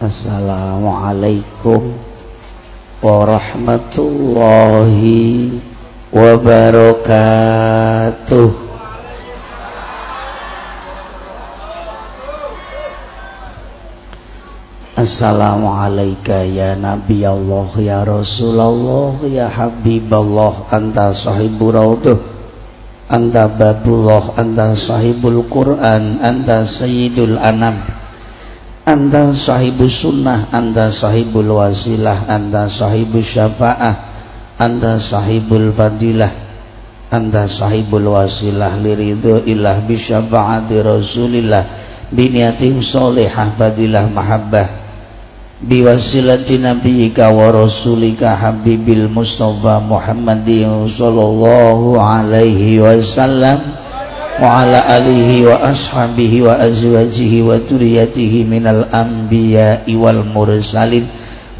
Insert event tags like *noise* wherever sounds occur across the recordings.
Assalamualaikum warahmatullahi wabarakatuh. Assalamualaikum ya Nabi Allah ya Rasulullah ya Habiballah anta sahibu raudhuh anta babullah anta sahibul Quran anta sayyidul anam anta sahibus sunnah anta sahibul wasilah anta sahibus syafa'ah anta sahibul fadilah anta sahibul wasilah liridho ilah bisyafa'ati rasulillah biniatim solehah badilah mahabbah biwasilati nabiyyika wa rasulika habibil mustafa muhammadin sallallahu alaihi wasallam wa azwajihi wa duriyatihi minal anbiya'i wal mursalin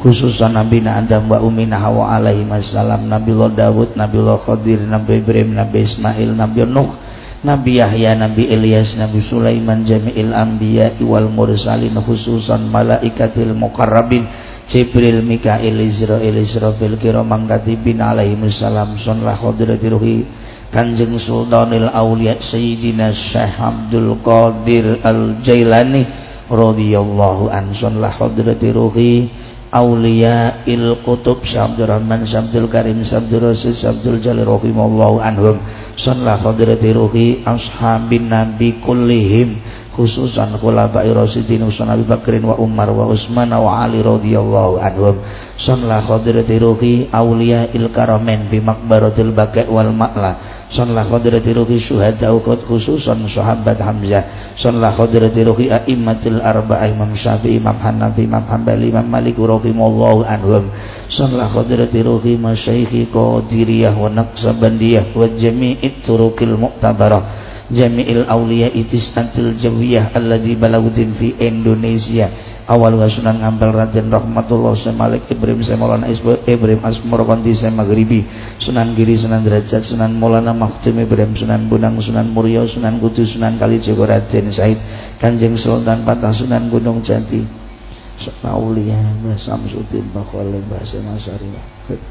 khususan Nabi Adam wa Umina Hawa alaihi wasallam Nabi Allah Dawud Nabi Allah Khadir Nabi Ibrahim Nabi Ismail Nabi Nuh Nabi Yahya, Nabi Ilyas, Nabi Sulaiman, Jami'il Anbiya wal Mursalin khususan malaikatil muqarrabin Jibril, Mikail, Israel, Israfil, Kiramang Katibin alaihi Sunlah khadrati ruhi Kanjeng Sultanil Auliya Sayyidina Syekh Abdul Qadir Al-Jailani radhiyallahu an sunlah khadrati ruhi Aulia il kutub Syabdul Rahman Syabdul Karim Syabdul Rasul Syabdul Jalil Rahimallahu anhum. Sunlah khadrati ruhi Ashabin Nabi kullihim Khususan khulafa'i Rasidin Usan Nabi Bakrin wa Umar wa Usman wa Ali radhiyallahu anhum. Sunlah khadrati ruhi Aulia il karamen Bi makbaratil baqi' wal ma'la. Sunlah khadrati ruhi syuhada ukut khususan sahabat Hamzah. Sunlah khadrati ruhi a'immatil arba'a Imam Syafi'i Imam Hanafi Imam Hanbali Imam Malik rahimallahu anhum. Sunlah khadrati ruhi masyaikhi qadiriyah wa naqsabandiyah wa jami'it turukil mu'tabarah jami'il awliya itis antil jawiyah alladhi balagudin fi Indonesia. Awal wa sunan ngambal raden rahmatullah saya malik ibrahim saya maulana ibrahim asmur konti saya maghribi. Sunan giri sunan derajat sunan maulana maktum ibrahim sunan bunang sunan muryo sunan kudus sunan kalijogo raden said kanjeng sultan patah sunan gunung jati. Maulia Samsudin Bakhalim Bahasa Masari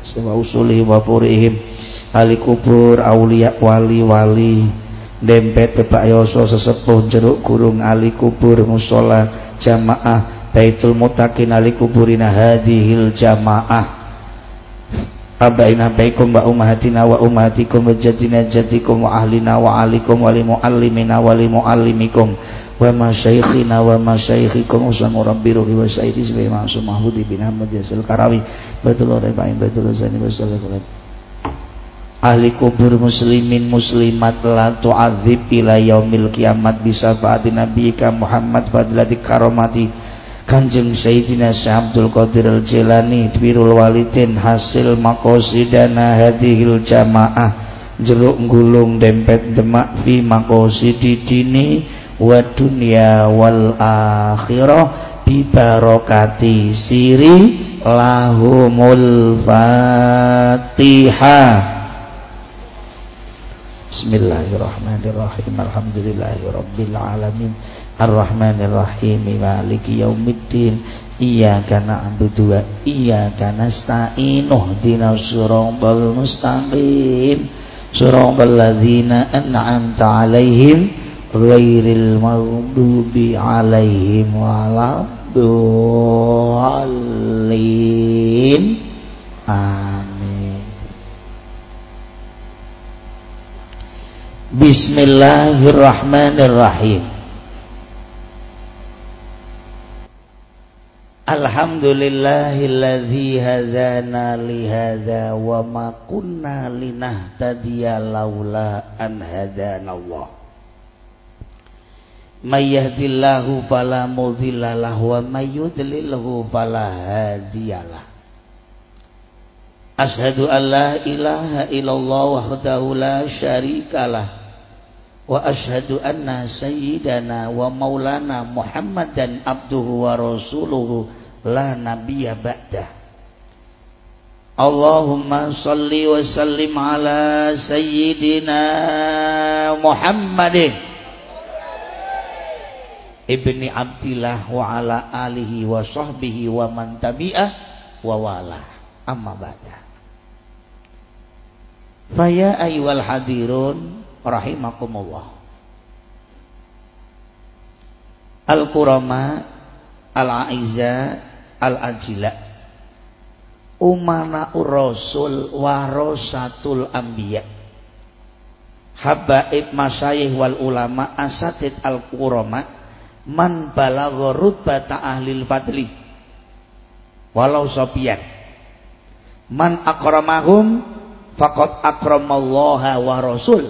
Sewa usuli wa purihim Ali kubur Aulia wali-wali Dempet Bapak Yoso sesepuh jeruk kurung Ali kubur musola jamaah Baitul Mutakin ali kuburina hadihil jamaah. Abaina baikum wa ummahatina wa ummahatikum wa jadina jadikum wa ahlina wa alikum wa limuallimina wa limuallimikum wa masyaikhina wa masyaikhikum usam rabbi ruhi wa sayyidi sebagai maksum mahmudi bin Ahmad Yasil Karawi. Batul Rebaim Batul Zani Batul Ahli kubur muslimin muslimat la tu'adzib ila yaumil kiamat bisa fa'ati nabiyika Muhammad fadilati karomati Kanjeng Sayyidina Syekh Abdul Qadir Al-Jilani Birul Walidin hasil makosidana hadihil jamaah jeruk gulung dempet demak fi makosidi dini wa dunya wal akhirah siri lahumul fatihah Bismillahirrahmanirrahim. Alhamdulillahirabbil alamin Ar-Rahmanir-Rahim. Maliki yaumiddin. Iyyaka na'budu wa iyyaka nasta'in. Ihdinas siratal mustaqim. Siratal ladzina an'amta 'alaihim ghairil maghdubi 'alaihim waladdallin. Amin Bismillahirrahmanirrahim Alhamdulillahilladzi hadana li hadza wa ma kunna linahtadiya laula an hadanallah May yahdillahu fala mudhillalah wa may yudlilhu fala hadiyalah Ashhadu an la ilaha illallah wahdahu la syarikalah wa ashhadu anna sayyidana wa maulana Muhammadan abduhu wa rasuluhu la nabiyya ba'dah. Allahumma salli wa sallim ala sayyidina Muhammadin. Ibni Abdillah wa ala alihi wa sahbihi wa man tabi'ah rahimakumullah. Al-Qurama Al-Aiza Al-Ajila. Umana Rasul Warasatul Anbiya. Habaib Masyayih wal Ulama Asatid Al-Qurama man balagha rutbata ahlil fadli. Walau sopian man akramahum faqad akramallaha wa rasul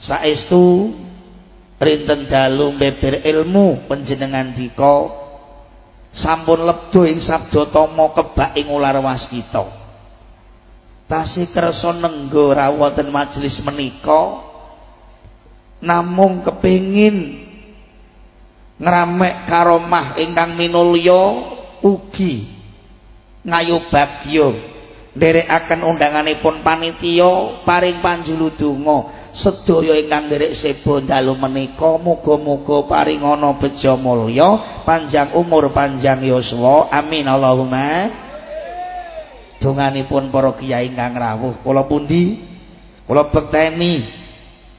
saestu rinten dalu beber ilmu panjenengan dika sampun lebdo ing sabda tama kebak ing ular waskita tasih kersa nenggo rawonten majelis menika namung kepingin ngeramek karomah ingkang minulya ugi ngayu bagya nderekaken undanganipun panitia paring panjuludonga sedaya ingkang nderek sebo dalu menika muga-muga paring ana beja mulya panjang umur panjang yuswa. Amin Allahumma. Donganipun para kiai ingkang rawuh. Kula pundi? Kula bekteni.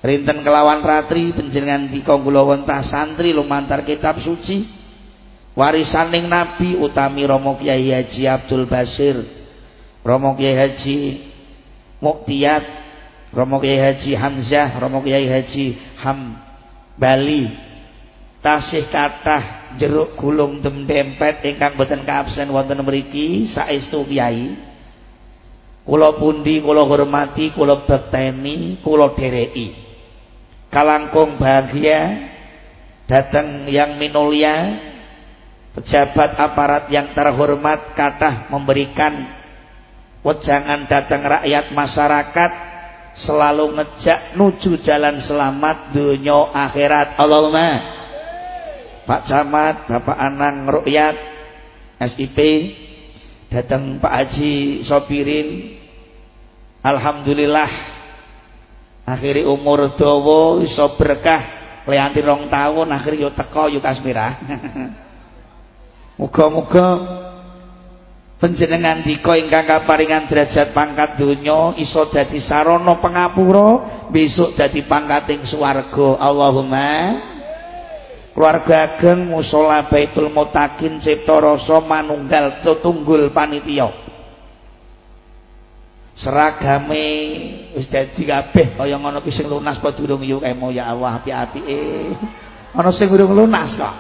Rinten kelawan ratri penjenengan dika kula wentah santri lumantar kitab suci. Warisaning nabi utami Romo Kiai Haji Abdul Basir. Romo Kiai Haji Muktiyat Romo Kiai Haji Hamzah Romo Kiai Haji Ham Bali tasih kathah jeruk gulung dem dempet ingkang boten kaabsen wonten mriki saestu kiai. Kula pundi kula hormati kula bekteni kula dereki kalangkung bahagia datang yang minulia pejabat aparat yang terhormat kata memberikan wejangan datang rakyat masyarakat selalu ngejak nuju jalan selamat dunia akhirat. Allahumma. Pak Camat, Bapak Anang Rukyat SIP datang Pak Haji Sopirin Alhamdulillah akhiri umur dawa iso berkah. Leanti rong tahun akhiri yo teko yo kasmira *laughs* muga-muga panjenengan dika ingkang kaparingan derajat pangkat donya iso dadi sarana pangapura besok dadi pangkating swarga. Allahumma. Keluarga ageng musala Baitul Mutakin cipta rasa manunggal tunggul panitia. Seragame wis dadi kabeh kaya ngono ki sing lunas apa durung yuk emo ya Allah api-apike ana sing durung lunas kok.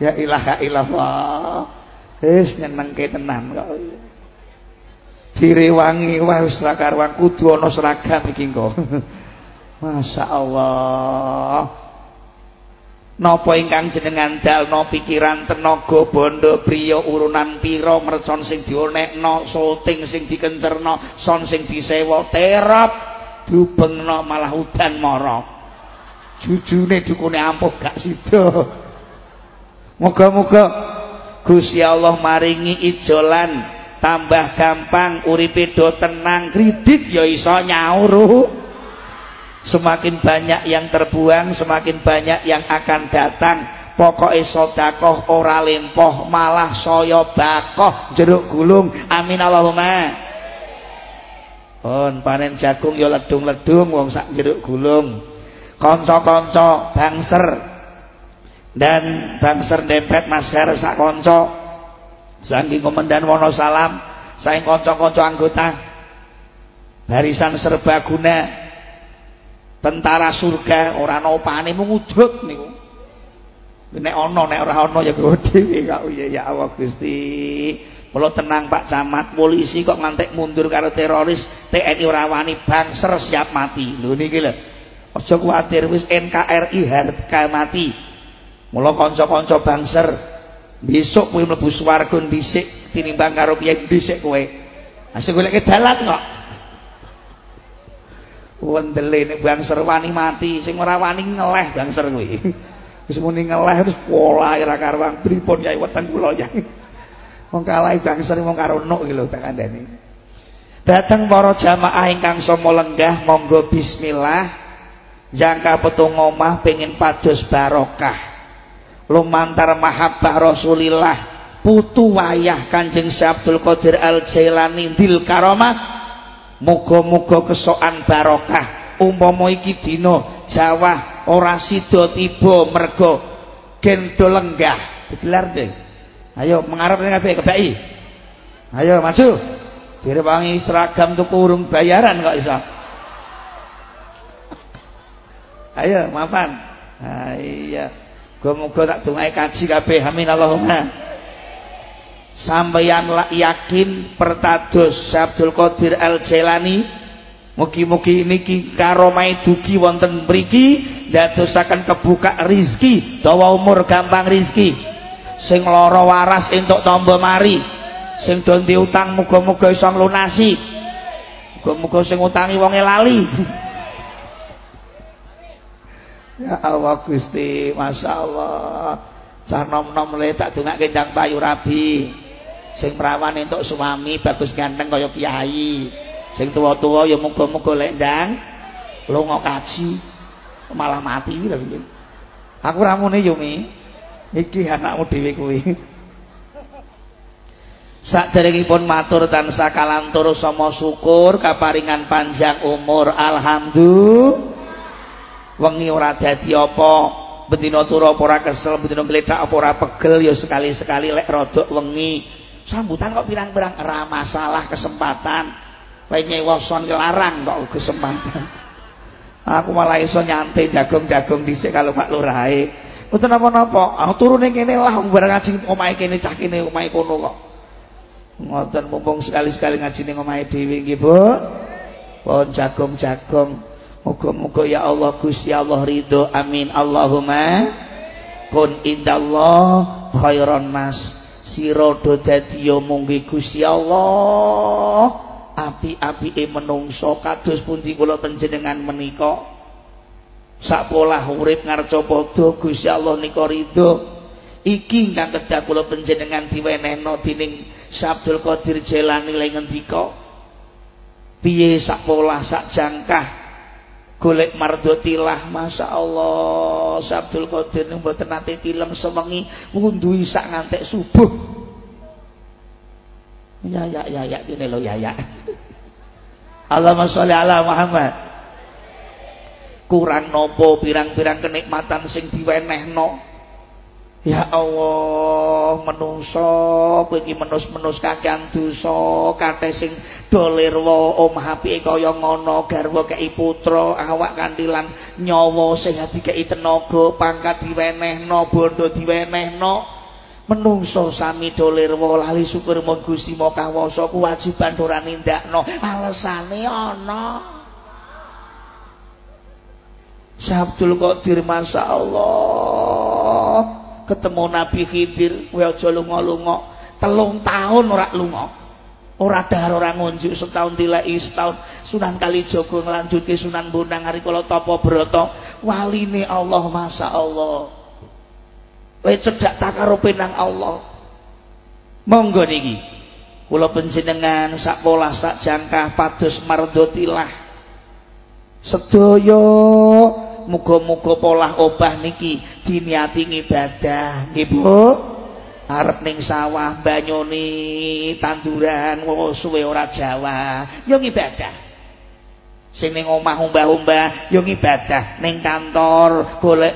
Ya ilaha illallah wis nyenengke tenan kok. Direwangi wae wis ra karuan kudu ana seragam iki kok *laughs* Masya Allah. Napa ingkang jenengan dalno pikiran tenaga bondo priya urunan pira mercon sing dionekno sulting sing dikencerno son sing disewa terap dubengno malah udan mara. Jujune dukune ampuh gak sida. Moga-moga Gusti Allah maringi ijolan. Tambah gampang uripe do tenang. Kredit ya iso nyaur semakin banyak yang terbuang semakin banyak yang akan datang. Pokoknya sodakoh ora lempoh malah soyo bakoh. Jeruk gulung. Amin Allahumma. Pun panen jagung ya ledung-ledung wong sak jeruk gulung. Konco-konco bangser dan bangser dempet masker sak konco saking komandan Wonosalam saking konco-konco anggota. Barisan serbaguna tentara surga ora ana opane mungudhut niku. Nek ana nek ora ana ya kowe kok. Ya ya Allah Gusti. Mulo tenang Pak Camat. Polisi kok ngantek mundur karo teroris TNI ora wani bangser siap mati. Lho niki lho. Aja kuwatir wis NKRI harga mati mulo kanca-kanca bangser besok kowe mlebu swarga dhisik tinimbang karo piye dhisik kowe. Asih golek dalan kok. Wendele nek bangser wani mati sing ora wani ngeleh bangser kuwi. *laughs* Wis muni ngeleh terus pola ora karuan pripun yai weteng kula ya. *laughs* Wong kalah bangser wong karo nuk iki lho tak kandhani. Dateng para jamaah ingkang sama lenggah monggo bismillah. Jangka petung omah pengen pados barokah lumantar mahabbah Rasulillah. Putu wayah Kanjeng Abdul Qadir Al Jailani dil karomah muga-muga kesokan barokah. Umpama iki dina Jawa ora sida tiba mergo gendo lenggah. Digelar deh ayo mengarep kabeh kebaki? Ayo maju. Direwangi seragam tuku urung bayaran kok iso. Ayo maafan. Nah, iya muga-muga tak dongae kaji kabeh. Amin Allahumma. Sampeyan yakin pertados Abdul Qadir Al Jailani Mugi-mugi niki karomai dugi wonten mriki ndadosaken kebuka rizki dawa umur gampang rizki. Sing lara waras entuk tamba mari sing do utang muga-muga iso nglunasi. Muga-muga sing utangi wonge lali Ya Allah Gusti, Masya Allah. Cah nom-nom le tak dungak kendang payu rabi. Sing perawan entuk suami bagus ganteng kaya kiai. Sing tua-tua ya muga-muga lek ndang lunga kaji malah mati. Aku ramune yo Mi. Iki anakmu dhewe kuwi. Saderengipun matur tansah kalantur sama syukur kaparingan panjang umur alhamdulillah wengi ora dadi apa betina turu ora kesel betina gledak apa ora pegel ya sekali-sekali lek rodok wengi. Sambutan kok pirang-pirang? Ora masalah kesempatan. Lek nyewoson larang kok kesempatan. *laughs* Aku malah iso nyantai jagung-jagung dhisik kalau Pak Lurahe. Mboten napa-napa aku turune kene lah bareng ngaji omahe kene cah kene omahe kono kok. Ngoten mumpung sekali-sekali ngaji ning omahe dhewe nggih Bu. Pun jagung-jagung Muga-muga ya Allah Gusti Allah ridho. Amin. Allahumma kun indallah khairon nas. Sira do dadi ya munggi Gusti Allah. Api-apike menungso kados pundi kula panjenengan menika. Sak pola urip ngarca padha Gusti Allah nika ridho. Iki ingkang kedah kula panjenengan diwenehno dening Abdul Qadir Jailani le ngendika. Piye sak pola sak jangkah golek mardotilah Masya Allah. Sabdul Qadir ini buat nanti film semengi wundu sak ngantek subuh. Ya ya ya ya ini lo ya ya *laughs* Allahumma sholli ala Muhammad. Kurang nopo pirang-pirang kenikmatan sing diwenehno Ya Allah, menungso kowe iki menus-menus kakean dosa, kate sing dolirwa omah apike kaya ngono, garwa kei putra, awak kandilan nyawa sehat dikei tenaga, pangkat diwenehno, bondo diwenehno. Menungso sami dolirwa lali syukur mung Gusti Maha Kawasa kewajiban ora nindakno. Alesane ana. Sabtul Qadir masyaallah. Ketemu Nabi Khidir kowe aja lunga-lunga. Telung tahun ora lunga. Ora dahar ora ngunjuk setahun dileki setahun. Sunan Kalijaga nglanjutke Sunan Bonang hari kala tapa brata. Waline Allah Masya Allah. Kowe cedak takarupe nang Allah. Monggo niki. Kula panjenengan sak pola sak jangkah pados mardotilah sedaya muga-muga polah obah niki diniati ibadah nggih Bu. Arep ning sawah banyune tanduran wong suwe ora Jawa. Yo ibadah sing ning omah umbah-umbah yo ibadah ning kantor golek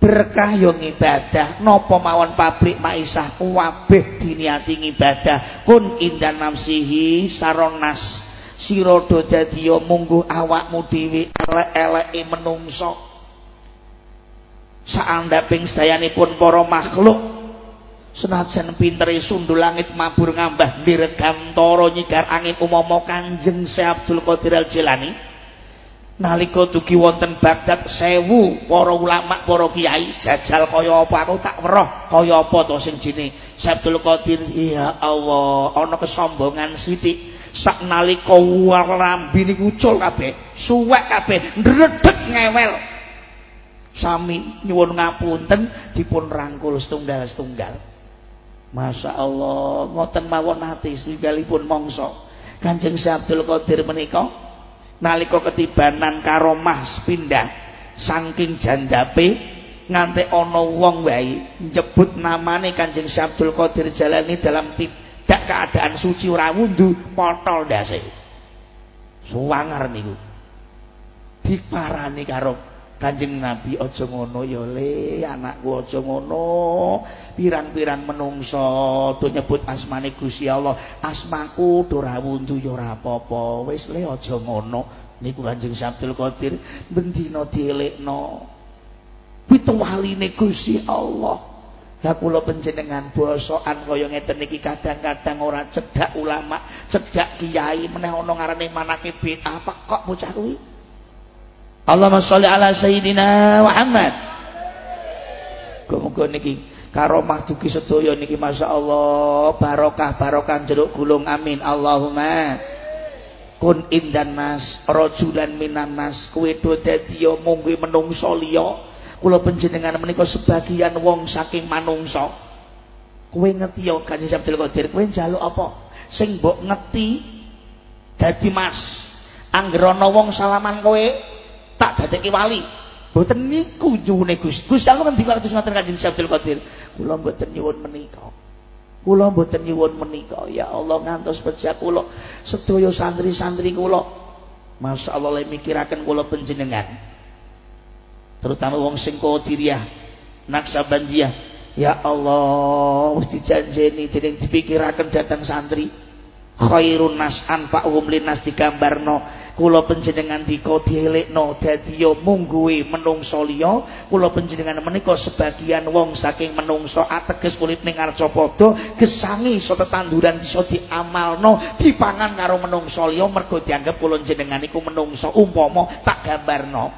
berkah yo ibadah napa mawon pabrik maisah kabeh diniati ibadah kun indan namsihi saronas. Sira do dadi mungguh awakmu dhewe elek-eleke menungso saandhaping sedayanipun para makhluk senajan pintere sundul langit mabur ngambah dirgantara nyigar angin umama Kanjeng Syekh Abdul Qadir Al-Jilani nalika dugi wonten Baghdad sewu para ulama para kiai jajal kaya apa aku tak weruh kaya apa to sing jenenge Syekh Abdul Qadir ya Allah ana kesombongan sithik. Sak nalika warambi niku ucul kabeh suwek kabeh ndredeg ngewel sami nyuwun ngapunten dipun rangkul setunggal-setunggal. Masya Allah ngoten mawon ati setunggalipun mongso Kanjeng Syekh Abdul Qadir menika nalika ketibanan karomah pindah saking jandape nganti ana wong wae nyebut namane Kanjeng Abdul Qadir Jalani dalam tidak keadaan suci ora wundu potol ndase. Suwanger niku. Diparani karo Kanjeng Nabi aja ngono ya le anakku aja ngono. Pirang-pirang menungso do nyebut asmane Gusti Allah. Asmaku do ra wundu ya ora apa-apa. Wis le aja ngono. Niku Kanjeng Abdul Qadir bendina dielekno. Pituwaline Gusti Allah. Lah kula panjenengan basokan kaya ngeten iki kadang-kadang ora cedak ulama cedak kiai. Meneh ana ngarane manake bid'ah kok bocah kuwi Allahumma sholli ala sayyidina Muhammad. Muga-muga niki karomah dugi sedaya niki masyaallah barokah barokah jeruk gulung amin. Allahumma kun indan nas rajulan minan nas kowe do dadi mungguh menungso liya. Kula panjenengan menika sebagian wong saking manungsa. Kowe ngeti ya Kanjeng Abdul Qadir kowe njaluk apa? Sing mbok ngeti dadi mas anggere wong salaman kowe tak dadekke wali. Mboten niku nyuwune Gusti Gusti Allah ngendika kados ngoten Kanjeng Abdul Qadir? Kula mboten nyuwun menika. Kula mboten nyuwun menika. Ya Allah ngantos pejak kula sedaya santri-santri kula. Masya Allah le mikiraken kula panjenengan. Terutama wong sing Qadiriyah Naksabandiyah ya Allah mesti janjeni dening dipikiraken datang santri. Khairun nas anfa'uhum linnas digambarno kula panjenengan dika dielekno dadi ya mungguhe menungsa liya. Kula panjenengan menika sebagian wong saking menungsa ateges kulit ning arca padha gesangi iso tetanduran bisa diamalno dipangan karo menungsa liya. Mergo dianggap kula jenengan iku menungsa umpama tak gambarno.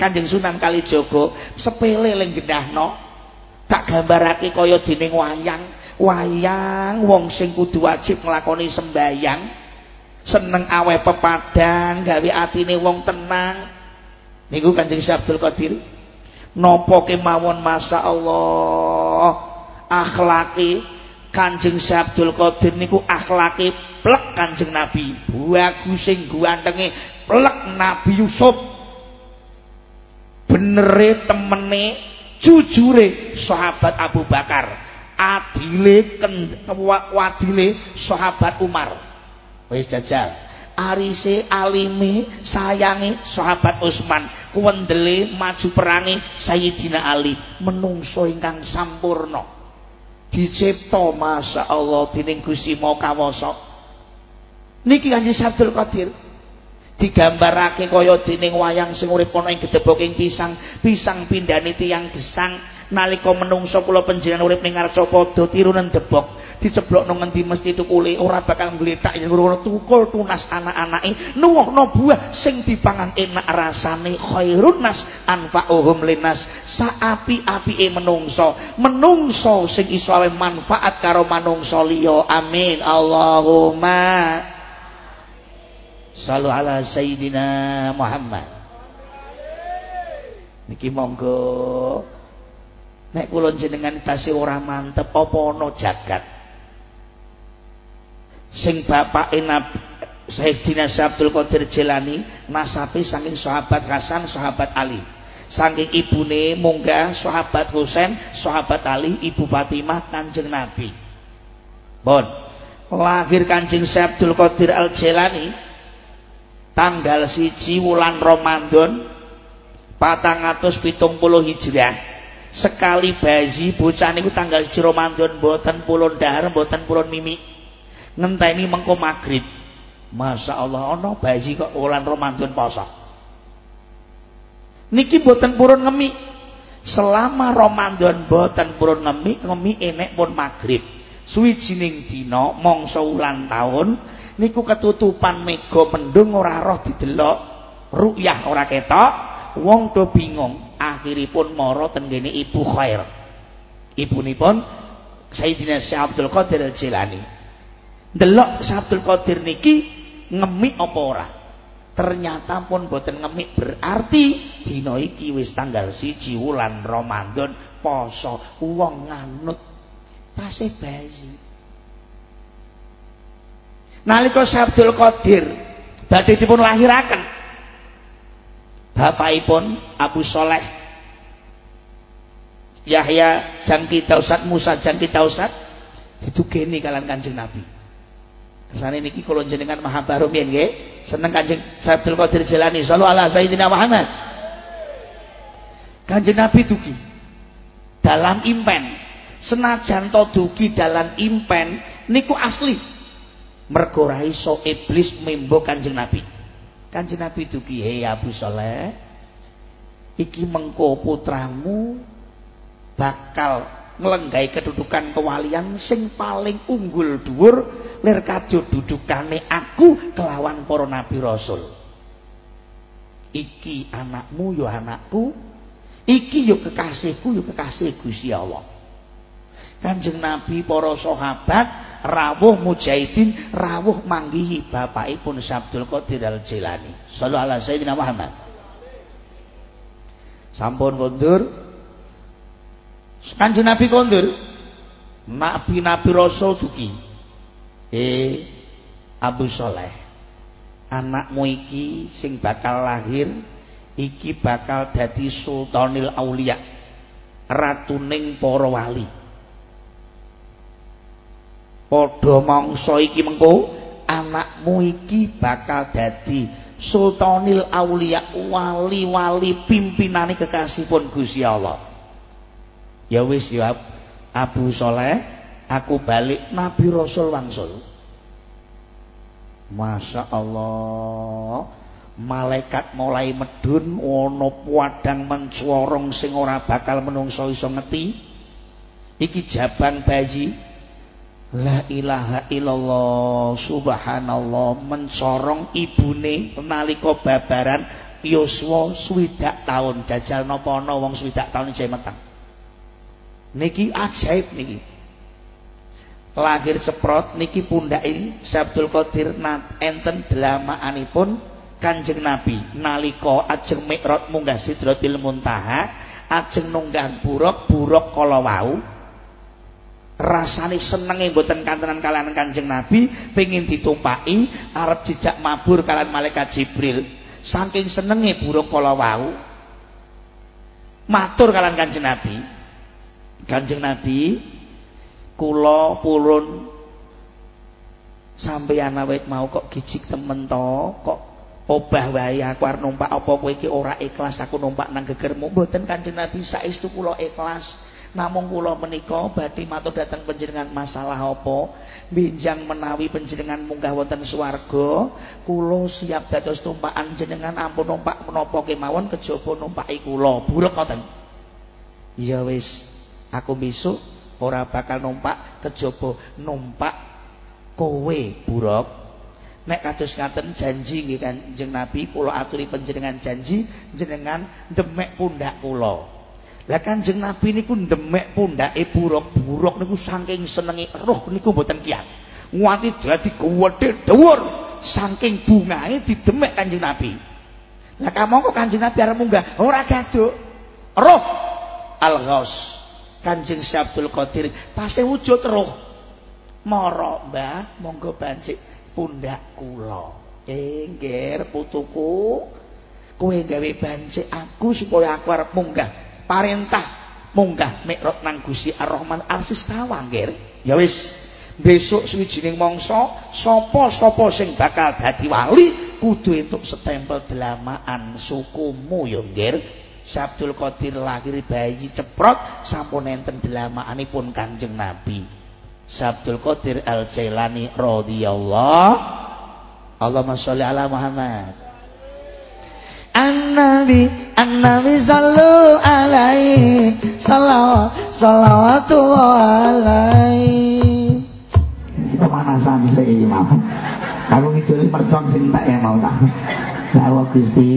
Kanjeng Sunan Kalijaga sepele ling gendahno tak gambarake kaya dening wayang. Wayang wong sing kudu wajib nglakoni sembayang seneng awe pepadang gawe atine wong tenang. Niku Kanjeng Abdul Qadir. Napa kemawon masa Allah akhlaki Kanjeng Abdul Qadir niku akhlaki plek Kanjeng Nabi. Bagus sing gantenge plek Nabi Yusuf. Benere temene jujure sahabat Abu Bakar. Adile wadile sahabat Umar wis jajal. Arise alime sayangi sahabat Utsman kuwendele maju perangi Sayyidina Ali. Menungso ingkang sampurna. Dicipta masyaallah dening Gusti Kawasa niki Kanjeng Abdul Qadir. Digambarake kaya dening wayang sing urip ana ing pisang. Pisang pindhane tiyang gesang nalika menungso kula panjenengan urip ning ngarca padha tirunen debok diceblok nang ngendi mesti tukule ora bakal ngletak yen ngono tukul tunas anak-anake nuwuhno buah sing dipangan enak rasane khairun nas anfa'uhum linas saapi-apike menungso menungso sing iso awe manfaat karo manungso liya. Amin. Allahumma Sallu ala Sayyidina Muhammad. Niki monggo Nek kula jenengan tasih ora mantep apa ana jagat. Sing bapake Sayyidina Abdul Qadir Jilani nasabe saking sahabat Hasan, sahabat Ali. Saking ibune munggah sahabat Husain, sahabat Ali, ibu Fatimah Kanjeng Nabi. Bon. Lahir Kanjeng Abdul Qadir Al Jilani tanggal siji wulan Ramadan 470 Hijriah sekali bayi bocah niku tanggal 1 Ramadan mboten pulun dahar mboten pulun mimi ngenteni mengko magrib Masya Allah ana bayi kok wulan Ramadan poso. Niki mboten purun ngemi selama Ramadan mboten purun ngemi ngemi enek pun magrib suwijining dina mangsa wulan taun niku ketutupan mega mendung ora roh didelok. Rukyah ora ketok wong do bingung akhiripun mara tenggene Ibu Khair. Ibunipun Sayyidina Syekh Abdul Qadir Al-Jilani. Delok Syekh Abdul Qadir niki ngemik apa ora? Ternyata pun boten ngemik berarti dina iki wis tanggal siji wulan Ramadan poso wong nganut tasih bayi. Nalika Syekh Abdul Qadir badhe dipun lahiraken bapakipun Abu Soleh Yahya Jangki Tausat Musa Jangki Tausat itu gini kalian kanjeng Nabi. Ke sana niki kalau jenengan maha baru nggih? Seneng kanjeng Sabdul Qadir Jilani sallu ala Sayyidina Muhammad. Kanjeng Nabi dugi dalam impen. Senajan to dugi dalam impen niku asli. Mergo iso iblis membo kanjeng Nabi kanjeng Nabi dugi hei Abu Soleh iki mengko putramu bakal nglenggahi kedudukan kewalian sing paling unggul dhuwur lir kadya dudukane aku kelawan para nabi rasul. Iki anakmu yo anakku. Iki yo kekasihku yo kekasih Gusti Allah. Kanjeng Nabi para sahabat rawuh mujahidin rawuh manggihi bapakipun Sabdul Qadir Al Jilani sallallahu alaihi sayyidina Muhammad. Sampun kondur. Kanjeng Nabi kondur. Nabi-nabi Rasul duki eh Abu Soleh. Anakmu iki sing bakal lahir iki bakal dadi sultanil aulia ratuning para wali padha mangsa iki mengko anakmu iki bakal dadi sultanil aulia wali-wali pimpinane kekasihipun Gusti Allah. Ya wis ya Abu Soleh aku balik Nabi Rasul wangsul. Masya Allah malaikat mulai medun ana padang mencorong sing ora bakal menungso iso ngeti. Iki jabang bayi La ilaha illallah subhanallah mencorong ibune nalika babaran yuswa swidak taun. Jajal napa ana wong swidak taun isih meteng niki ajaib niki. Lahir ceprot niki pundhake Sabdul Qadir enten delamaanipun Kanjeng Nabi. Nalika ajeng Mi'raj munggah Sidratil Muntaha ajeng nunggah buruk buruk kala wau rasane senenge mboten kantenan kalian Kanjeng Nabi pengin ditumpaki arep jejak mabur kalian malaikat Jibril. Saking senenge burung kala wau matur kalian Kanjeng Nabi. Kanjeng Nabi kula purun. Sampeyan awet mau kok gijik temen to kok obah wae aku arep numpak apa kowe iki ora ikhlas aku numpak nang gegermu. Mboten Kanjeng Nabi saestu kula ikhlas namung kula menika badhe matur dhateng panjenengan masalah apa? Binjang menawi panjenengan munggah wonten swarga kula siap dados tumpakan jenengan ampun numpak menapa kemawon kejaba numpaki kula. Buruk ngoten? Ya wis aku besok ora bakal numpak kejaba numpak kowe buruk. Nek kados ngaten janji nggih Kanjeng Nabi kula aturi panjenengan janji jenengan demek pundak kula Lah Kanjeng Nabi niku ndemek pundake buruk-buruk niku saking senenge roh niku mboten kiat. Nganti dadi gedhe dhuwur saking bungae didemek Kanjeng Nabi. Lah kamangka Kanjeng Nabi arep munggah ora gaduk. Roh Al-Ghaus. Kanjeng Syabdul Qadir tasih wujud roh. Mara Mbah, monggo bancik pundak kula. Eh, nggih putuku. Kowe gawe bancik aku supaya aku arep munggah parentah munggah mikrot nang Gusti Ar-Rahman Arsistawa nggih. Ya wis. Besok suwijining mangsa sapa-sapa sing bakal dadi wali kudu entuk stempel delamaan sukumu ya nggih. Sabdul Qadir lahir bayi ceprot sampun enten delamaanipun Kanjeng Nabi. Sabdul Qadir Al-Jailani radhiyallahu Allahumma sholli ala Muhammad. An-Nabi An-Nabi sallu alaihi salawat salawatullah alaihi. Pemanasan sih mau aku ngidul mercon sing tak ya mau tak Dawa Gusti.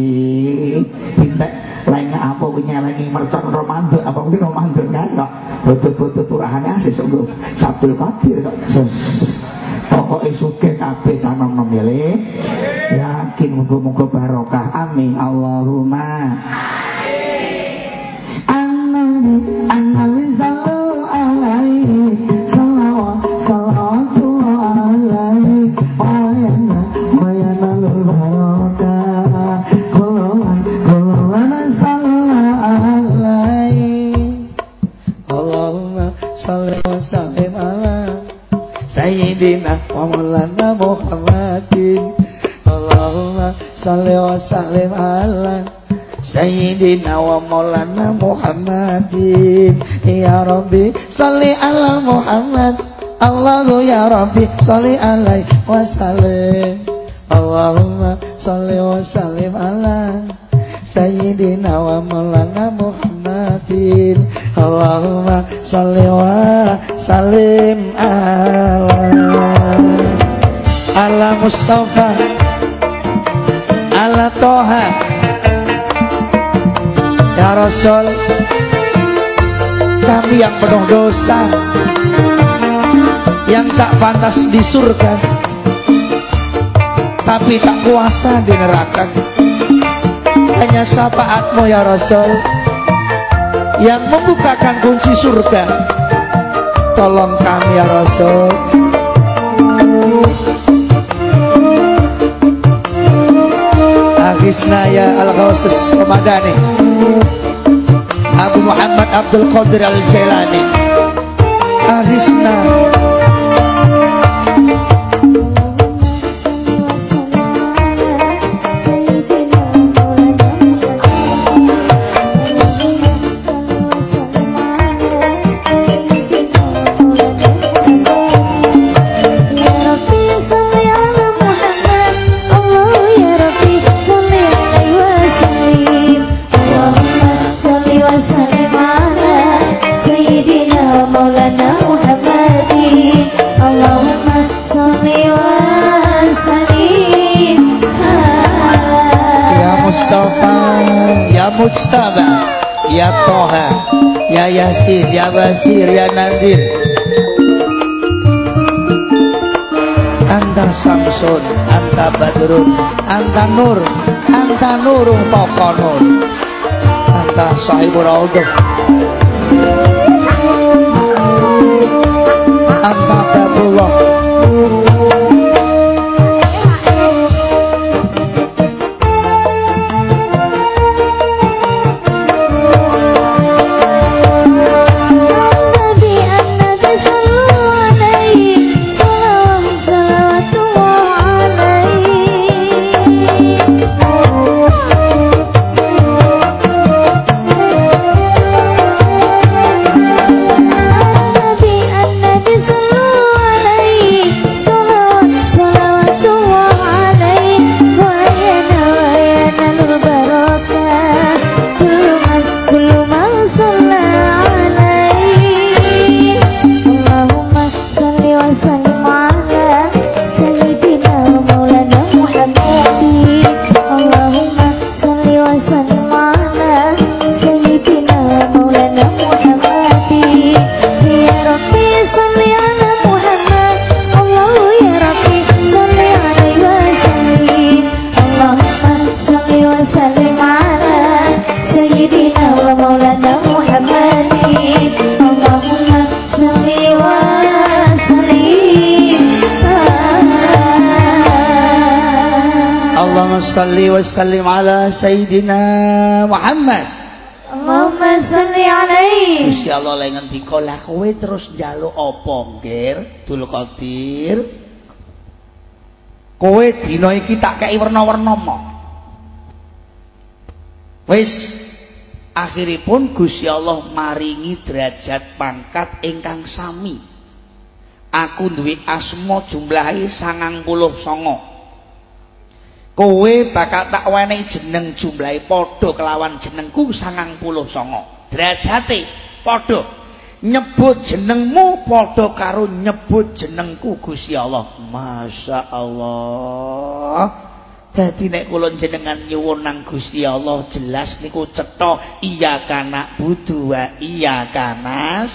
Cinta lain apa nyelengi mercon romantik. Apa mungkin romantik? Kan kok betul-betul turahannya asih sungguh Sabtul Qadir kok. Pokoknya suke kabeh canom memilih yakin muga-muga barokah. Amin. Allahumma. Amin. Amin Sayyidina wa maulana Muhammadin. Allahumma salli wa sallim ala Sayyidina wa maulana Muhammadin. Ya Rabbi salli ala Muhammad. Allahu ya Rabbi salli alaihi wa sallim. Allahumma salli wa sallim ala Sayyidina wa maulana Muhammadin Allahumma salli wa sallim ala Ala Mustafa Ala Toha. Ya Rasul Kami yang penuh dosa Yang tak pantas di surga Tapi tak kuasa di neraka hanya syafaatmu ya Rasul yang membukakan kunci surga. Tolong kami ya Rasul. Agisna ya Al-Ghawsus Ramadhani. Abu Muhammad Abdul Qadir Al-Jailani. Agisna Mujtaba Ya Toha. Ya Yasin Ya Basir. Ya Nadir. Anta Samsun Anta Badrun. Anta Nur. Anta Nurung Toko Nur Anta Sahibul Auduh Anta Babullah salli wa sallim ala Sayyidina Muhammad Allahumma salli alaihi. Gusti Allah lagi ngendika lah kowe terus njaluk apa nggir? Dul Qadir. Kowe dina iki tak kei werna-werna mo Wis. Akhiripun Gusti Allah maringi derajat pangkat ingkang sami. Aku duwe asma jumlahe 99 kowe bakal tak wenehi jeneng jumlahe padha kelawan jenengku 99 derajate padha nyebut jenengmu padha karo nyebut jenengku Gusti Allah. Masya Allah. Dadi nek kula jenengan nyuwun nang Gusti Allah jelas niku cetha iya kana budu wa iya kanas.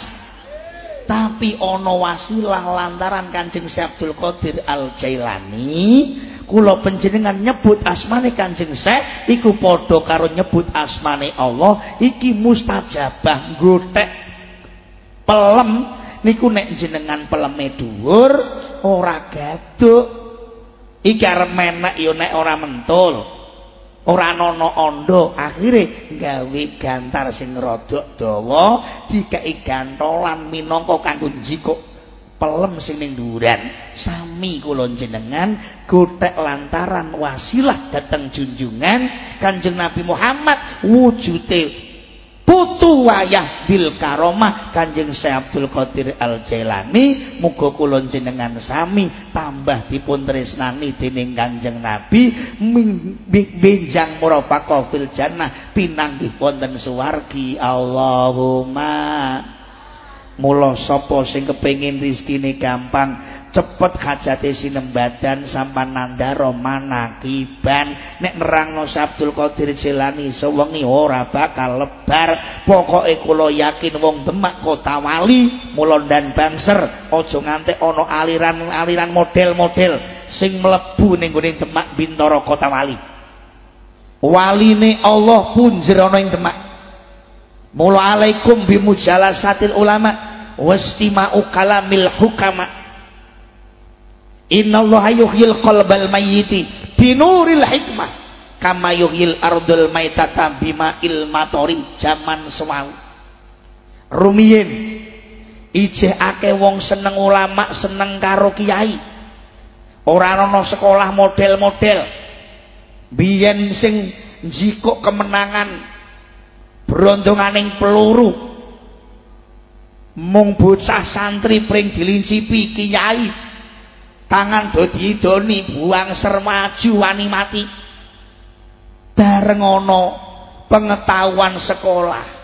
Tapi ana wasilah lantaran Kanjeng Syekh Qadir Al Jailani kula panjenengan nyebut asmane Kanjeng Syekh iku padha karo nyebut asmane Allah iki mustajabah nggotek pelem. Niku nek jenengan peleme dhuwur ora gaduk. Iki arep menek ya nek ora mentul. Ora ana anda akhire gawe gantar sing rada dawa dikai gantolan minangka kanggo njikuk pelem sing ning dhuwuran sami kula jenengan gotek lantaran wasilah dateng junjungan Kanjeng Nabi Muhammad wujude putu wayah bil karomah Kanjeng Syekh Abdul Qadir Al Jailani muga kula jenengan sami tambah dipun tresnani dening Kanjeng Nabi. Benjang murafaqah fil jannah. Pinanggih wonten suwargi. Allahumma mula sapa sing kepengin rezekine gampang cepet hajate sinembadan sampan nandara manakiban. Nek nerangno Abdul Qadir Jilani sewengi ora bakal lebar. Pokoke kula yakin wong Demak kota wali mula dan bangser aja nganti ana aliran-aliran model-model sing mlebu ning gone Demak Bintara kota wali. Waline Allah punjer ana ing Demak mula alaikum bimujalasatil ulama wastima'u kalamil hukama. Innallaha yuhyil qalbal mayyiti binuril hikmah kama yuhyil ardul maitata bima ilmatori zaman semau. Rumiyin ijeh ake wong seneng ulama seneng karo kiai. Ora ana sekolah model-model. Biyen sing njikuk kemenangan brondonganing peluru. Mung bocah santri pring dilincipi kiai tangan do diidoni buang ser maju wani mati. Bareng pengetahuan sekolah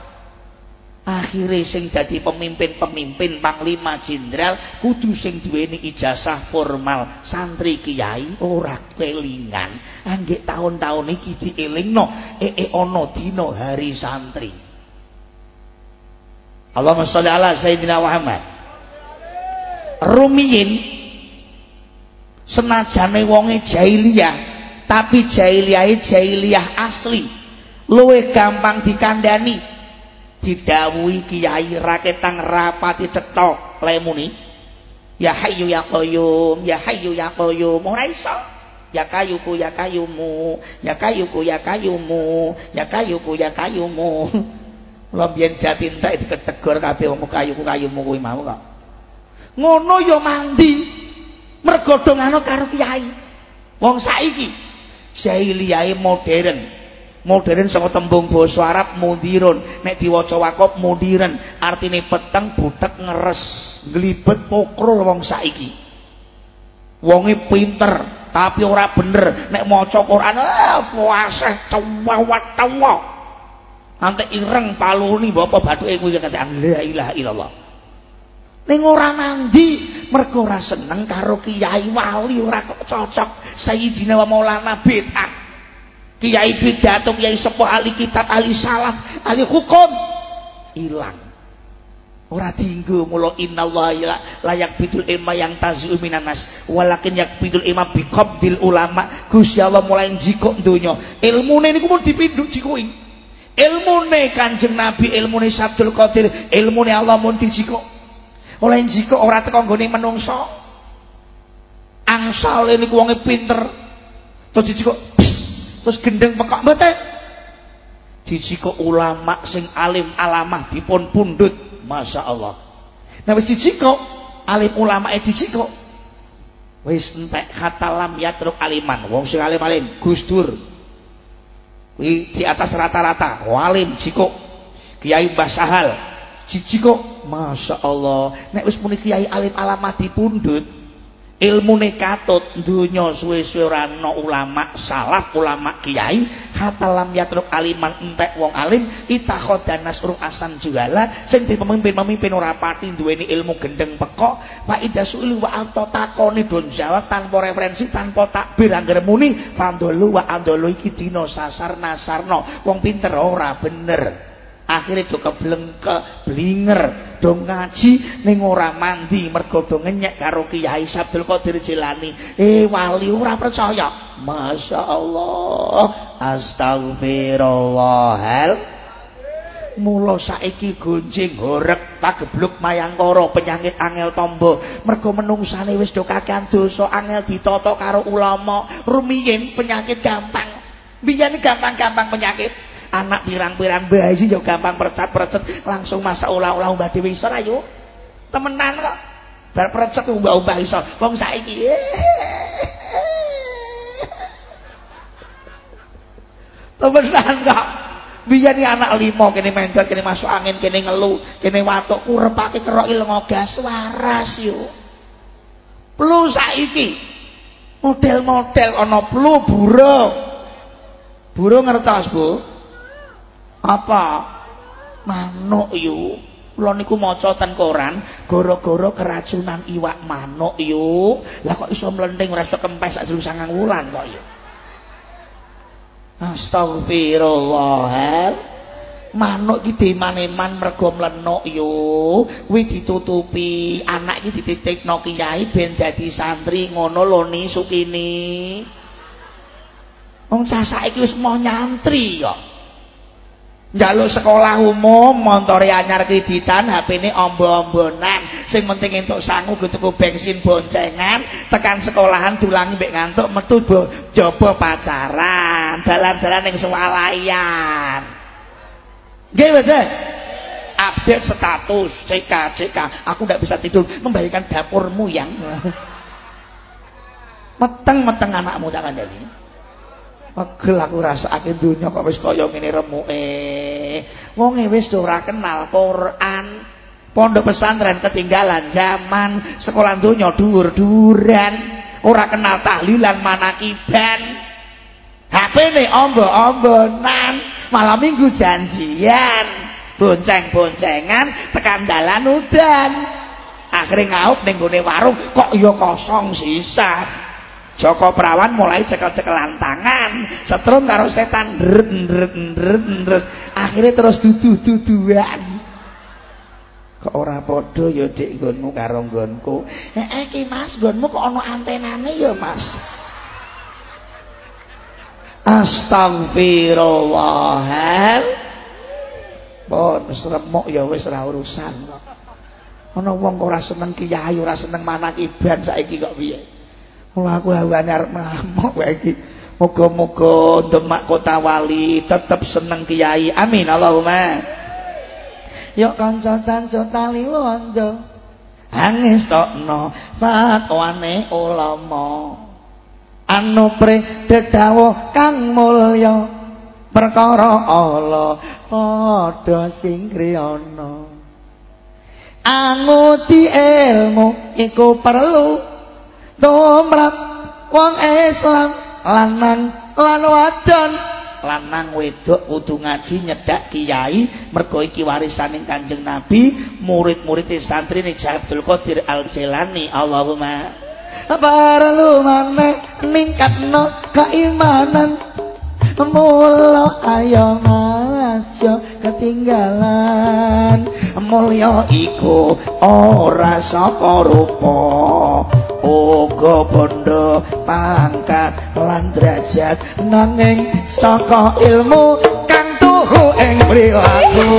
akhirnya sing dadi pemimpin-pemimpin panglima jenderal kudu sing duweni ijazah formal. Santri kiai ora kelingan. Anggek tahun-tahun iki dielingno ee ana dina hari santri. Allahumma sholli ala sayyidina Muhammad. Rumiyin senajane wonge jahiliyah tapi jahiliyahe jahiliyah asli. Luwe gampang dikandani didhawuhi kiai raketang rapati cetok lemuni ya hayyu ya qayyum ya hayyu ya qayyum. Ora iso. Ya kayuku ya kayumu ya kayuku ya kayumu ya kayuku ya kayumu. *laughs* Lha biyen jatin tak diketegur kabeh wong kayuku kayumu kuwi mau kok. Ngono ya mandi. Mergo anut karo kiai. Wong saiki jahiliyahe modern modern saka tembung basa Arab mudirun nek diwaca wakop mudiren artine peteng butek ngeres. Glibet pokrol wong saiki. Wonge pinter tapi ora bener. Nek maca Quran ah fasih tawa. Nanti ireng paluni bapak bathuke kuwi kate la ilaha illallah. Ning ora mandi mergo ora seneng karo kiai wali ora cocok. Sayyidina wa maulana bid'ah kiai pidato kiai sepuh ahli kitab ahli salaf ahli hukum. Ilang ora dinggo mulo innallaha layak bidul ilma yang tazi'u minanas walakin yak bidul ilma biqabdil ulama. Gusti Allah mulai jikok donya. Ilmune niku mun dipinduk jikuki ilmune Kanjeng Nabi ilmune Sabdul Qadir ilmune Allah mun dijikok. Oleh jika ora teko nggone menungso. Angsal niku wonge pinter. Terus dijiko terus gendeng pekok mboten dijiko ulama sing alim alamah dipun pundut Masya Allah. Nah wis dijiko alim ulama e dijiko wis entek khatalam yatruk aliman. Wong sing alim-alim Gus Dur. Di atas rata-rata. Walim jiko Kiai Mbah Sahal jijiko Masya Allah. Nek wis muni kiai alim alamat dipundhut ilmune katut donya suwe-suwe ulama salaf ulama kiai. Hatalam yatruk aliman entek wong alim. Itakhodan nasru asan juala sing pemimpin-pemimpin ora pati duweni ilmu gendeng pekok. Wa idasuil wa auto takoni don jawab tanpa referensi tanpa takbir angger muni. Fandolu wa andolu iki dina sasar nasarno wong pinter ora bener akhirnya do keblengke blinger do ngaji ning ora mandi mergo do ngenyek karo Kiai Abdul Qadir Jilani. Eh wali ora percaya? Masya Allah. Astagfirullahal mula saiki gonjing horek pagebluk mayangkara penyakit angel tombo. Mergo menungsane wis do kakean dosa angel ditata karo ulama. Rumiyin penyakit gampang. Biyen gampang-gampang penyakit anak pirang-pirang bayi yo gampang percat-percet langsung masa ulah-ulah mbah dhewe iso ayo temenan kok. Bar percet umbah-umbah iso. Wong saiki temenan kok. Biyen anak limo kene mendel kene masuk angin kene ngelu kene watuk kurepake kerok ilmu gas waras yo plu saiki. Model-model ana plu burung. Burung ngertos Bu apa manuk yu kula niku maca ten koran gara-gara keracunan iwak manuk yu lah kok iso mlenting ora iso kempes sak sangang wulan kok yu Astagfirullah. Manuk iki diman-iman mergo mlenuk yo. Kuwi ditutupi, anak iki dititipno kiai ben dadi santri ngono lho ni Sukini. Wong cah saiki wis mau nyantri kok. Njaluk sekolah umum, montore anyar kreditan, HP-ne ombo-ombonan. Sing penting entuk sangu tuku bensin boncengan, tekan sekolahan dulangi mbek ngantuk metu jaba pacaran, jalan-jalan ning swalayan. Nggih, Mas. Update status CK CK. Aku ndak bisa tidur membayangkan dapurmu yang *laughs* meteng-meteng anakmu tak kandhani. Pegel aku rasake donya kok wis kaya ngene remuke. Wonge wis ora kenal Quran. Pondok pesantren ketinggalan zaman, sekolah donya dhuwur-dhuwuran, ora kenal tahlilan manakiban. HP-ne ombo-ombonan, malam minggu janjian, bonceng-boncengan tekan dalan udan. Akhirnya ngaup ning warung kok ya kosong sisa. Joko Prawan mulai cekel-cekelan tangan, setrum karo setan ndret ndret ndret ndret. Akhire terus dudu-duduan. Kok ora padha ya Dik nggonmu karo nggonku. Heeh ki Mas, nggonmu kok ana antenane ya Mas. Astagfirullah. Pon wis remuk ya wis ora urusan kok. Ana wong ora seneng kiai, ora seneng manakiban saiki kok piye? Mula aku hawane arep ngamuk wae iki. Muga-muga Demak Kota Wali tetep seneng kiai. Amin Allahumma. Yuk kanca canca tali londo. Angestokno fatwane ulama. Anu pre dedawuh kang mulya perkara Allah padha sing kriyana. Anguti ilmu iku perlu tumrap wong Islam lanang lan wadon lanang wedok kudu ngaji nyedak kiai mergo iki warisaning Kanjeng Nabi murid-murid santri ni Abdul Qadir Al Jilani Allahumma perlu maneh ningkatno keimanan mula ayo aja ketinggalan. Mulya iku ora saka rupa. Uga bondo pangkat lan derajat. Nanging saka ilmu kang tuhu ing prilaku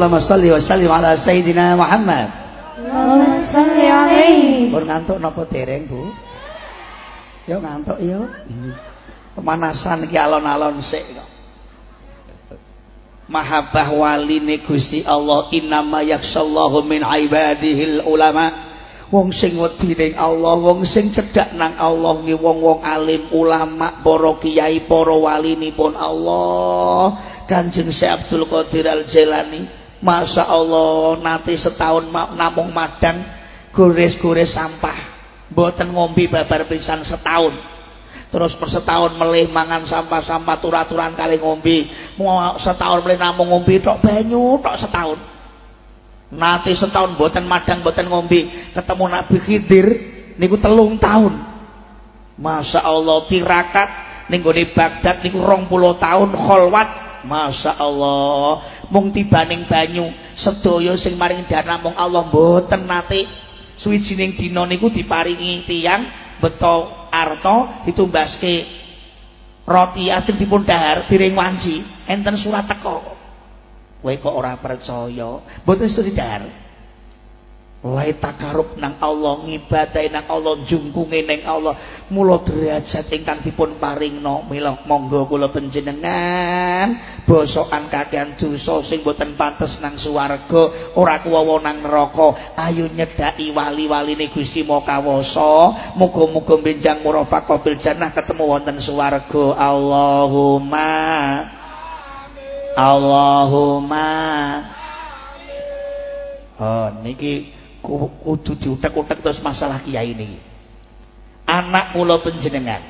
Allahumma sholli wa sallim ala sayyidina Muhammad. Allahumma sholli alaihi. Pun ngantuk napa dereng, Bu? Yo ngantuk yo. Pemanasan iki alon-alon sik kok. Mahabbah waline Gusti Allah innama yakhshallahu min ibadihil ulama. Wong sing wedi ning Allah, wong sing cedhak nang Allah nggih wong-wong alim, ulama, para kiai, para walinipun Allah. Kanjeng Syekh Abdul Qadir Al-Jailani, Masya Allah nate setahun namung madang gores-gores sampah. Mboten ngombe babar pisan setahun. Terus per setahun melih mangan sampah-sampah turaturan kali ngombe. Mau setahun melih namung ngombe tok banyu tok setahun. Nanti setahun boten madang boten ngombe ketemu Nabi Khidir niku telung tahun. Masya Allah tirakat ning gone Baghdad niku 20 tahun kholwat Masya Allah. Mung tibaning banyu sedaya sing maring dana mung Allah mboten nate. Suwijining dina niku diparingi tiyang beto arto ditumbaske roti ajeng dipun dahar diring wanci. Enten surat teko. Wae kok ora percaya, mboten setuju dahar. Wae takarub nang Allah, ngibadahi nang Allah, jungkunge nang Allah. Mula derajat ingkang dipun paringno, mila monggo kula panjenengan bosokan kakean dosa sing boten pantes nang swarga, ora kuwawa nang neraka. Ayo nyedaki wali-waline Gusti Mokawasa. Muga-muga benjang murafaq bil jannah ketemu wonten swarga. Allahumma Allahumma Oh niki kudu diutek-utek terus masalah kiai niki. Anak kula panjenengan.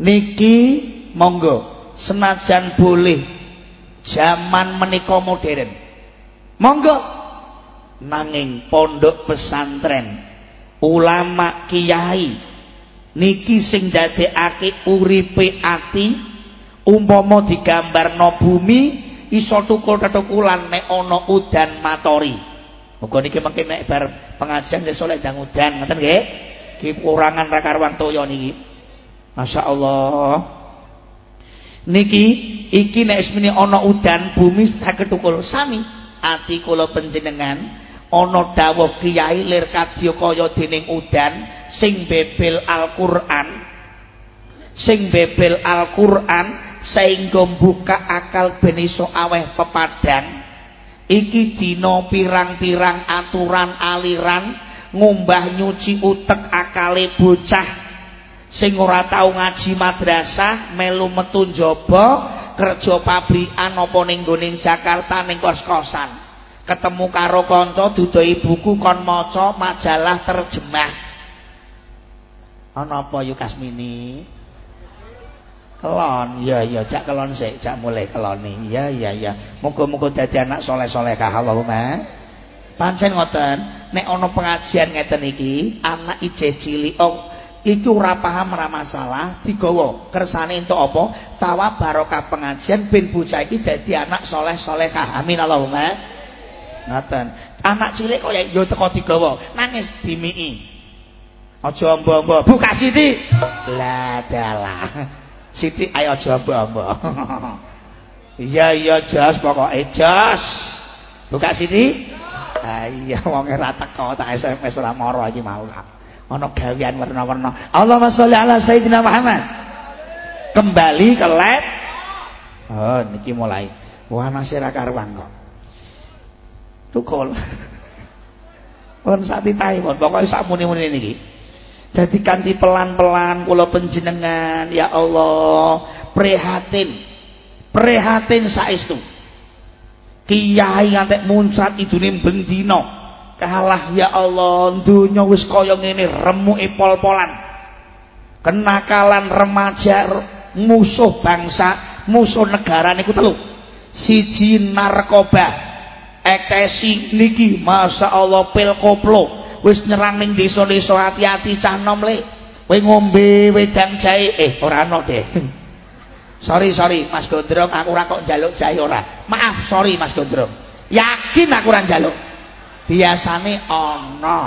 Niki monggo senajan boleh zaman menika modern. Monggo nanging pondok pesantren ulama kiai niki sing dadekake uripe ati umpama digambarno bumi iso tukul-tukulan nek ana udan matori. Muga niki mengke nek bar pengajian sesuk lek ndang udan ngoten nggih. Iki kurangan ra karuan toya niki. Masyaallah. Niki iki nek semene ana udan bumi saged tukul sami ati kula panjenengan ana dawuh kiai lir kadya kaya dening udan sing bebel Al-Qur'an sing bebel Al-Qur'an sehingga buka akal ben iso aweh pepadang iki dina pirang-pirang aturan aliran ngumbah nyuci utek akale bocah. Sing ora tau ngaji madrasah melu metu njaba kerja pabrikan apa ning nggoning Jakarta ning kos-kosan. Ketemu karo kanca dudohi buku kon maca majalah terjemah. Ana apa yuk Kasmini kelon. Iya iya cak kelon sik cak mulai keloni. Iya iya iya muga-muga dadi anak soleh-solehah Allahumma. Pancen ngoten nek ana pengajian ngeten iki anak ije cilik oh iki ora paham ora masalah digawa kersane entuk apa? Tawa barokah pengajian ben bocah iki dadi anak soleh-solehah amin Allahumma. Ngoten. Anak cilik kok ya teko digawa. Nangis dimiki. Aja ombo-ombo buka siti. Lah dalah Siti ayo aja mbok Iya iya jas pokoke jas. Buka Siti. Ah iya wong ora teko tak SMS ora moro iki mau. Ana gawean warna-warna. Allahumma sholli ala sayyidina Muhammad. Kembali ke lab. Oh niki mulai. Wah masih ra karuan kok. Tukul. Pun sak titahe pun pokoke sak muni-muni niki. Jadi kanti pelan-pelan kula penjenengan ya Allah prihatin. Prihatin saestu. Kiai ngantek muncat idune bendina. Kalah ya Allah donya wis kaya ngene remuke pol-polan. Kenakalan remaja musuh bangsa, musuh negara niku telu. Siji narkoba. Ekesi niki Masya Allah pil koplo wis nyerang ning desa-desa hati-hati cah nom le kowe ngombe wedang jahe eh ora ana deh. Sorry sorry Mas Gondrong aku ora kok njaluk jahe ora. Maaf sorry Mas Gondrong. Yakin aku ora njaluk. Biasane ana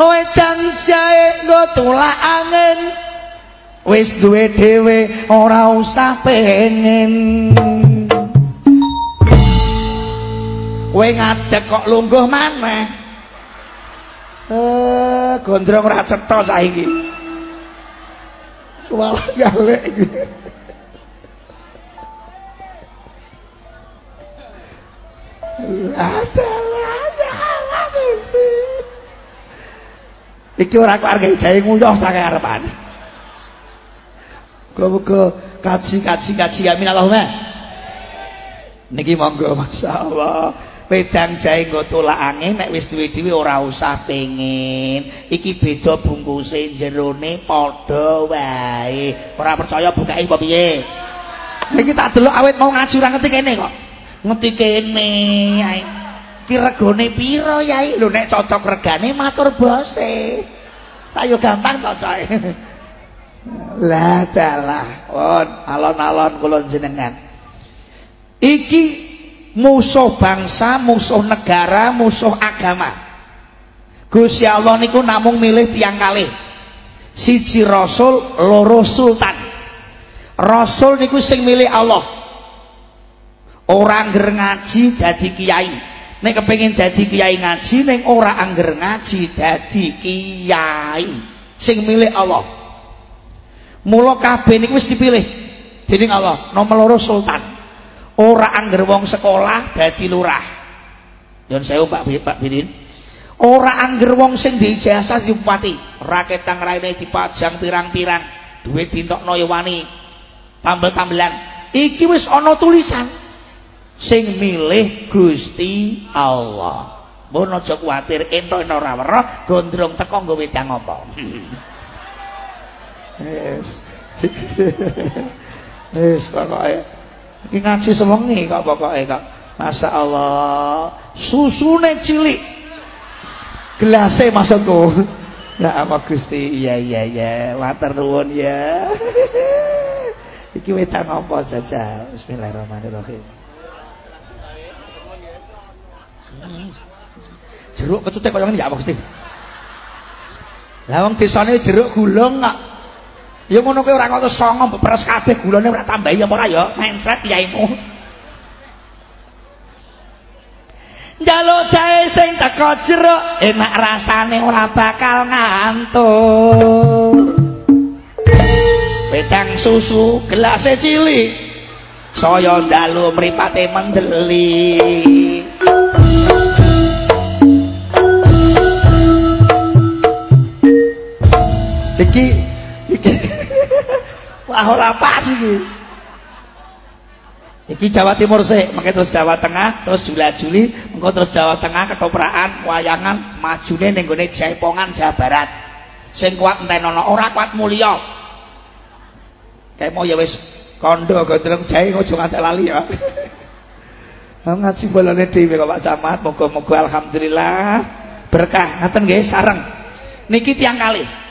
wedang jahe nggo tulak angin. Wis duwe dhewe ora usah pengen. Kowe ngadeg kok lungguh maneh eh gondrong ora cetha saiki walah galek iki iki ora kok arep jae nguyuh saking arepan Muga-muga kaji-kaji kaji amin Allahumma. Niki monggo masyaallah. Wedang jahe nggo tolakane nek wis duwe dhewe ora usah pengin. Iki beda bungkuse jerone padha wae. Ora percaya bukake apa piye? Iki tak delok awet mau ngaji ora ngerti kene kok. Ngerti kene ae. Ki regane pira yai? Lho nek cocok regane matur bose. Tak yo gampang to coy. *laughs* lah dalah on alon-alon kula jenengan iki musuh bangsa musuh negara musuh agama. Gusti Allah niku namung milih tiang kalih. Siji rasul loro sultan. Rasul niku sing milih Allah. Orang angger ngaji dadi kiai. Nek kepengin dadi kiai ngaji ning ora angger ngaji dadi kiai. Sing milih Allah. Mula kabeh niku wis dipilih. Dening Allah. Nomor loro sultan. Ora angger wong sekolah dadi lurah. Yon sewu Pak Pak Bidin. Ora angger wong sing diijazah di bupati. Raketang raine dipajang pirang-pirang. Duit dintokno ya wani. Tambel-tambelan. Iki wis ana tulisan. Sing milih Gusti Allah. Mun aja kuwatir entuk ora weruh gondrong teko nggo wedang apa. *laughs* Yes. *laughs* Wis pokoke iki ngaji sewengi kok pokoke kok. Masya Allah susune cilik. Gelasnya maksudku. *laughs* Ya apa Gusti? Iya iya iya. Matur nuwun ya. *laughs* Iki wetan apa jajal? Bismillahirrahmanirrahim. Hmm. jeruk kecute kaya ngene ya apa Gusti? Lah wong desane jeruk gulung kok Ya ngono kowe ora kok songo beres kabeh gulane ora tambahi apa ora ya? Mencret yaimu. Njaluk jahe sing teko jeruk enak rasane ora bakal ngantuk. Wedang susu gelas cilik. Saya ndalu mripate mendeli. Iki iki Wah ora pas iki. Iki Jawa Timur sih, mengke terus Jawa Tengah, terus Juli-Juli, engko terus Jawa Tengah, ketoprakan, wayangan, majune ning gone Jaipongan Jawa Barat. Sing kuat entenono, ora kuat mulya. Kayak mau ya wis kondo gondrong jahe aja ngantek lali ya. ngaji bolone dhewe kok Pak Camat, moga-moga alhamdulillah berkah. Ngaten nggih sareng. Niki tiang kali.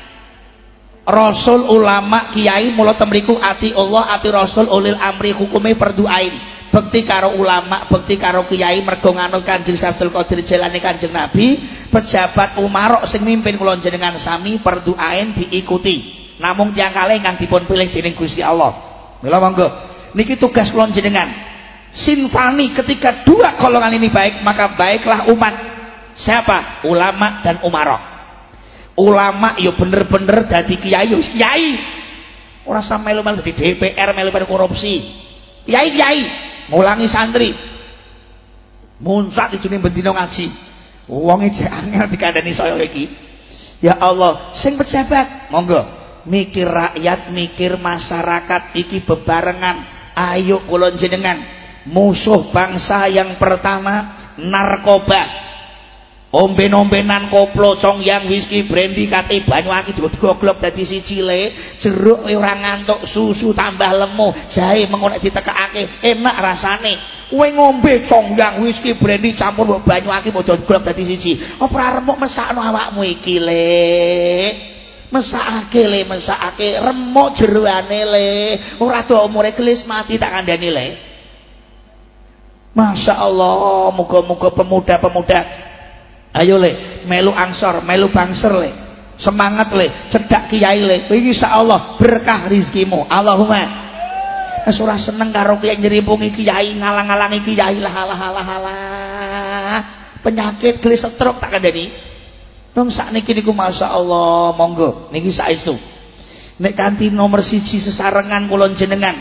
Rasul ulama kiai mula temriku ati Allah ati Rasul ulil amri hukume perduain. Bekti karo ulama bekti karo kiai mergo nganut Kanjeng Sabdul Qadir Kanjeng Nabi pejabat umarok sing mimpin kula jenengan sami perduain diikuti. Namung tiang kalih ingkang dipun pilih dening Gusti Allah. Mila monggo. Niki tugas kula jenengan sinfani ketika dua golongan ini baik maka baiklah umat. Siapa? Ulama dan umarok ulama ya bener-bener dadi kiai wis kiai. Ora sampe melu melu dadi DPR melu korupsi. Kiai kiai ngulangi santri. Munsat ijune bendina ngaji. Wonge jek angel dikandani saya iki ya Allah sing pejabat monggo. Mikir rakyat mikir masyarakat iki bebarengan. Ayo kula jenengan musuh bangsa yang pertama narkoba omben-ombenan koplo congyang whisky brandy kate banyu aki digoglok dadi siji le jeruk ora ngantuk susu tambah lemu jahe mengono ditekakake enak rasane. Kowe ngombe congyang whisky brandy campur banyu aki padha digoglok dadi siji. Apa remuk mesakno awakmu iki le? Mesakake le mesakake. Remuk jeroane le. Ora do umure gelis mati tak kandhani le. Masya Allah, muka-muka pemuda-pemuda ayo le. Melu angsor melu bangser le. Semangat le. Cedak kiai le. Insyaallah berkah rizkimu. Allahumma. Wis ora seneng karo kiai nyeripungi kiai ngalang-alangi kiai. Lah lah lah lah penyakit gelis stroke tak kandhani Wong sakniki niku masyaallah monggo. Niki saestu. Nek kanthi nomor siji sesarengan kula jenengan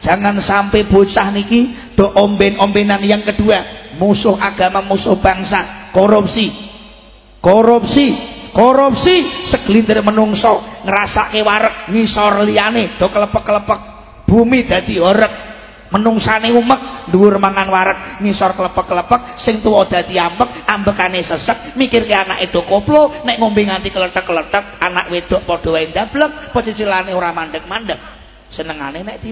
jangan sampai bocah niki do omben-ombenan. Yang kedua musuh agama musuh bangsa korupsi. Korupsi. Korupsi. Segelintir menungso. Ngerasake warek. Ngisor liyane. Do kelepek-kelepek. Bumi dadi orek menungsane umek. Dhuwur mangan waret ngisor klepek-klepek sing tuwa dadi ambek. Ambekane sesek. Mikirke anake do koplo. Nek ngombe nganti kletek-kletek anak wedok padha wae ndablek. Pecicilane ora mandek-mandek. Senengane nek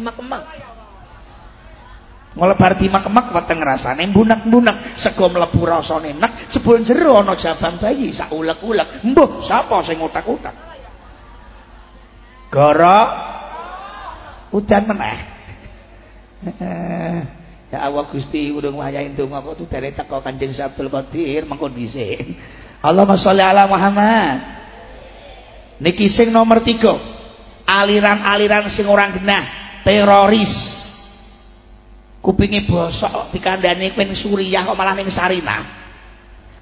dimek-emek nglebar dimek-emek weteng rasane bunek-bunek sego mlebu rasane nek jebul jero ana jabang bayi sak ulek-ulek mbuh sapa sing utak-utak gara udan meneh *laughs* ya Allah Gusti urung wayahe ndonga kok tudare teko Kanjeng Abdul Qadir mengko dhisik. Allahumma sholli ala Muhammad. Niki sing nomor 3. Aliran-aliran sing orang genah, teroris. Kupinge bosok dikandani ping Suriah kok malah ning Sarinah.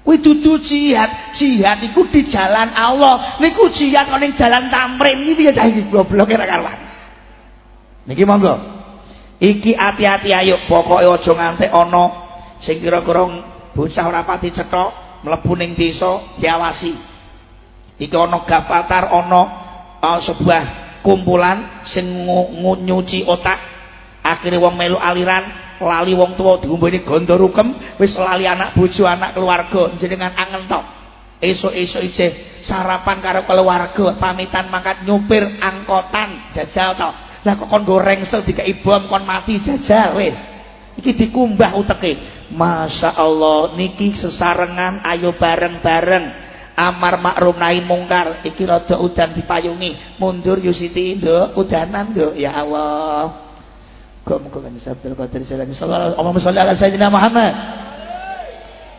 Kuwi dudu jihad. Jihad iku di jalan Allah. Niku jihad kok ning jalan Tamrin iki piye cah iki goblok ora karuan. Niki monggo. iki hati-hati ayo pokoke aja nganti ana sing kira-kira bocah ora pati cethok mlebu ning desa diawasi iki ana gafatar ana uh, sebuah kumpulan sing nyuci otak akhirnya wong melu aliran lali wong tua diumbeni gondo rukem wis lali anak bojo anak keluarga jenengan angen tok. Esok-esok ije sarapan karo keluarga pamitan mangkat nyupir angkotan jajal tok. Lah kok kon goreng sel dikai bom kon mati jajal wis. Iki dikumbah uteke. Masya Allah niki sesarengan ayo bareng-bareng. Amar makruf nahi mungkar iki rada udan dipayungi. Mundur Yusiti nduk udanan nduk. Ya Allah kok muga kan sabda qadir sallallahu alaihi wasallam sayyidina Muhammad.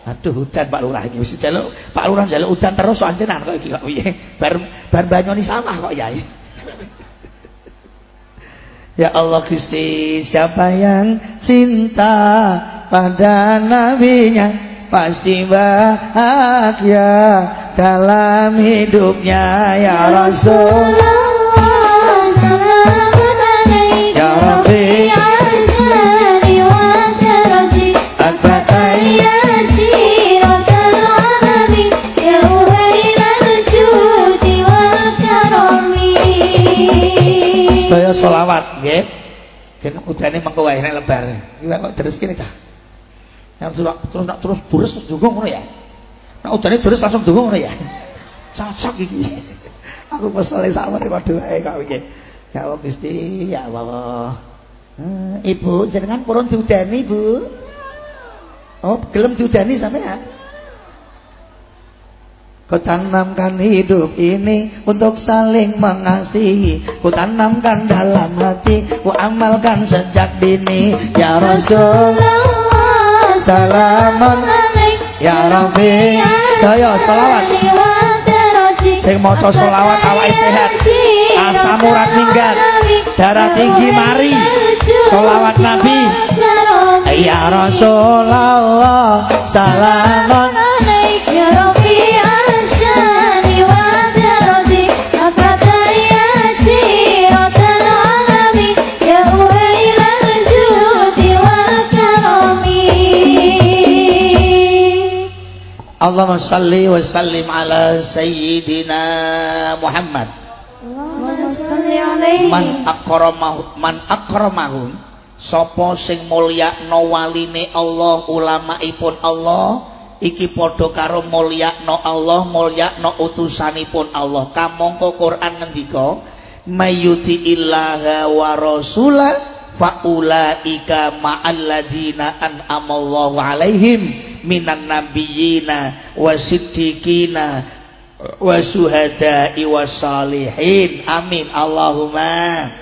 Aduh udan Pak Lurah ini mesti jaluk. Pak Lurah jaluk udan terus ancenan kok iki kok piye? Bar bar banyoni sama kok ya *laughs* Ya Allah Gusti siapa yang cinta pada nabinya pasti bahagia dalam hidupnya ya Rasulullah sedaya selawat nggih. Gen udane mengko wae nek lebar. Iki kok terus kene cah. Yang terus terus nak terus burus terus dungo ngono ya. Nek udane terus langsung dungo ngono ya. Cocok iki. *laughs* Aku pesale sama padha wae kok iki. Ya Allah Gusti, ya Allah. Hmm, ibu jenengan purun diudani, Bu. Oh, gelem diudani sampean? Kutanamkan hidup ini untuk saling mengasihi. Kutanamkan dalam hati Ku amalkan sejak dini. Ya Rasulullah Salamun Ya Rabbi. Saya salawat Sing moco salawat awak sehat. Asam urat minggat. Darah tinggi mari. Salawat Nabi Ya Rasulullah Salamun Ya Rabbi Allahumma salli wa sallim ala sayyidina Muhammad. Man akramahu man akramahum sapa sing mulyakno waline Allah ulamaipun Allah? Iki padha karo mulyakno Allah mulyakno utusanipun Allah. Kamangka Quran ngendika mayyuti illaha wa rasula faulaika ma'alladina an'amallahu alaihim minan nabiyina wasiddiqina wa syuhada'i salihin. Amin. Allahumma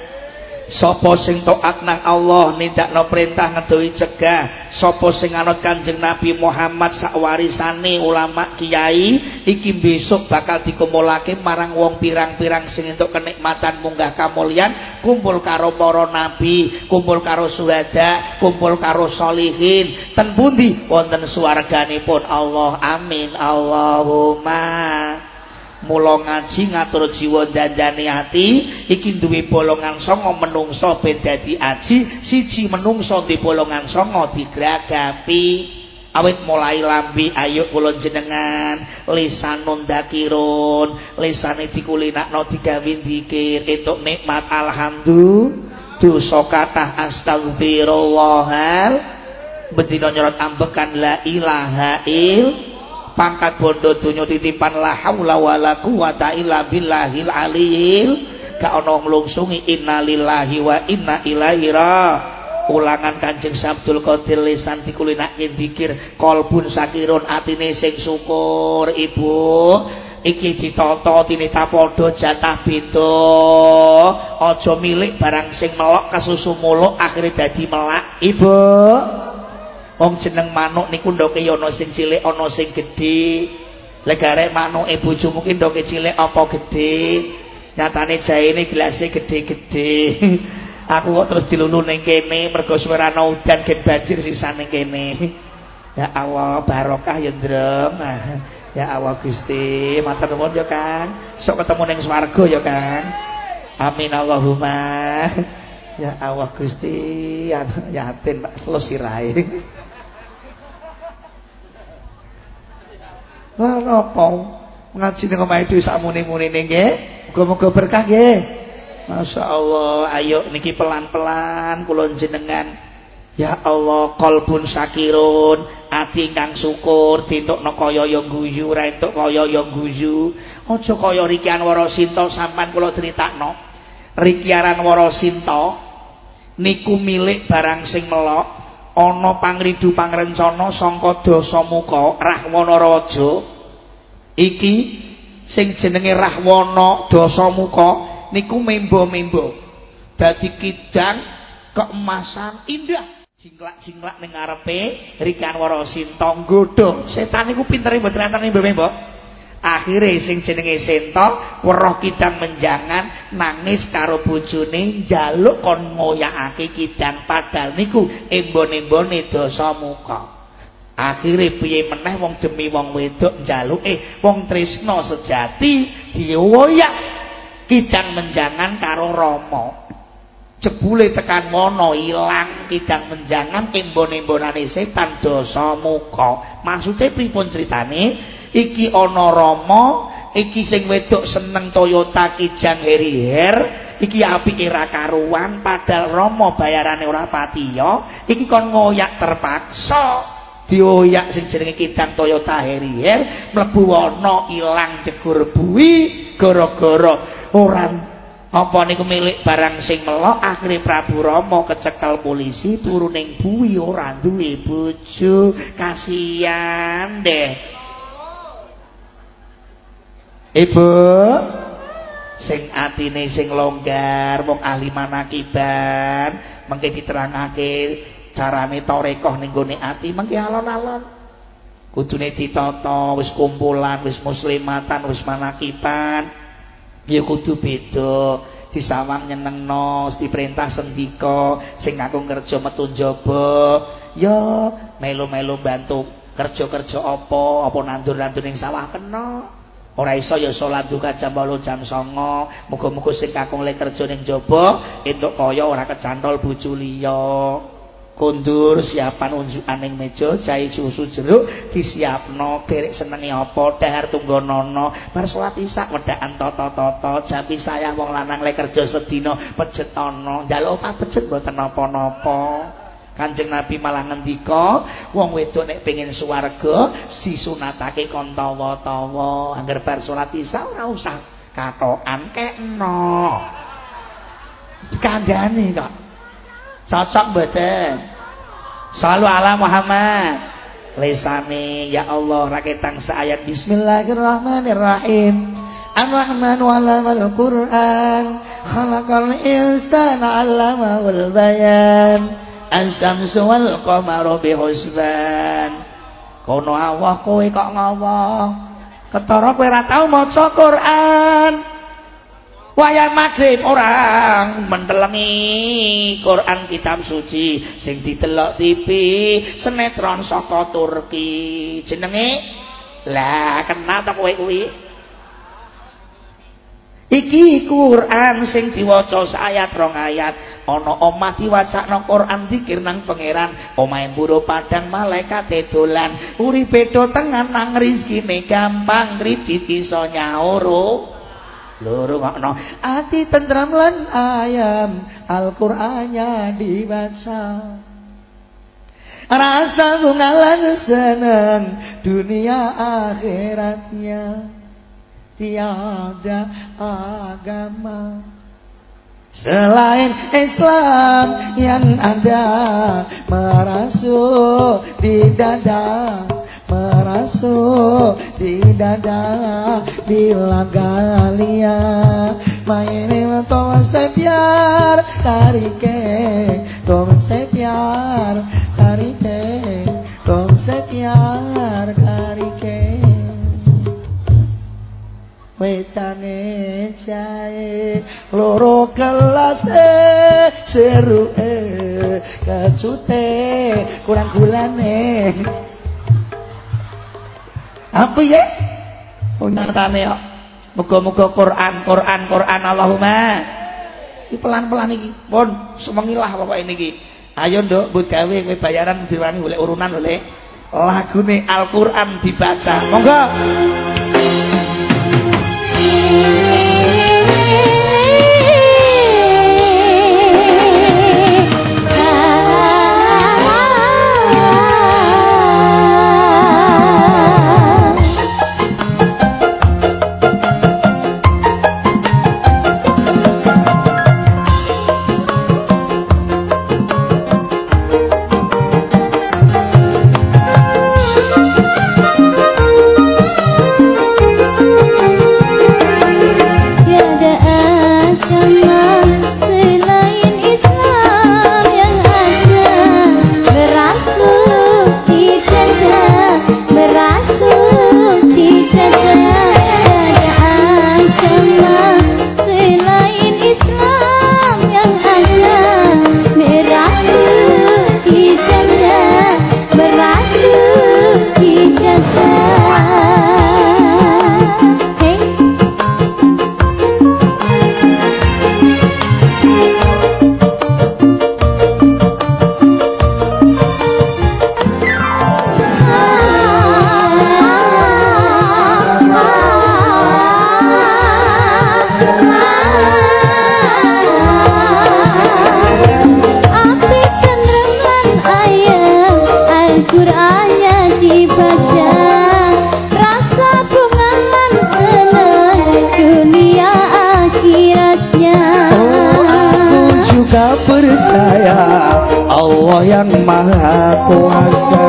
Sopo sing taat nang Allah nindakno perintah ngedohi cegah. Sopo sing anut Kanjeng Nabi Muhammad sakwarisane ulama kiai iki besok bakal dikumpulake marang wong pirang-pirang sing entuk kenikmatan munggah kamulyan kumpul karo para nabi kumpul karo suhada kumpul karo solihin. Ten pundi wonten swarganipun Allah? Amin. Allahumma mula ngaji ngatur jiwa dandane ati iki duwe bolongan songo menungso ben dadi aji siji menungso di bolongan songo digragapi. Awit mulai lambi ayo kula jenengan lisanun dakirun lisane dikulinakno digawe dikir entuk nikmat alhamdulillah. Dosa kathah astagfirullahal bedina nyorot ambekan la ilaha illallah pangkat bondo donya titipan la haula wala quwata illa billahil aliyil. Gak ana nglungsungi innalillahi wa inna ilaihi ulangan Kanjeng Sabdul Qadir lisan dikulinake dikir kolbun sakirun atine sing syukur ibu. Iki ditata tinita padha jatah beda. Aja milik barang sing melok kesusu muluk akhire dadi melak ibu Wong jeneng manuk niku ndoke ya ana sing cilik ana sing gedhe. Legare manuke bojomu ki ndoke cilik apa gedhe? Nyatane jaene gelase gedhe-gedhe. *laughs* Aku kok terus dilulu ning kene mergo suwe ana udan gen banjir sisane kene. *laughs* Ya Allah barokah ya ndrem. *laughs* Ya Allah Gusti, matur nuwun ya Kang. Sok ketemu ning swarga ya Kang. Amin Allahumma. Ya Allah Gusti, yatin Pak Lah napa ngaji ning omahe dhewe sakmune-munene nggih? Muga-muga berkah nggih. Masyaallah, ayo niki pelan-pelan kula jenengan. Ya Allah, kolbun sakirun, ati ingkang syukur, ditukno kaya ya guyu, ra entuk kaya ya guyu. Aja kaya Riki Anwara Sinta sampean kula critakno. Riki Anwara Sinta niku milik barang sing melok ana pangridu pangrencana sangka Dasamuka Rahwana Raja iki sing jenenge Rahwana Dasamuka niku membo-membo dadi kidang keemasan indah. Jingklak-jingklak ning ngarepe Rikan Warasinta nggodho setan niku pintere mboten membo-membo akhire sing jenenge senta weruh kidang menjangan nangis karo bojone njaluk kon ngoyakake kidang padahal niku embon-embone dosa muka. Akhire piye meneh wong demi wong wedok njaluke wong tresna sejati dioyak kidang menjangan karo Rama. Jebule tekan mono ilang kidang menjangan embon-embonane setan dosa muka. Maksude pripun critane iki ana Rama iki sing wedok seneng Toyota Kijang Harrier iki apike ra karuan padahal Rama bayarane ora patiya iki kon ngoyak terpaksa dioyak sing jenenge Kijang Toyota Harrier mlebu ana ilang jegur bui gara-gara ora apa niku milik barang sing melok akhire Prabu Rama kecekel polisi turuning bui ora duwe bojo. Kasihan deh Ibu. Sing atine sing longgar wong ahli manakiban mengke diterangake carane tarekoh ning gone ati mengke alon-alon. Kudune ditata wis kumpulan wis muslimatan wis manakiban. Ya kudu beda. Disawang nyenengno diperintah sendika sing aku kerja metu njaba. Ya melu-melu bantu kerja-kerja apa apa nandur-nandur ning sawah kena Ora iso ya salat duka jam 8 jam 9. Muga-muga sing kakung le kerja ning jaba entuk kaya ora kecantol bojo liya. Kundur siapan unjukan ning meja, jahe susu jeruk disiapno, gerek senenge apa, dahar tunggonono, bar salat isya wedakan tata-tata, jampi sayang wong lanang le kerja sedina pejet ana, njaluk apa pejet mboten napa-napa. Kanjeng Nabi malah ngendika, wong wedok nek pengen swarga disunatake kon tawa-tawa. Angger bar salat Isya ora usah katokan kekno. Dikandani kok. Cocok mboten? Selalu ala Muhammad. Lesane ya Allah raketang seayat Bismillahirrahmanirrahim. Ar-Rahman wa'alamal Qur'an Khalaqal insana 'allamahul bayan As-samsu wal qamaru bihusban Kono Allah kowe kok ngawah. Ketara kowe ora tau maca Quran. Wayang maghrib orang mentelengi Quran kitab suci sing ditelok TV sinetron saka Turki. Jenenge? Lah kena ta kowe kuwi Iki Quran sing diwaca ayat rong ayat. Ana omah diwacakno Quran dikir nang pangeran omahe buru padang malaikat dolan. Uripe do tengan nang rezekine gampang kredit iso nyaur loro ngono. Ati tentrem lan ayam Al-Qur'annya dibaca rasa bungalan seneng dunia akhiratnya tiada agama. Selain Islam yang ada merasuk di dada merasuk di dada. Di lagalia main tom se pyar tarike tom se pyar tarike tom se wetane jae loro kelase seruke kecute kurang gulane. Apa ya? Unyatane kok. Muga-muga Quran Quran Quran Allahumma. Iki pelan-pelan iki pun semengilah pokoke niki ayo nduk mbut gawe kowe bayaran diwangi oleh urunan oleh lagune Al-Qur'an dibaca. Monggo me. percaya Allah yang maha kuasa.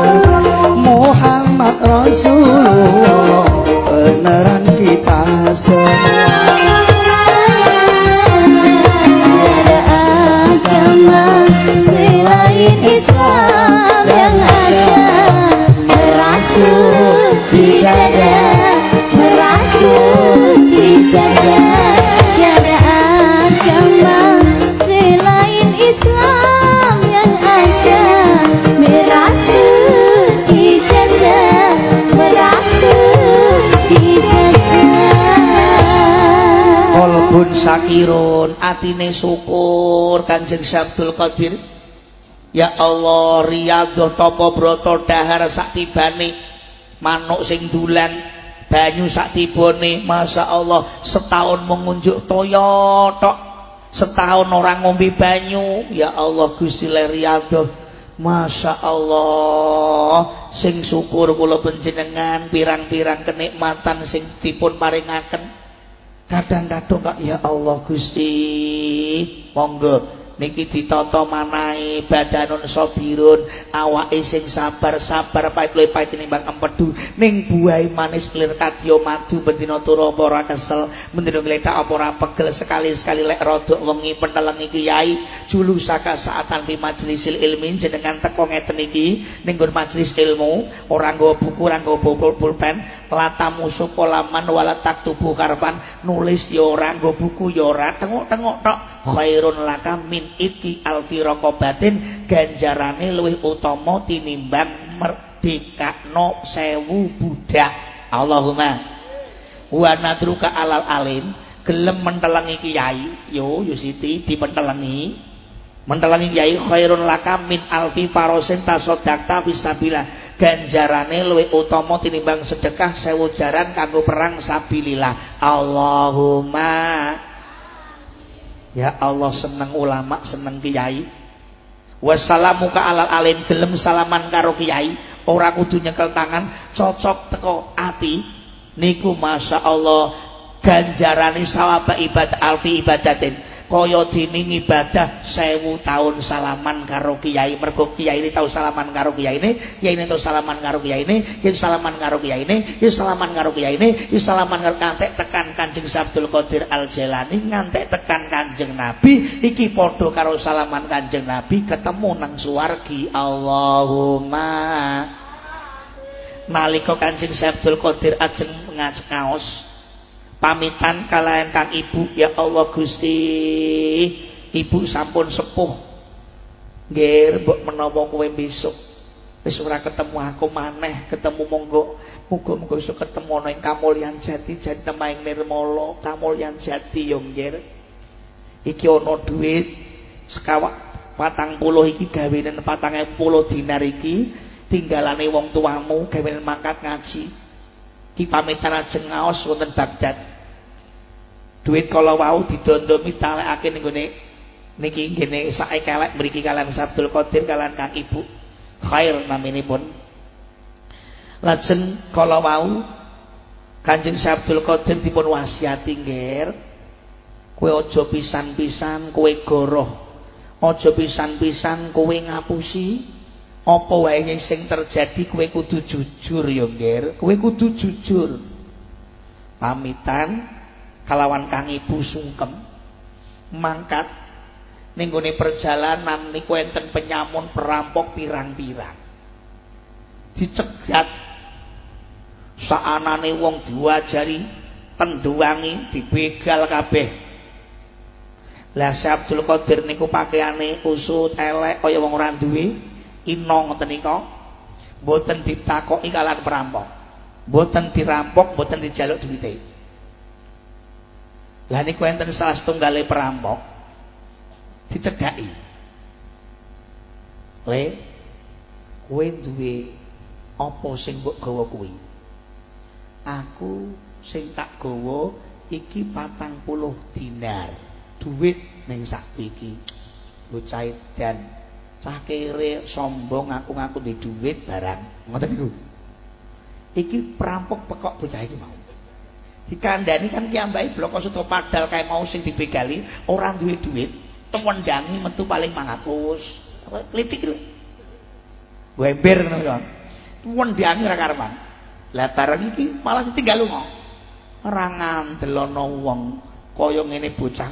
Syakirun atine syukur Kanjeng Syabdul Qadir. Ya Allah riyadhah tapa brata dahar sak tibane manuk sing dulan banyu sak tibane Allah setahun mengunjuk toyo tok. Setahun orang ngombe banyu. Ya Allah Gusti riyadhah Masya Allah sing syukur kula panjenengan pirang-pirang kenikmatan sing dipun paringaken kadang-kadang kak ya Allah Gusti monggo. Niki ditata manahe badanun sabirun awake sing sabar sabar pait luwih pait tinimbang empedu. Ning buahe manis lir kadya madu bendina turu apa ora kesel bendina ngletak apa ora pegel sekali-sekali lek rodok wengi pentelengi kiai julu saka saatan fi majlisil ilmi jenengan teko ngeten iki ning majelis ilmu ora nggawa buku ora nggawa pulpen latamu supolaman wala taktubu karpan nulis ya ora nggawa buku ya ora. Tengok-tengok tok. Khairun laka min iki alfi raqabatin ganjarane luwih utama tinimbang merdekakno sewu budak. Allahumma. Wa nadruka alal alim. Gelem mentelengi kiai. Yo yo Siti dimentelengi. Mentelengi kiai. Khairun laka min alfi farosin tasodakta fisabilillah ganjarane luwih utama tinimbang sedekah sewu jaran kanggo perang sabilillah Allahumma Ya Allah seneng ulama, seneng kiai. Wassalamu ka alal alim gelem salaman karo kiai, ora kudu nyekel tangan, cocok teko ati. Niku Masya Allah ganjarane sawaba ibadah alfi ibadatin kaya dene ibadah sewu tahun salaman karo kiai. Mergo ini tahu salaman karo kiai ini tahu salaman karo kiai ini kiai salaman karo ini kiai salaman karo ini kiai salaman karo ngantek tekan kanjeng Sabdul Qadir Al Jailani ngantek tekan kanjeng Nabi iki podo karo salaman kanjeng Nabi ketemu nang suwargi Allahumma. Nalika kanjeng Sabdul Qadir ajeng ngaos pamitan kalian kang ibu ya Allah Gusti. Ibu sampun sepuh. Nggih mbok menawa kowe besok. Wis ora ketemu aku maneh ketemu monggo muga-muga iso ketemu ana ing kamulyan jati jati temaing nirmala. Kamulyan jati yo nggih. Iki ana dhuwit sekawak patang puluh iki gawenen patang puluh dinar iki tinggalane wong tuamu gawenen mangkat ngaji. Ki pamitan ajeng ngaos wonten Baghdad duit kalau wau didondomi talekake ning gone niki ngene sae kelek mriki kalian Sabdul Qadir kalian Kang Ibu. Khair naminipun. Lajeng kalau wau Kanjeng Sabdul Qadir dipun wasiati nggih kowe aja pisan-pisan kowe goroh. Aja pisan-pisan kowe ngapusi apa wae sing terjadi kowe kudu jujur ya nggih kowe kudu jujur. Pamitan kalawan kang ibu sungkem mangkat. Ning perjalanan niku enten penyamun perampok pirang-pirang. Dicegat. Saanane wong diwajari tenduwangi dibegal kabeh. Lah Abdul Qadir niku pakaiane usut elek kaya wong ora duwe. Ino ngoten nika. Mboten ditakoki kalan perampok. Mboten dirampok mboten dijaluk duwite lah niku enten salah setunggale perampok dicedhaki. Le kowe duwe apa sing mbok gawa kuwi? Aku sing tak gawa iki patang puluh dinar. Duit ning sak iki bocah dan cah kere sombong aku ngaku di duit barang. Ngoten niku? Iki perampok pekok bocah iki mau dikandani kan kiambai bloko suto padal kayak mau sing dibegali orang duit duit temendangi metu paling mangatus. Lho. Weber ngono kan temendangi ora karepan. Lah barang iki malah ditinggal lunga. Ora ngandelono wong kaya ngene bocah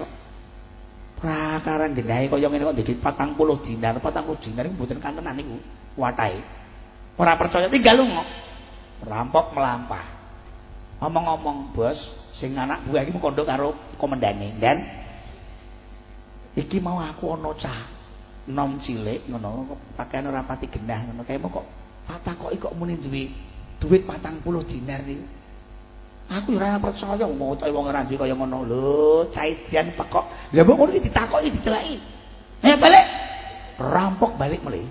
prakaran genahe kaya ngene kok dadi 40 dinar 40 dinar iku mboten kantenan niku. Watahe ora percaya tinggal lunga. Rampok melampah ngomong-ngomong bos sing anak buah iki kondok karo komendane. Dan iki mau aku ana cah nom cilik ngono pakaian ora pati genah ngono. Kae kok takoki kok muni duwe duit 40 dinar iki. Aku ora percaya mau wong ora duwe kaya ngono. Lho caidian pekok. Lha kok ngono iki ditakoki dicelaki. Eh balik. Rampok balik mulai.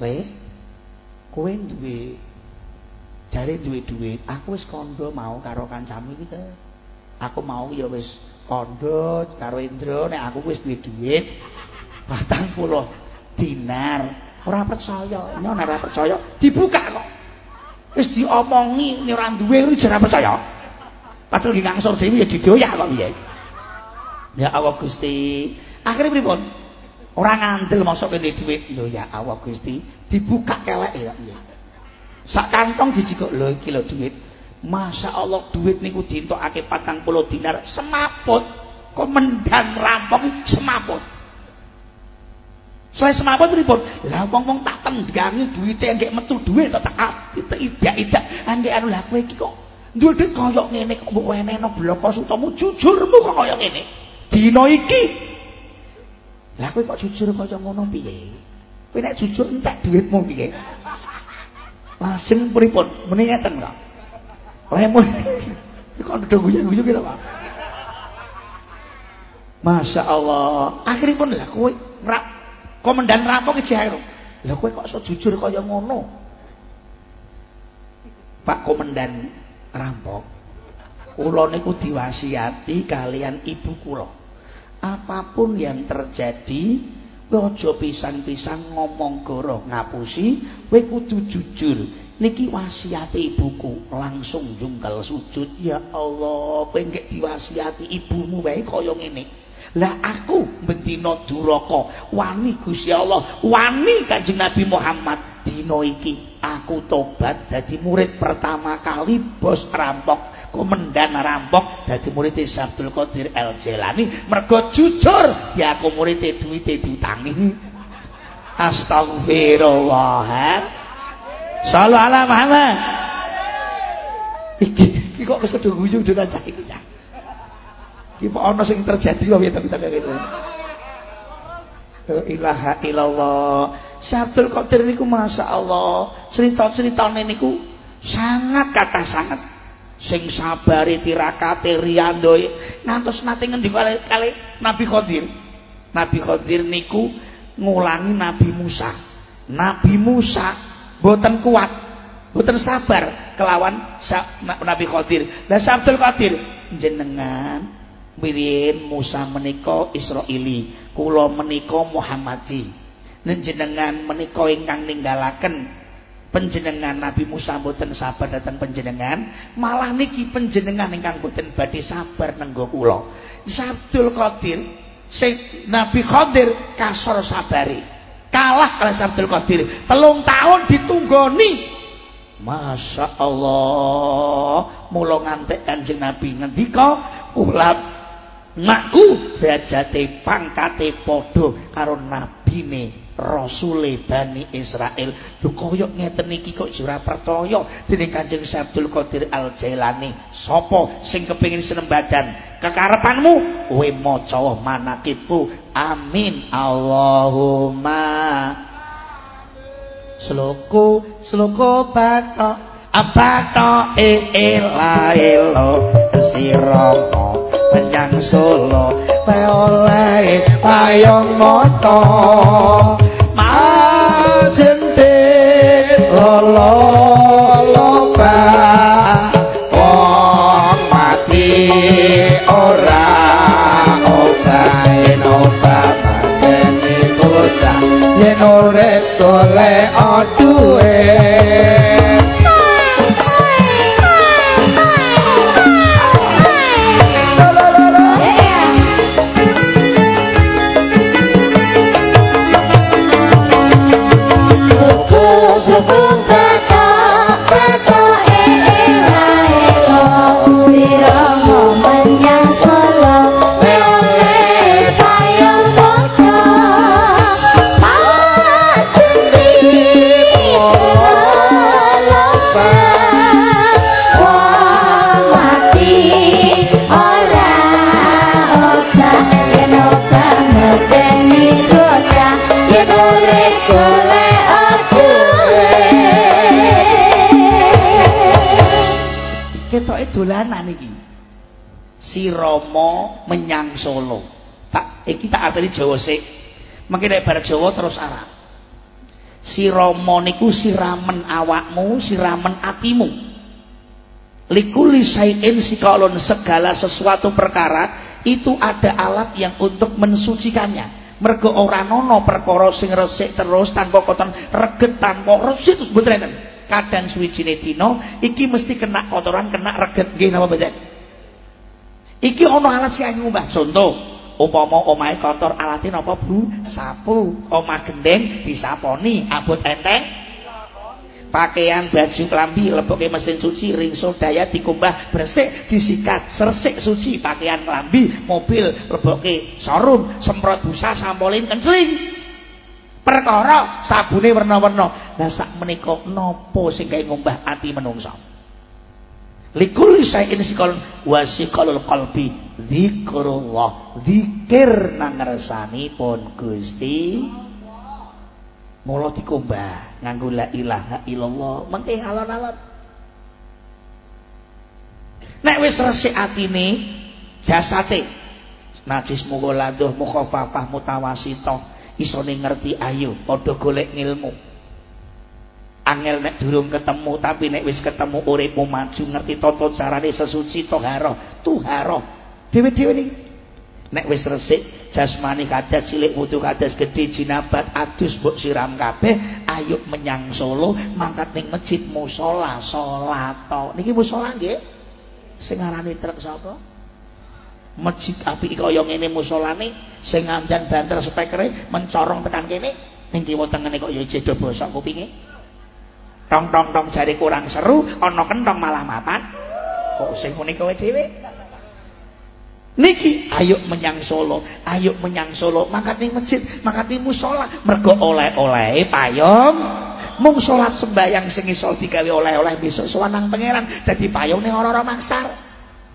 Kowe kowe duwe jare duwe duit aku wis kondo mau karo kancamu iki aku mau ya wis kondo karo Indra nek aku wis duwe duit 40 dinar ora percaya nyon ora percaya dibuka kok wis diomongi nek ora duwe iki ora percaya padahal iki ngangsur dhewe ya didoyak kok piye Ya Allah Gusti. Akhire pripun? Ora ngandel mosok. Lho ya Allah Gusti, dibuka kelek ya. Sak kantong dijikok lho iki lho dhuwit. Masya Allah duit niku diintokake 40 dinar semaput. Kok mendang rampung semaput. Selesai semaput pripun? Lah wong-wong tak tendgangi duwite nggih metu dhuwit tak idak-idak. Nggih anu lah kowe iki kok duwe kaya ngene kok mbok wenehno bloko sutamu jujurmu kok kaya ngene. Dina iki. Lah kowe kok jujur kaya ngono piye? Kowe nek jujur entek duitmu piye? Langsung pripun? Muni ngeten kok. Lemon. *laughs* Kok ada guyu-guyu kira Pak? Masya Allah. Akhirnya pun lah kowe rap komandan rampung iki jae. Lah kowe kok iso jujur kaya ngono? Pak komandan rampok. Kula niku diwasiati kalian ibu kula. Apa pun yang terjadi, aja pisan-pisan ngomong goro ngapusi, kowe kudu jujur. niki wasiate ibuku langsung jungkal sujud. Ya Allah kowe nggih diwasiati ibumu wae kaya ngene. Lah aku bendina duraka wani Gusti Allah wani Kanjeng Nabi Muhammad. Dina iki aku tobat dadi murid pertama kali bos rampok komandan rampok dadi murid Sabdul Qadir El Jelani mergo jujur ya aku murid duwite diutangi astagfirullah Sallu ala Muhammad. Iki iki kok wis kudu dengan iki cah. Iki kok ana sing terjadi ya tapi gitu. La ilaha illallah. Syabdul Qadir niku Masya Allah cerita-ceritane niku sangat kata sangat sing sabari tirakate riyandoe ngantos nate ngendi kali, kali Nabi Qadir Nabi Qadir niku ngulangi Nabi Musa. Nabi Musa boten kuat boten sabar kelawan Nabi Qadir lah Sabtul Qadir jenengan mirin Musa menika Israili? Kula menika Muhammadi. Jenengan menika ingkang ninggalaken penjenengan Nabi Musa boten sabar datang penjenengan malah niki penjenengan ingkang boten badhe sabar nenggo kula. Sabtul Qadir sing Nabi Qadir kasor sabari kalah kalih Abdul Qadir. Telung tahun ditunggoni. Masya Allah. Mula ngantek kanjeng Nabi ngendika ulap makku derajate pangkate padha karo nabine rasule Bani Israel. Lho kaya ngeten iki kok ora percaya? Dening Kanjeng Abdul Qadir Al Jailani sapa sing kepengin senembadan kekarepanmu? Kowe maca manakibku amin. Allahumma. Sloku sloku bato abato e ela elo sirama menyang solo. Pe oleh payung moto majentit lolo loba wong mati ora yen urip golek duwe dolanan iki. Si Rama menyang Solo. Tak iki tak artine Jawa sik. Mengki nek bar Jawa terus Arab. Si Rama niku siramen awakmu, siramen atimu. Likuli sayin sikalon segala sesuatu perkara itu ada alat yang untuk mensucikannya. Mergo ora ana perkara sing resik terus tanpa koton reget tanpa resik terus kadang suwijine dina iki mesti kena kotoran kena reget. Nggih napa mboten? Iki ana alat sing ayu Mbah contoh Umpama omahe kotor alate napa Bu? Sapu. Omah gendeng disaponi, abot enteng? Pakaian baju klambi leboke mesin cuci ringso daya dikumbah bersih disikat sersik suci. Pakaian klambi mobil leboke showroom semprot busa sampolin kencing perkara sabune warna-warna lah sak menika napa sing gawe ngumbah ati menungso likul sayin sikal wasikalul qalbi zikrullah. Zikir nang ngersanipun Gusti Mula dikumbah nganggo la ilaha illallah, mengke alon-alon. Nek wis resik atine, jasate najis mughaladhah mukhafafah mutawasithah, isone ngerti ayo padha golek ngilmu. Angel nek durung ketemu tapi nek wis ketemu uripmu maju ngerti tata carane sesuci tohara, tuhara. Dewe-dewe niki. Nek wis resik jasmani kadas cilik wudu kadas gedhe jinabat adus mbok siram kabeh ayo menyang Solo mangkat ning masjid musala salat niki musala nggih? Sing aranane truk sapa masjid api kaya ngene musolane sing ngandan banter spekere mencorong tekan kene ning kiwa tengene kok ya jedo bosok kupinge. Tong tong tong jari kurang seru ana kentong malah mapan. Kok sing muni kowe dhewe? Niki ayo menyang Solo, ayo menyang Solo, mangkat ning masjid, mangkat ning musala, mergo oleh-oleh payung mung salat sembayang sing iso digawe oleh-oleh besok sowan pangeran dadi payung ning ora-ora maksar.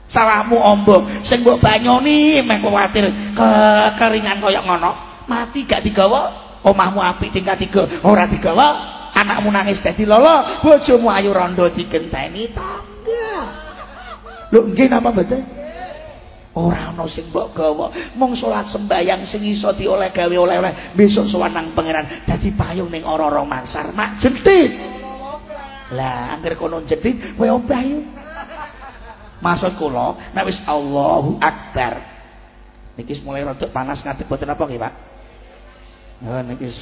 Salahmu ombong, sing mbok banyoni meh kuwatir. Kekeringan kaya ngono. Mati gak digawa, omahmu apik tingkat tiga. Ora digawa, anakmu nangis dadi lolo, bojomu ayu rondo digenteni tangga. Lho nggih napa mboten? ora ana sing mbok gawa. Mung salat sembayang sing iso dioleh gawe oleh-oleh besok sowan pangeran. Dadi payung ning ora-ora mangsar. Mak jentit lah angger kono jentit kowe obah yo maksud kula nek wis Allahu akbar. Niki mulai rada panas ngadeg boten apa nggih Pak? Oh niki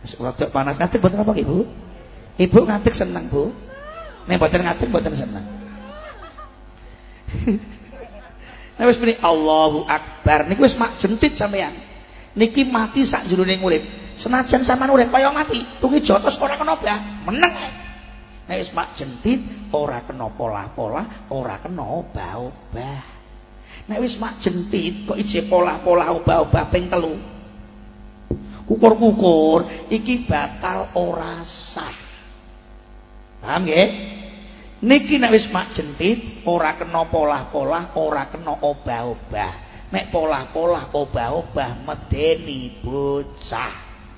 wis rada panas ngadeg boten apa nggih Bu? Ibu ngadeg seneng Bu. Nek boten ngadeg boten seneng. *laughs* Nek wis muni Allahu Akbar niku wis mak jentit sampean. Niki mati sak jroning urip. Senajan sampean urip kaya mati, tuki jotos ora kena obah, meneng. Nek wis mak jentit ora kena pola-pola, ora kena obah-obah. Nek wis mak jentit kok ije pola-pola obah-obah ping telu. Kukur-kukur iki batal ora sah. Paham nggih? Niki nek wis mak jentit ora kena polah-polah, ora kena obah-obah. Nek polah-polah, obah-obah medeni bocah.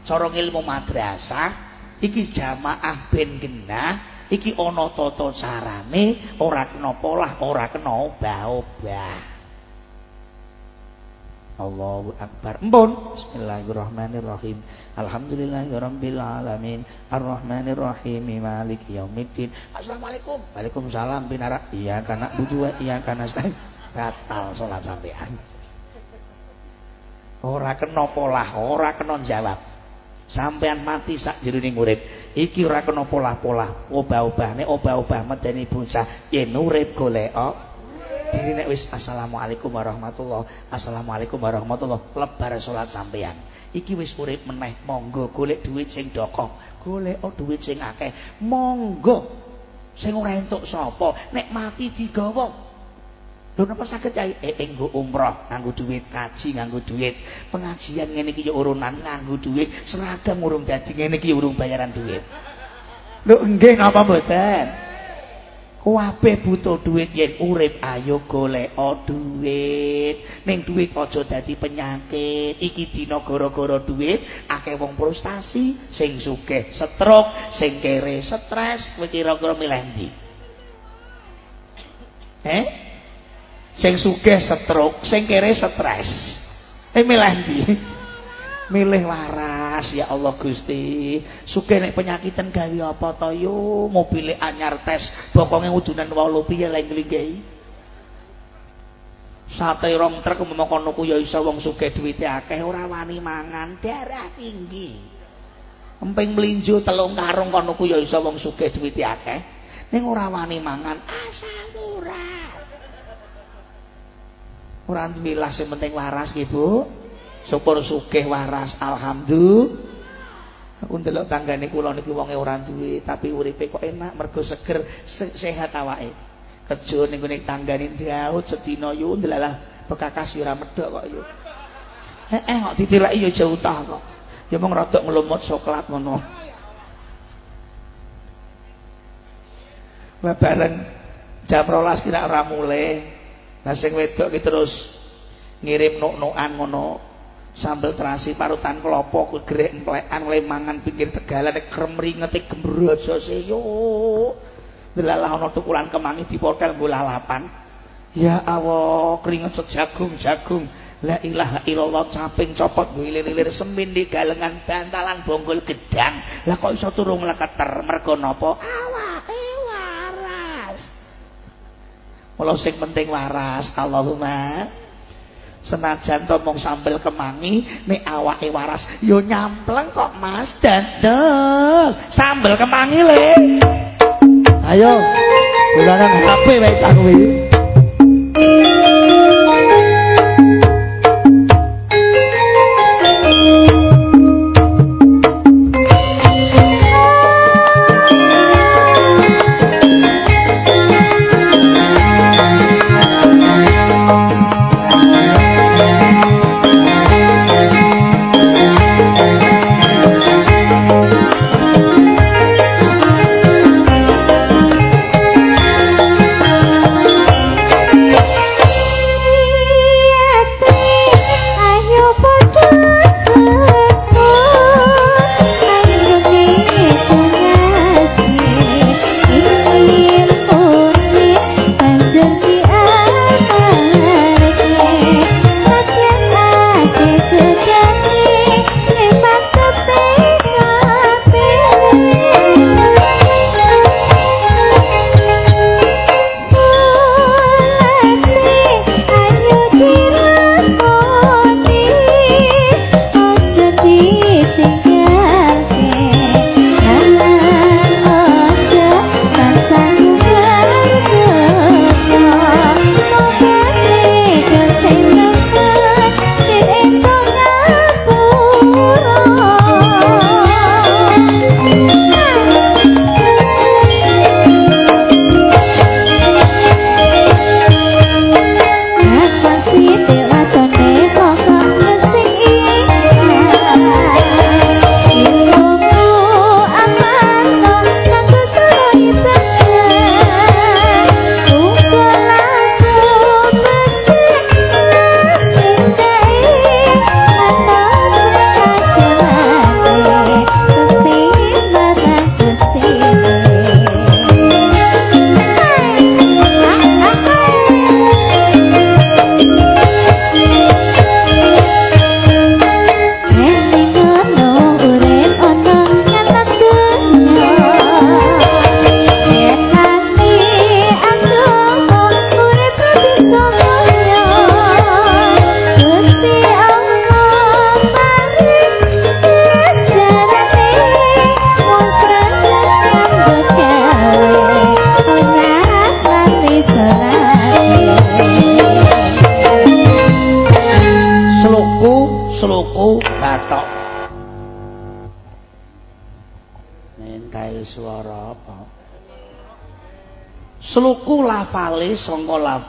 Cara ilmu madrasah iki jamaah ben genah, iki ana tata carane, ora kena polah, ora kena obah-obah. Allahu Akbar. Mpun. Bismillahirrahmanirrahim. Alhamdulillahirabbil alamin. Arrahmanirrahim. Maliki yaumiddin. Assalamualaikum. Waalaikumsalam binara. Iya kana budu iya kana nasta'in. Batal salat sampean. Ora kena polah, ora kena jawab. Sampean mati sak jroning urip. Iki ora kena polah-polah, obah-obah. Nek obah-obah medeni bocah, yen urip golek diri nek wis assalamualaikum warahmatullah. Assalamualaikum warahmatullah. Lebar salat sampean. Iki wis urip meneh. Monggo golek duit sing dokok. Golek duit sing akeh. Monggo. Sing ora entuk sapa. Nek mati digawa lho napa saged cai eh enggo umroh nganggo duit kaji nganggo duit pengajian ngene iki ya urunan nganggo duit seragam urung dadi ngene iki urung bayaran duit lho nggih napa mboten Kabeh butuh duit yen urip ayo golek duit. Ning duit aja dadi penyakit. Iki dina gara-gara duit akeh wong frustasi, sing sugih stroke, sing kere stres, kowe kira-kira milih? Eh? Sing sugih stroke, sing kere stres. Eh milih ndi? *laughs* milih waras ya Allah Gusti. Sugih nek penyakitan gawe apa to yo? Mobile anyar tes bokonge udunan 8 piye lek nglinggahi sate rong truk kono ku ya iso wong sugih duwite akeh ora wani mangan. Darah tinggi. Emping mlinjo telung karung kono ku ya iso wong sugih duwite akeh. Ning ora wani mangan asal murah ora milah sing penting waras nggih Bu syukur waras alhamdulillah Aku ndelok tanggane kula niki wonge ora duwe tapi uripe kok enak mergo seger se sehat awake. Kerja ning gone tanggane Daud sedina yo ndelalah bekakas yo ora medhok kok yo. Heeh kok ditileki yo jauh tah kok. Ya mung rada nglumut coklat ngono. Lah bareng jam 12 kira ora mulai. Lah sing wedok ki terus ngirim nuk-nukan ngono sambel terasi parutan kelopo gegrek emplekan oleh mangan pinggir tegalan krem ringeti gembrojo seyo delalah ana tukulan kemangi dipotel nggo lalapan. Ya Allah keringet sejagung jagung la ilaha illallah caping copot gilir-gilir semin di galengan bantalan bonggol gedang. Lah kok iso turu ngleketer mergo napa awake Walau sing penting waras Allahumma. Senajan to mung sambel kemangi nek awake waras yo nyampleng kok Mas. Dados sambel kemangi le. Ayo. Dolanan HP wae cah kuwi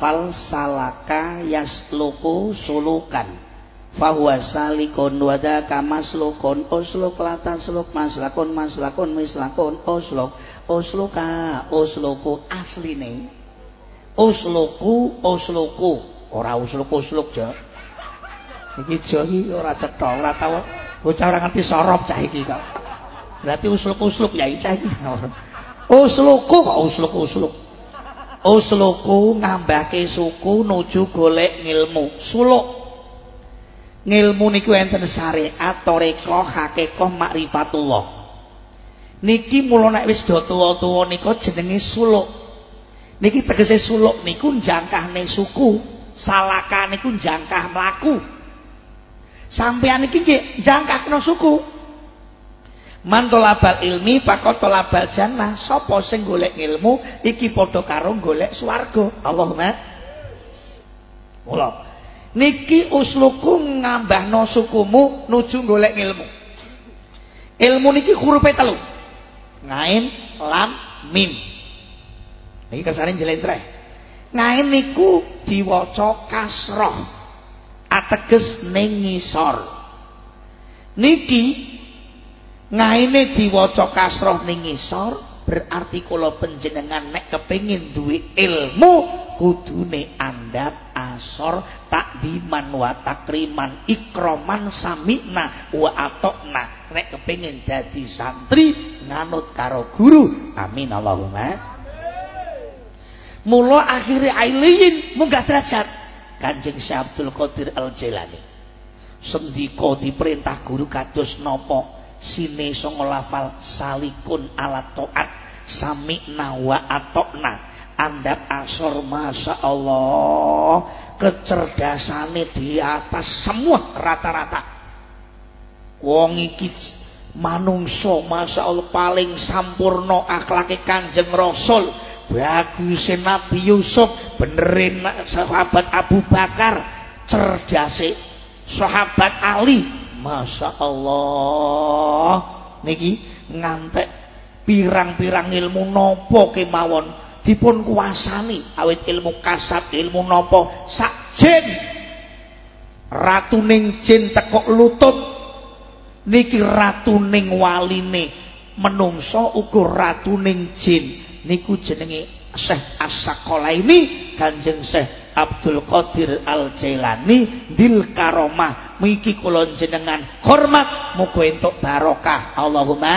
lafal salaka yasluku sulukan. Fahuwa salikun wada kamaslukun usluk latan sluk maslakun maslakun mislakun usluk. Usluka usluku asline. Usluku usluku. Ora usluk usluk jo iki jo iki ora cetha ora tau. Bocah ora ngerti sorop cah iki kok. Berarti usluk usluk ya cah iki. Usluku kok usluk usluk usluku ngambahke suku nuju golek ngilmu. Suluk. Ngilmu niku enten syariat toreko hakeko makrifatullah. Niki mula nek wis do tuwa-tuwa nika jenenge suluk. Niki tegese suluk niku jangkahne suku salaka niku jangkah mlaku. Sampeyan iki nggih jangkahno suku Man tolabal ilmi fakot tolabal jannah. Sopo sing golek ilmu iki padha karo golek swarga. Allahumma. Mula. Niki usluku ngambahno sukumu nuju golek ilmu. Ilmu niki hurufe telu. Ngain lam mim. Niki kersane jelentreh ngain niku diwaca kasroh. Ateges ning ngisor. Niki ngaine diwaca kasroh ning ngisor berarti kalau penjenengan nek kepingin duwe ilmu kudune andap asor takdiman wa takriman ikroman samina wa atokna. Nek kepingin jadi santri nganut karo guru. Amin Allahumma. Mula akhirnya ailiin munggah derajat. Kanjeng Syekh Abdul Qadir Al Jailani sendika diperintah guru kados nopo sine songo lafal salikun ala to'at sami'na wa atokna. Andap asor masya Allah kecerdasannya di atas semua rata-rata. Wong iki manungso masya Allah paling sampurno akhlaki kanjeng rasul. Bagusin Nabi Yusuf benerin sahabat Abu Bakar cerdasi sahabat Ali Masya Allah niki ngantek pirang-pirang ilmu nopo kemawon. Dipun kuasani. Awit ilmu kasat ilmu nopo. Sakjen. Ratuning jin tekok lutut. Niki ratuning waline. Menungso ukur ratuning jin. Niku jenenge Syekh As-Sakolaini Kanjeng Syekh Abdul Qadir Al Jailani dil karomah. Miki kula jenengan hormat muga entuk barokah. Allahumma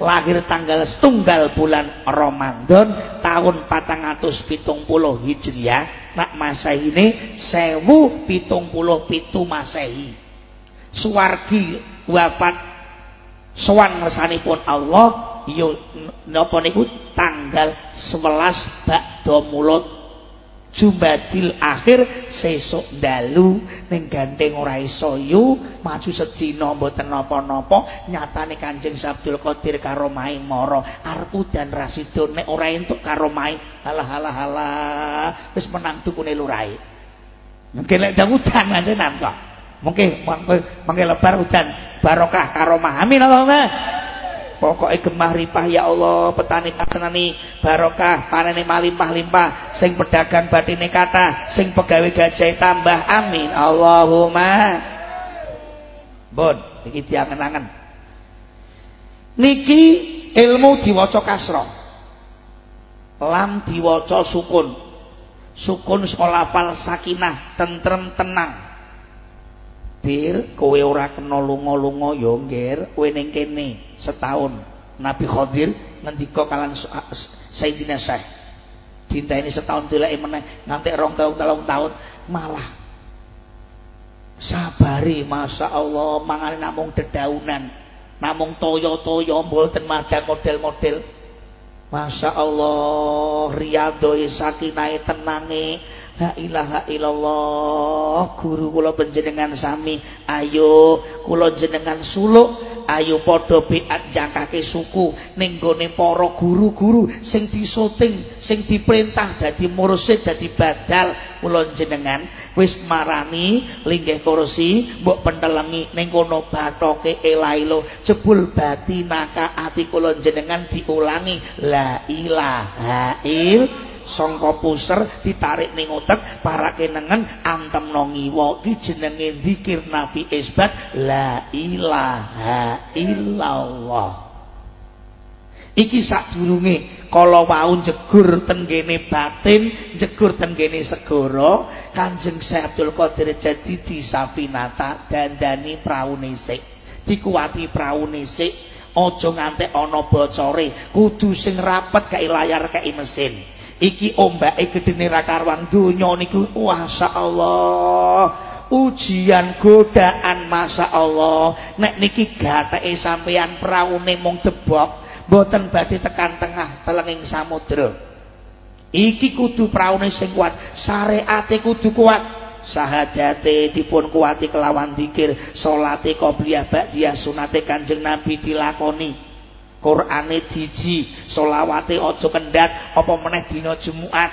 lahir tanggal setunggal bulan Ramadan tahun 470 Hijriah. Nak Masehi ini sewu pitung puluh pitu Masehi. Suwargi wafat sowan ngersanipun Allah yo napa niku? Tanggal 11 bakda mulut Jumadil akhir sesuk dalu ning ganteng ora iso yu maju sedina mboten napa-napa nyatane Kanjeng Abdul Qadir karo Mai Mara arep udan rasidun nek ora entuk karo Mai halah halah halah wis menang tukune lurai. Mungkin lek dang udan kok. Mungkin mungkin lebar udan barokah karo Mai. Amin Pokoknya gemah ripah ya Allah petani katenani barokah panene malimpah-limpah sing pedagang batine kata sing pegawai gajah tambah amin. Allahumma. Bon iki diangen-angen. Niki ilmu diwaca kasroh lam diwaca sukun. Sukun sekolah fal sakinah tentrem tenang Dir, kowe ora kena lunga-lunga ya, Ngger. Kowe ning kene setahun. Nabi Khadir ngendika kalan Sayyidina Syekh. ini setahun dileki meneh nganti rong tahun telung tahun malah sabari Masya Allah mangane namung dedaunan namung toyo-toyo mboten madang model-model Masya Allah riyadhoi sakinah tenange La ilaha illallah. Guru kula panjenengan sami. Ayo kula jenengan suluk. Ayo padha biat jangkake suku ning gone para guru-guru sing disuting sing diperintah dadi mursid dadi badal. Kula jenengan wis marani linggih kursi mbok pentelengi ning kono bathoke elailo jebul batinaka ati kula jenengan diulangi. La ilaha illallah sangka puser ditarik ning utek parake nengen antemno ngiwa. Iki jenenge zikir nabi isbat la ilaha illallah. Iki sadurunge kala wau jegur tenggene batin jegur tenggene segara kanjeng Syekh Abdul Qadir jadi disafinata dandani praune sik dikuati praune sik aja ngantek ana bocore kudu sing rapet kae layar kae mesin iki ombake gedene ra karuan donya niku masyaallah ujian godaan masa Allah. Nek niki gateke sampeyan praune mung debok mboten badhe tekan tengah telenging samudra. Iki kudu praune sing kuat syariate kudu kuat. Sahadate dipun kuati kelawan dikir salate qobliyah ba'diyah sunate kanjeng nabi dilakoni Qur'ane diji, solawate aja kendhat apa meneh dina Jumat.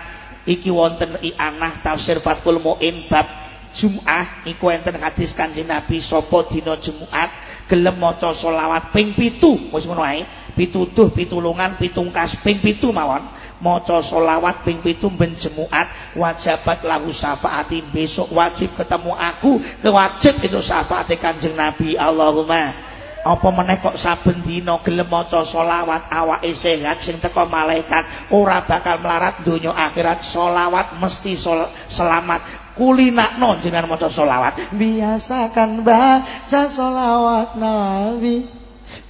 Iki wonten i anah tafsir Fathul Muin bab Jumat iku enten hadis Kanjeng Nabi sapa dina Jumat gelem maca selawat ping 7 wis ngono ae. Pituduh pitulungan pitungkas ping 7 mawon. Maca selawat ping 7 ben Jumat wajibat lahu syafaati besok wajib ketemu aku kewajib itu syafaate Kanjeng Nabi. Allahumma apa meneh kok saben dina gelem maca selawat awake sehat sing teko malaikat ora bakal melarat donya akhirat. Selawat mesti sol, selamat. Kulinakno jenengan maca selawat. Biasakan baca selawat nabi.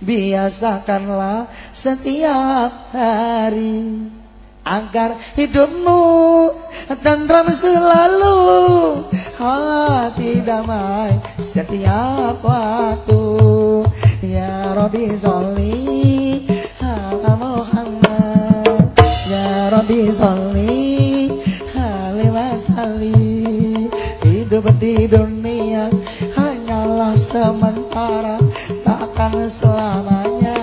Biasakanlah setiap hari agar hidupmu tentram selalu. Hati damai setiap waktu ya Rabbi sholli ala Muhammad. Ya Rabbi sholli alaihi wasallim hidup di dunia hanyalah sementara takkan selamanya.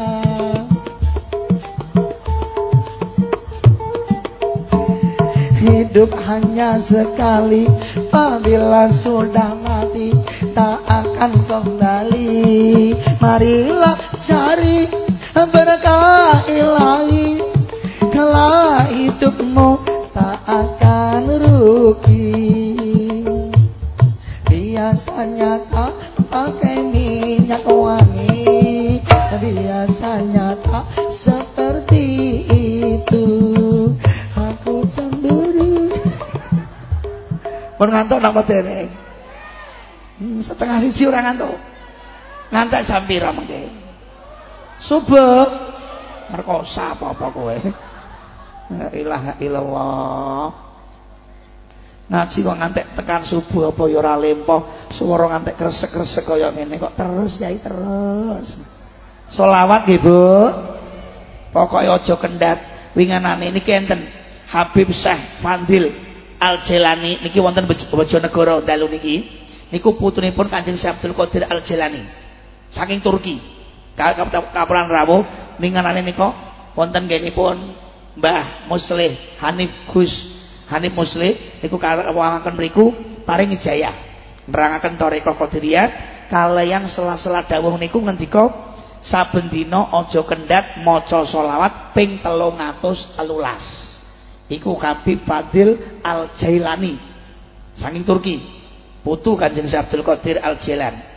Hidup hanya sekali Apabila sudah mati tak akan kembali. Marilah cari berkah ilahi. Kalau hidupmu tak akan rugi. Biasanya tak pakai minyak wangi. Biasanya tak seperti itu. Aku cemburu. Pun ngantuk nak dereng hmm, Setengah siji orang ngantuk. Ngantuk sampira mungkin Subuh. Merkosa apa-apa kowe? La ilaha illallah. Ngaji kok ngantek tekan subuh apa ya ora lempoh swara ngantek kresek-kresek kaya ngene kok terus yai terus. Selawat nggih Bu. Pokoke aja kendat. Winganane niki enten Habib Syekh Fadil Al Jelani niki wonten Bojonegoro dalu niki niku putunipun Kanjeng Syekh Abdul Qadir Al Jelani saking Turki. Kapuran rawuh winganane nika wonten nggihipun Mbah Muslih Hanif Gus Hanif Muslim niku kawangaken mriku paring ijayah nerangaken toreko qadiriyah kalian sela-sela dawuh niku ngendika saben dina aja kendat maca selawat ping 313 iku Habib Fadil Al Jailani saking Turki putu Kanjeng Abdul Qadir Al Jailan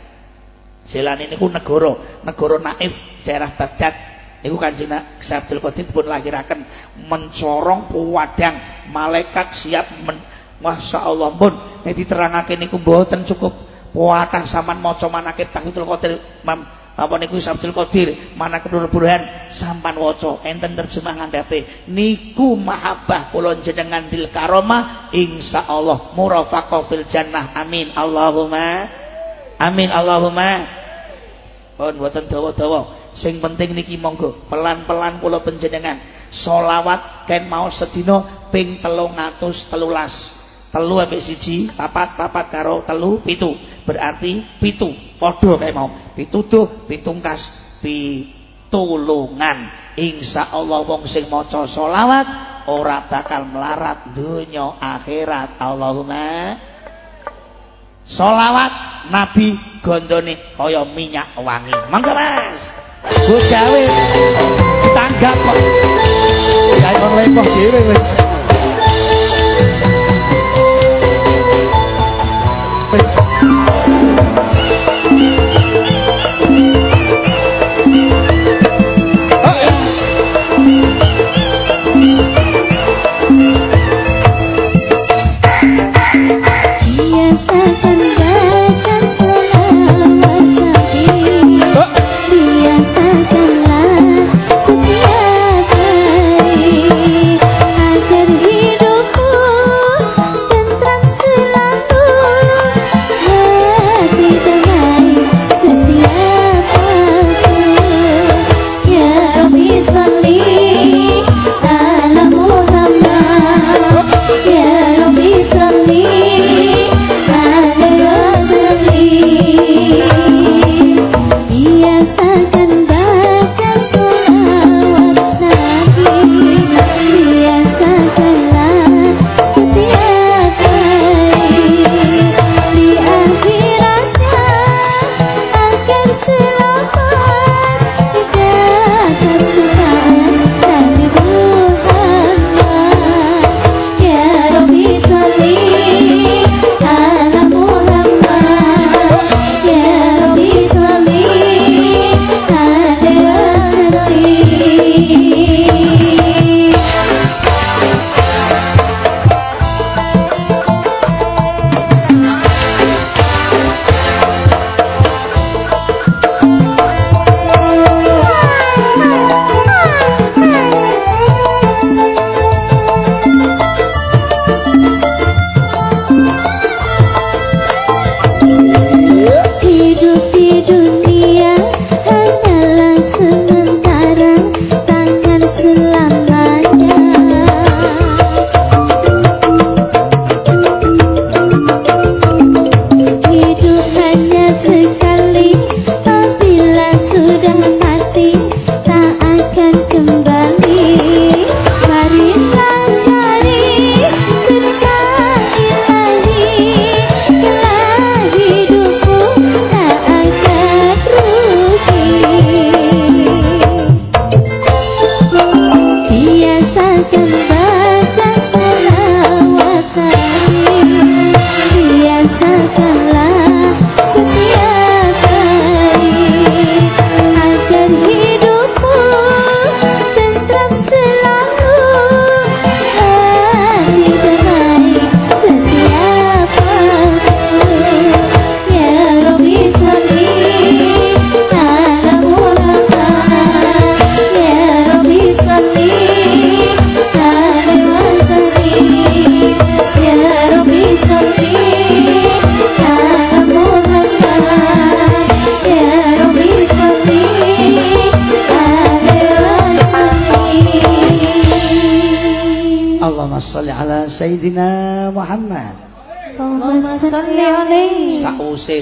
Jailani niku negara negara Naif daerah Baghdad. Iku kanjeng Abdul Qadir pun lahiraken mencorong puwadang malaikat siap men, Masya Allah pun nek diterangake niku mboten cukup. Puatah saman maca manakib Tahidul Qadir Mam apa niku Abdul Qadir? Mana kedul burhan sampan waca. Enten terjemah ngandhape niku mahabbah kula jenengan dil karomah insyaallah murafaqah fil jannah. Amin. Allahumma amin. Allahumma. Pun mboten dawa-dawa. Sing penting niki monggo. Pelan-pelan kula panjenengan. Solawat ken mau sedina ping 313 telu ambek siji papat papat karo telu pitu. Berarti pitu padha kae mau. Pituduh pitungkas pitulungan. Insyaallah wong sing maca solawat ora bakal melarat dunya akhirat. Allahumma solawat nabi gondone kaya minyak wangi. Mangga Mas. Gawe tanggap kok. Ya kon lepoh.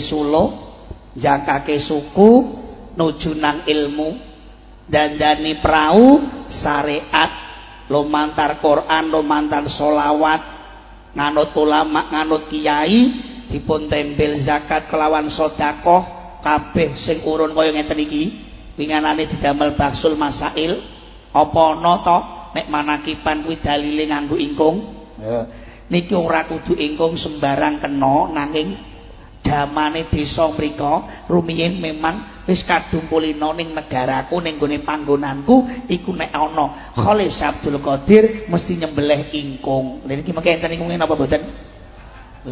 Sulo jakake suku nuju nang ilmu dandani perahu syariat lumantar Quran lumantar solawat nganut ulama nganut kiai dipun tempel zakat kelawan sodakoh kabeh sing urun kaya ngeten iki. Winganane didamel baksul masail apa ana to? Nek manakipan kuwi dalile nganggo ingkung. Niki ora kudu ingkung sembarang kena nanging damane desa mrika rumiyin memang wis kadungkulina ning negaraku ning gone panggonanku iku nek ana Khalis Abdul Qadir mesti nyembelih ingkung. Lha niki mengke enten ingkung napa mboten?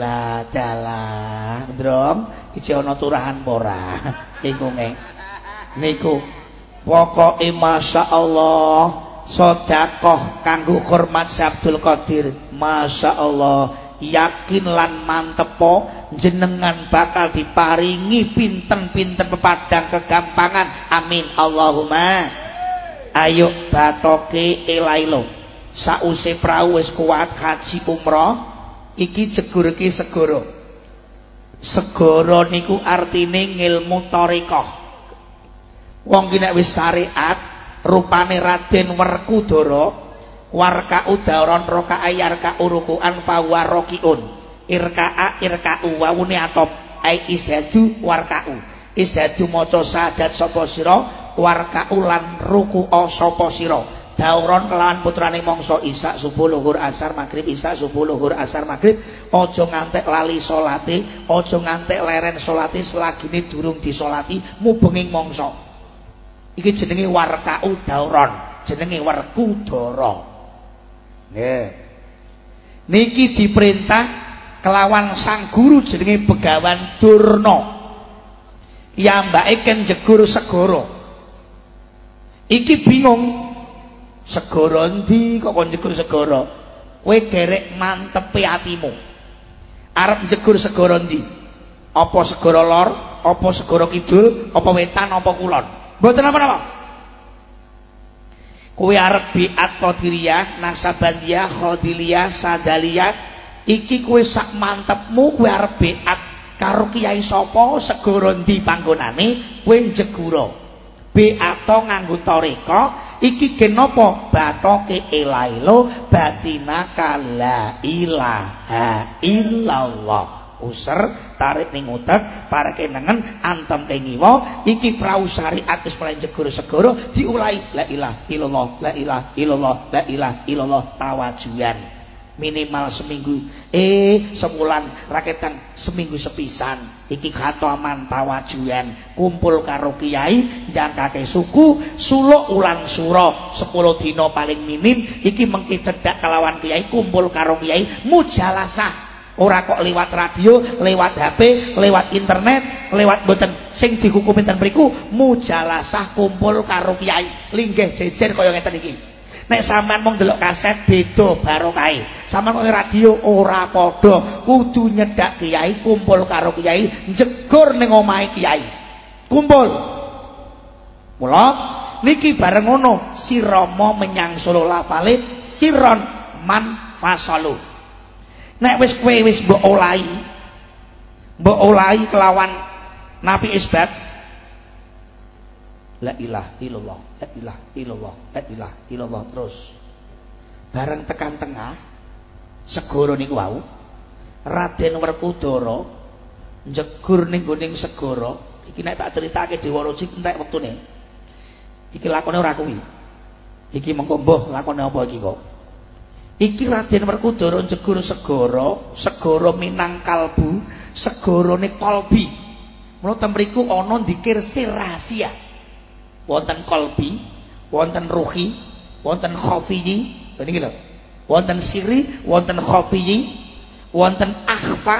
Lah dalah ndrom iki ana turahan ora *laughs* ingkunge niku pokoke masyaallah sedekah kanggo hormat Abdul Qadir masyaallah yakin lan mantepo jenengan bakal diparingi pinten-pinten pepadang kegampangan. Amin. Allahumma. Ayo batoke elailo sause prau wis kuat haji umroh iki jegur segoro. Segoro niku artine ngilmu thariqah wong ki wis syariat rupane Raden Werkudara warka udaron roka ayar ka fawa rokiun. Irkaa irkau wawune atop. Ai ishadu warkau. Ishadu moco sadat sopo siro warkau lan ruku o sopo siro dauron kelawan putrane mongso isa subuh luhur asar maghrib isa subuh luhur asar maghrib ojo ngantek lali solati ojo ngantek leren selagi ini durung disolati mubenging mongso iki jenenge warkau dauron jenenge warku doro Niki diperintah kelawan sang guru jenenge Begawan Durna. Yambake ken jegur segara. Iki bingung. Segara ndi kok kon jegur segara? Kowe derek mantepe atimu. Arep jegur segara ndi? Apa segara lor, apa segara kidul, apa wetan, apa kulon? Mboten apa-apa. Kuwi arep biat qadiriyah, nasabandiyah, khadiliyah, sadaliyah, iki kuwi sak mantepmu kuwi arep biat karo kiai sapa segara ndi panggonane kuwi jegura. Biato nganggo toreka iki kenapa batoke ilailo batina kala ilaha illallah. User tarik ning utek pareke nengen antem ke ngiwa. Iki prau syariat wis mulai jegur segoro diulai la ilah illallah la ilah illallah la ilah illallah tawajuan. Minimal seminggu. Eh sebulan raketan seminggu sepisan. Iki khataman tawajuan. Kumpul karo kiai yang kakek suku suluk ulang suro. 10 dino paling minim iki mengki cedak kelawan kiai kumpul karo kiai mujalasah ora kok lewat radio, lewat HP, lewat internet, lewat boten sing dihukum enten mriku mujalasah kumpul karo kiai, linggih jejer kaya ngeten iki. Nek sampean mung delok kaset beda barokahe. Sampean kok radio ora padha, kudu nyedak kiai, kumpul karo kiai, jegur ning omahe kiai. Kumpul. Mula niki bareng ngono, si Rama menyang Solo lafale siron man fasalu. Nek wis kowe wis mbok olahi mbok olahi kelawan nabi isbat. La ilah illallah la ilah illallah la ilah illallah terus. Bareng tekan tengah segoro niku wau. Raden Werkudara njegur ning gone segara. Iki nek tak critake Dewaroji entek wektune. Iki lakone ora kuwi. Iki mengko mbuh lakone apa iki kok Iki Raden Werkudara jegur segara, segara minang kalbu, segarane kolbi. Mula temriku ana dikir sir rahasia. Wonten kolbi, wonten ruhi, wonten khafiyi, niki lho. Wonten siri, wonten khafiyi, wonten akhfa,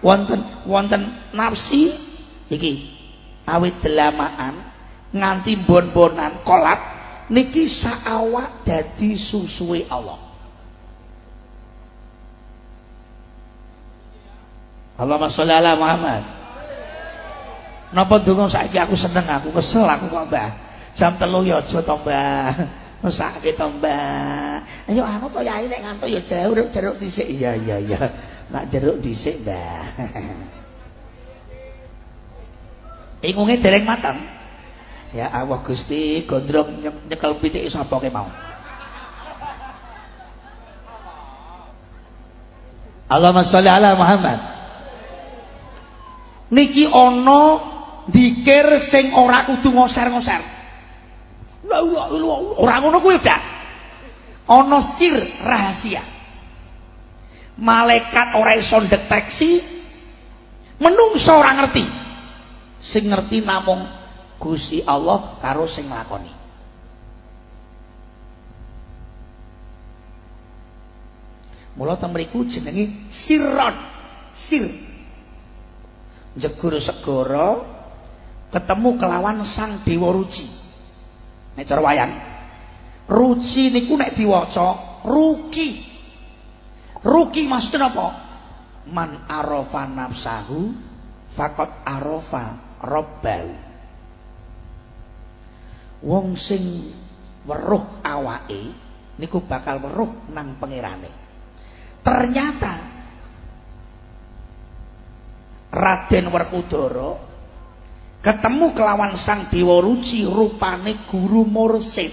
wonten wonten nafsi iki awit delamaan nganti bon-bonan kolap niki saawak dadi susuwe Allah. Allahumma sholli ala Muhammad. Napa ndonga saiki aku seneng aku kesel aku kok Mbah. Jam telu ya aja to Mbah. *laughs* Mesake to, Mbak. Ayo anu to yai nek ngantuk ya jeruk jeruk dhisik. Iya iya iya. Nak jeruk dhisik, Mbak. *laughs* Ingunge dereng mateng. Ya Allah Gusti, gondrong nyekel pitik sapa ke mau. Allahumma sholli ala Muhammad. Niki ana dikir sing ora kudu ngoser-ngoser. Ora ngono kuwi dak. Ana sir rahasia. Malaikat ora iso deteksi, menungso ora ngerti. Sing ngerti namung Gusti Allah karo sing nglakoni. Mula teng mriku jenenge sirron. Sir. Jegur segara ketemu kelawan Sang Dewa Ruci. Nek cara wayang. Ruci niku nek diwaca ruki. Ruki maksudnya apa? Man arafa nafsahu faqad arafa rabbahu. Wong sing weruh awake niku bakal weruh nang pangerane. Ternyata Raden Werkudara ketemu kelawan Sang Dewa Ruci rupane guru mursid.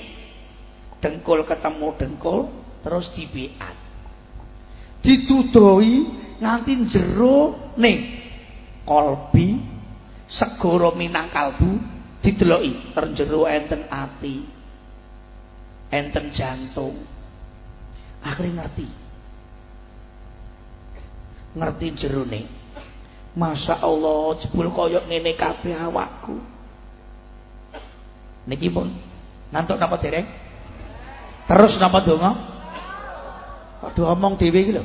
Dengkul ketemu dengkul terus dibeat. Didudoi nganti jero ning kolbi segara minang kalbu dideloki terjero enten ati enten jantung akhirnya ngerti ngerti jerone Masya Allah jebul koyok ngene kabeh awakku. Niki pun ngantuk napa dereng? Terus napa donga? Kok omong dhewe iki lho?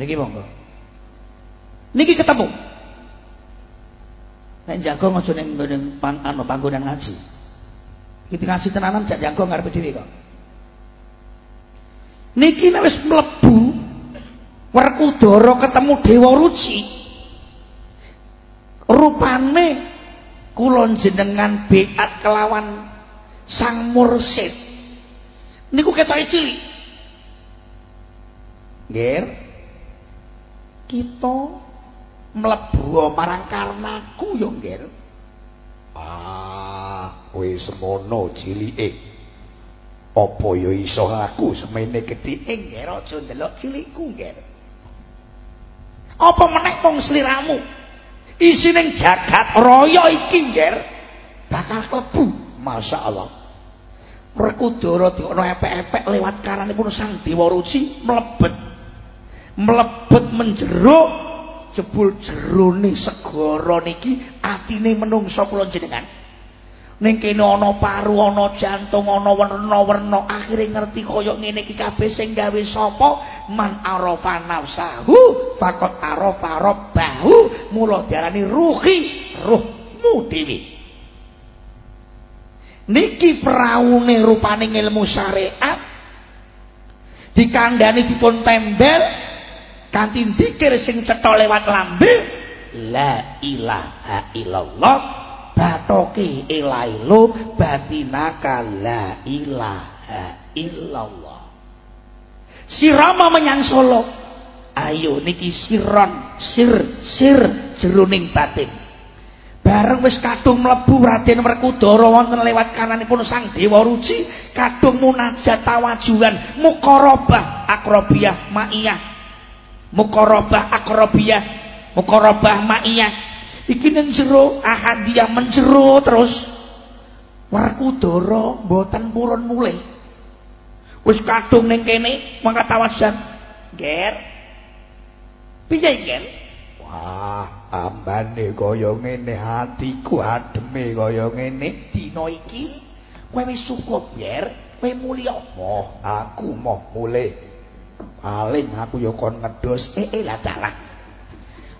Niki monggo. Niki ketemu. Nek jago aja ning pang anu panggonan ngaji. Iki ngaji tenanan jak jago ngarepe dhewe kok niki nek wis mlebu Werkudara ketemu Dewa Ruci. Rupane kula jenengan beat kelawan Sang Mursid. Niku ketoke cilik. Nggih. Kita mlebu marang karnaku yo nggih. Ah wis semono cilike apa ya iso aku semene gedhe nggih aja ndelok cilikku nggih. Apa meneh wong sliramu? Isine jagat raya iki nggih bakal klebu. Masyaallah. Rekudara dikono epek-epek lewat karanipun Sang Dewa Ruci mlebet. Mlebet menjeruk jebul jerone segara niki atine menungsa kula jenengan ning kene ana paru ana jantung ana werna-werna. Akhire ngerti kaya ngene iki kabeh sing gawe sapa? Man arafa nafsahu faqat arafa rabbahu. Mula diarani ruhi ruhmu dhewe. Niki praune rupane ilmu syariat. Dikandani dipun tembel kanthi dikir sing cetha lewat lambe la ilaha illallah batoke ilailu batinaka la ilaha illallah. Sirama menyang solo ayo niki siron sir sir jeruning batin. Bareng wis kadung mlebu Raden Werkudara wonten lewat kananipun Sang Dewa Ruci kadung munajat tawajuan mukarabah akrobiyah maiyah. Mukarabah akrobiyah mukarabah maiyah iki ning jero ahadiyah menjero terus. Werkudara mboten purun mulih. Wis kadung ning kene mangkat tawasan ger. Piye ger? Wah ambane kaya ngene atiku ademe kaya ngene. Dina iki kowe wis cukup ger. Kowe mulya moh aku moh mulih. Paling aku ya kon ngedos eh eh lah dalah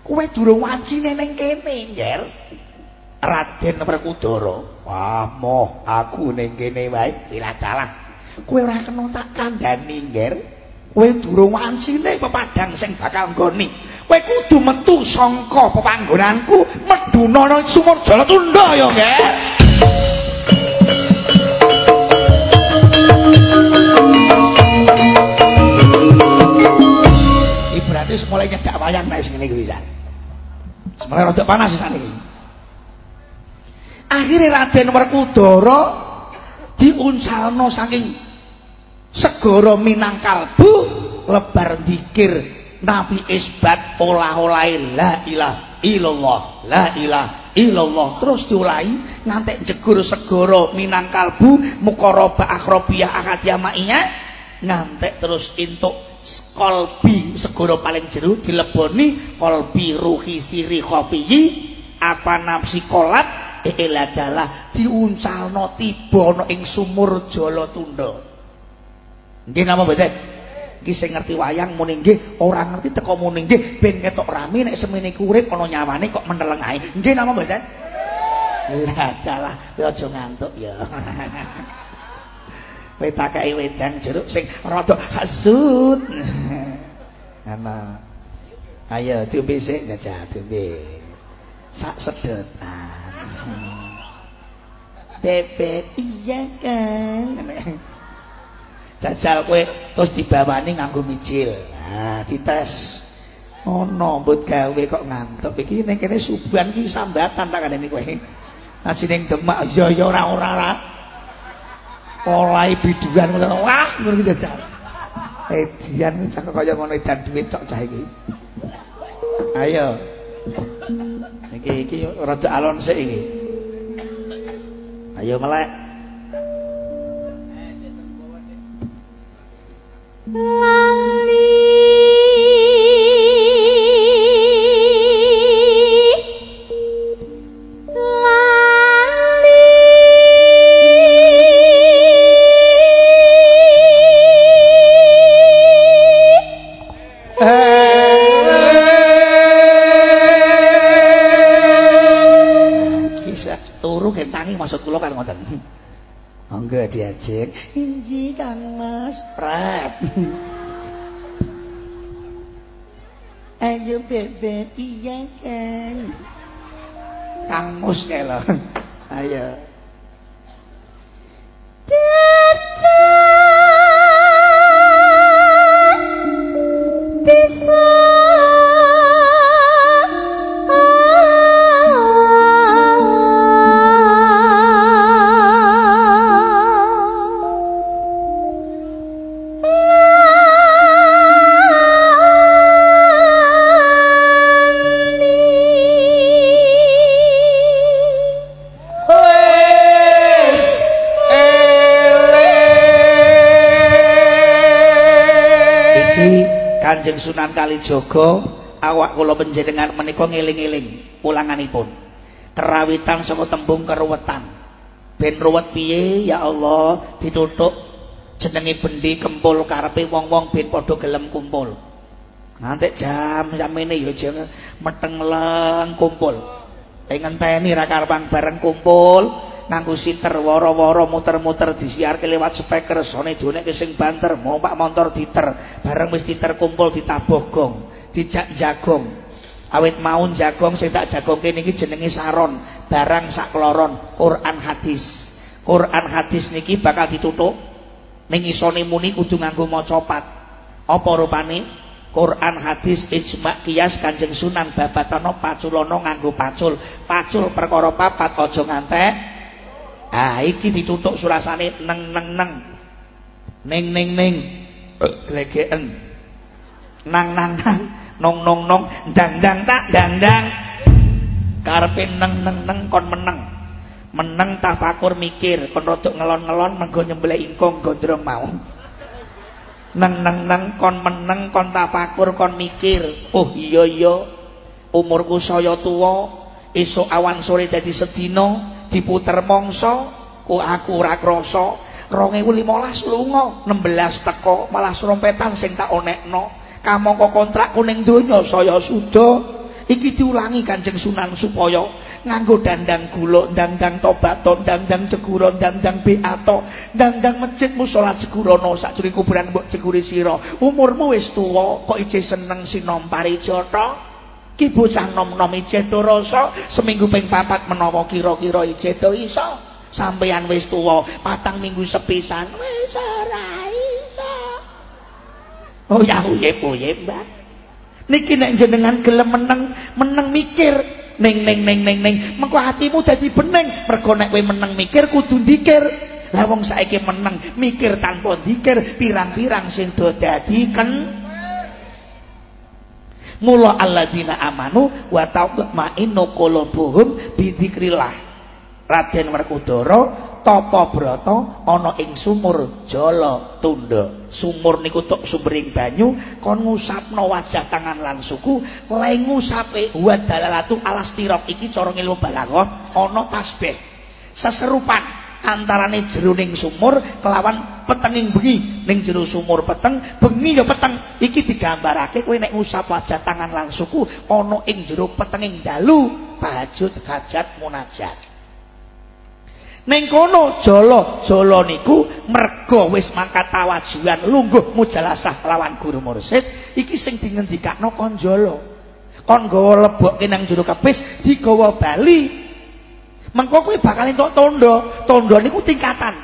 kowe durung wajine ning kene nger Raden Werkudara. Wah moh aku ning kene wae diladalah kowe ora kena tak kandhani nger kowe durung wajine pepadang sing bakal nggoni. Kowe kudu metu saka pepanggonanku meduna sumur jala tunda ya nggih mulai nyedak wayang nek sing iki bisa. Semoga rada panas sisane iki. Akhire Raden Werkudara diuncalno saking segara Minangkalbu lebar dikir Nabi isbat olah-olahe la ilaha illallah la ilaha illallah terus diulahi ngantek jegur segara Minangkalbu mukaraba akhrabiyah akadiyah maiyah ngantek terus entuk kolbi segara paling jero dileboni kolbi ruhi siri khofiyi apa nafsi kolat? Eladalah diuncalno tiba ing sumur jala tunda nggih napa mboten? Iki sing ngerti wayang muni nggih ora ngerti teko muni nggih ben ketok rame nek semene urip ana nyawane kok meneleng ae. Nggih napa mboten? Ladalah, aja ngantuk ya. *laughs* Kowe takai wedang jeruk sing rada hasud. Ana. Ayo diombe sik jajah diombe. Sak sedotan. Bebek iya kan. Jajal kowe terus dibawani nganggo mijil. Nah, dites. Ono mbut gawe kok ngantuk. Iki ning kene suban ki sambatan tak kene kowe. Aji ning Demak ya ya ora ora Olai biduan ngono. Wah, ngono iki jajal. Edian cak kaya ngono edan duit tok cah iki. Ayo. Iki iki rada alon sik iki. Ayo melek. Lali maksud kula kan ngoten. Monggo diajeng. Inji Kang Mas Prat. *laughs* Ayo bebe iya kan. Kang Mus kae. Ayo. Sunan Kalijaga awak kula panjenengan menika ngeling-eling ulanganipun. Kerawitan saka tembung keruwetan. Ben ruwet piye ya Allah ditutuk jenenge bendi kempul karepe wong-wong ben padha gelem kumpul. Nganti jam samene ya jeng meteng leng kumpul. Ing ngenteni ra karepang bareng kumpul, nganggo siter woro-woro muter-muter disiarke lewat speaker sone donekke sing banter mompak motor diter bareng wis diter kumpul ditabuh gong dijak jagong. Awit maun jagong sing tak jagongke niki jenenge saron barang sak kloron Quran hadis. Quran hadis niki bakal ditutup ning isone muni kudu nganggo maca pat. Apa rupane? Quran hadis ijma kias Kanjeng Sunan babatana paculana nganggo pacul. Pacul perkara papat aja ngantek Ah iki ditutuk surasane neng neng neng. Ning ning ning. Glegeken. Nang nang nang. Nong nong nong. Dang dang tak dang dang. Karepe neng neng neng kon meneng. Meneng tafakur mikir kon rodok ngelon-ngelon menggo nyembelih ingkung gondrong mau. Neng neng neng kon meneng kon tafakur kon mikir. Oh iya iya. Umurku saya tuwa. Esuk awan sore dadi sedina. Diputer mongso ku aku ora krasa 2015 lunga 16 teko malah serompetan sing tak onekno. Kamangka kontrak kuning donya saya suda. Iki diulangi Kanjeng Sunan supaya nganggo dandang gula dandang tobato dandang ceguro dandang beato dandang masjid musala cegurono sakjroning kuburan mbok ceguri sira. Umurmu wis tuwa kok isih seneng sinom parijata ki bocah nom-nom ijeh rasa seminggu ping papat menawa kira-kira ijeh do iso. Sampeyan wis tuwa patang minggu sepisan wis ora iso. Oh ya uyep-uyep mbak. Niki nek jenengan gelem meneng meneng mikir. Ning ning ning ning ning mengko atimu dadi beneng mergo nek kowe meneng mikir kudu ndikir. Lah wong saiki meneng mikir tanpa dikir pirang-pirang sing do dadi ken Mula alladzina amanu wa tatma'innu qulubuhum bi dzikrillah. Raden Werkudara tapa brata ana ing sumur jala tunda. Sumur niku tok sumbering banyu kon ngusapno wajah tangan lan suku, le ngusape wa dalalatu alastirok iki cara ilmu balaghah ana tasbih. Seserupan antarane jeroning sumur kelawan petenging bengi. Ning jero sumur peteng bengi ya peteng. Iki digambarake kowe nek ngusap wajah tangan lan suku ana ing jero petenging dalu tahajud hajat munajat. Ning kono jala jala niku merga wis mangkat tawajuan lungguh mujalasah lawan guru mursid iki sing dingendikakno kon jala. Kon gawa lebokke nang jero kepis digawa bali mengko kowe bakal entuk tondo. Tondo niku tingkatan.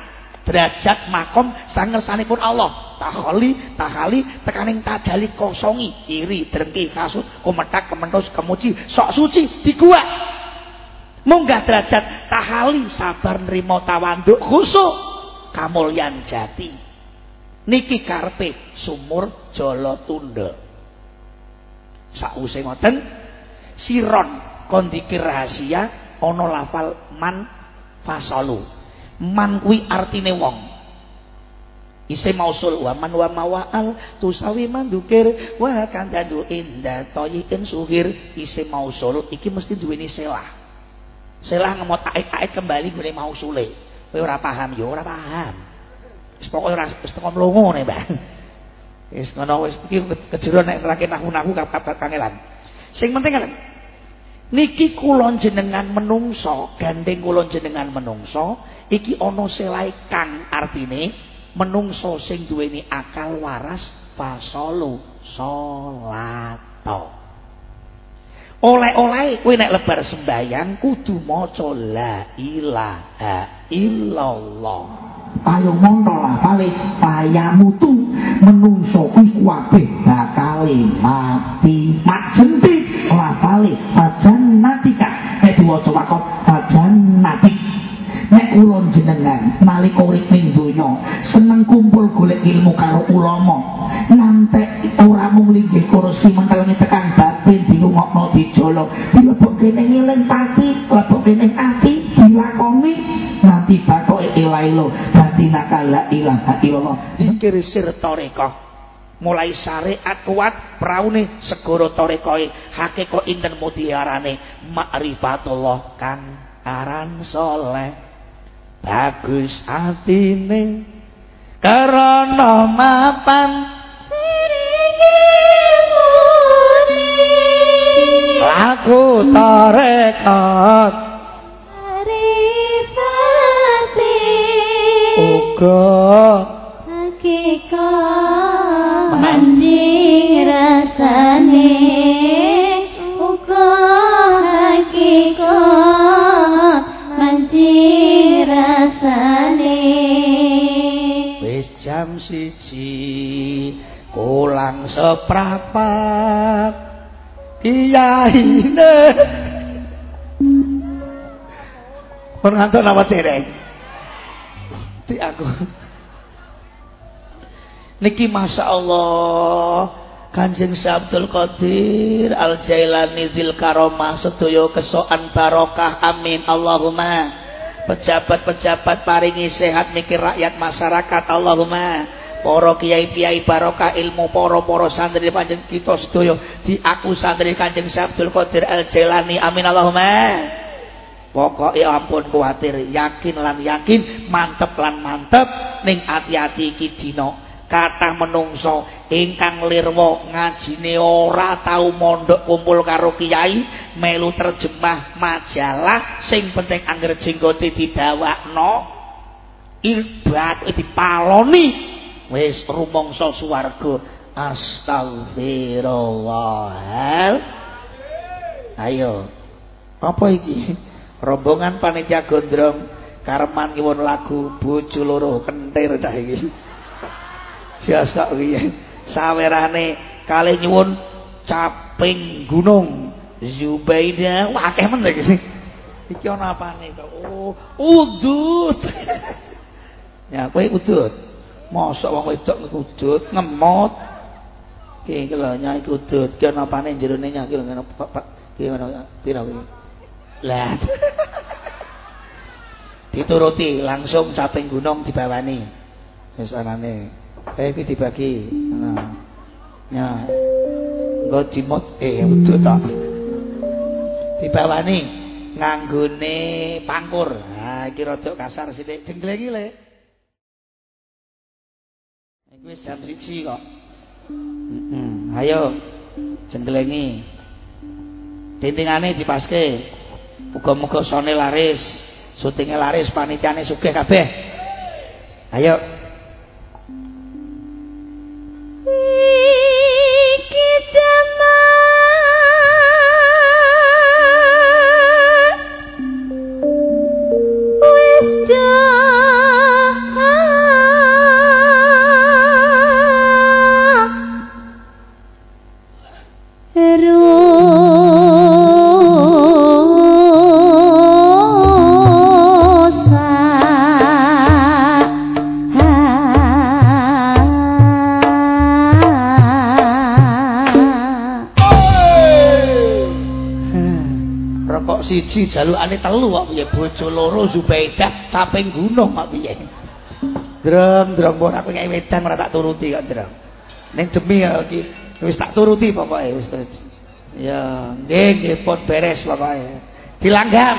Derajat makom sangersanipun Allah. Tahali tahali tekaning tajali kosongi. Iri drengki kasut kumetak kementus kemuci sok suci diguak munggah derajat tahali sabar nerima tawanduk khusuk. Kamulyan jati. Niki karpe sumur jolo tunda sakwise ngoten siron kondiki rahasia ana lafal man fasalu. Man kuwi artine wong. Ise mausul wa man wa mawaal tusawi mandukir wa kandadu inda toyikin suhir. Ise mausul iki mesti duweni selah. Selah ngemot aik-aik kembali gue mausule. Kowe ora paham yo ora paham. Wis pokoke ora wis teko mlungu ne Mbak. Wis ngono wis iki kejero nek nerake nahu-nahu kangelan. Sing penting kan niki kula jenengan menungso gandeng kula jenengan menungso iki ana selai kang artine menungso sing duweni akal waras fasolu salato oleh-oleh kowe nek lebar sembayang kudu maca la ilaha illallah. Ayo lah kali payamutu menungso kuwi kabeh bakal mati. Mak jentik lafale fajan natika. Nek diwaca wakot fajan natik nek kula jenengan nalika urip ning donya seneng kumpul golek ilmu karo ulama. Ngantek ora mung linggih kursi mentelne tekan batin dilungokno dijolo dilebokke ning eling pati lebokke ning ati dilakoni. Nanti bakoke ilailo dadi nakala ilaha illallah. Dikir sir tarekah mulai syariat kuat praune segoro torekoe. Hakiko inten mutiarane ma'rifatullah kan aran soleh. Bagus atine karena mapan. Laku torekot uga. Hakikat siji kulang seprapat kiyaine Pun ngantuk nama dereng. Di aku. niki Masya Allah Kanjeng Abdul Qadir Al Jailani Zil Karomah sedoyo kesoan barokah. Amin. Allahumma. Pejabat-pejabat paringi sehat mikir rakyat masyarakat. Allahumma. Poro kiai-kiai barokah ilmu poro-poro santri panjang kita sedoyo di aku santri Kanjeng Abdul Qadir Al Jailani amin. Allahumma. Pokok ya ampun kuatir yakin lan yakin mantep lan mantep. Ning hati-hati iki dina kathah menungso ingkang lirwa ngajine ora tau mondok kumpul karo kiai melu terjemah majalah sing penting angger jenggote didawakno ibadah dipaloni. Wis rumangsa swarga. Astagfirullah ayo. Apa iki? Rombongan panitia gondrong. Karman nyuwun lagu bojo loro kentir cah iki Siasak piye? Sawerane kali nyuwun caping gunung Zubaida. Wah akeh men iki. Iki ana apane kok? Oh, udut. *laughs* ya kowe udut. Mosok wong wedok udut ngemot. Ki iki lho nyai udut. Ki ana apane jerone nyaki lho ngono Pak. Ki ngono pira iki? Lah. *laughs* Dituruti langsung caping gunung dibawani. Wis anane eh iki dibagi. Nah. Ya. Nggo dimot eh utuh tok dibawani nganggone pangkur. Nah iki rada kasar sithik. Jengle iki le. Iki wis jam 1 kok. Heeh ayo jenglengi dintingane dipaske. Muga-muga sone laris. Syutinge laris panitiane sugih kabeh. Ayo Done. Siji jalukane telu kok. Piye bojo loro Zubaidah caping gunung kok piye. Dreng dreng pun aku ngek wedan ora tak turuti kok dreng. Ning demi iki wis tak turuti pokoke wis ya nggih nggih pun beres pokoke. Dilanggam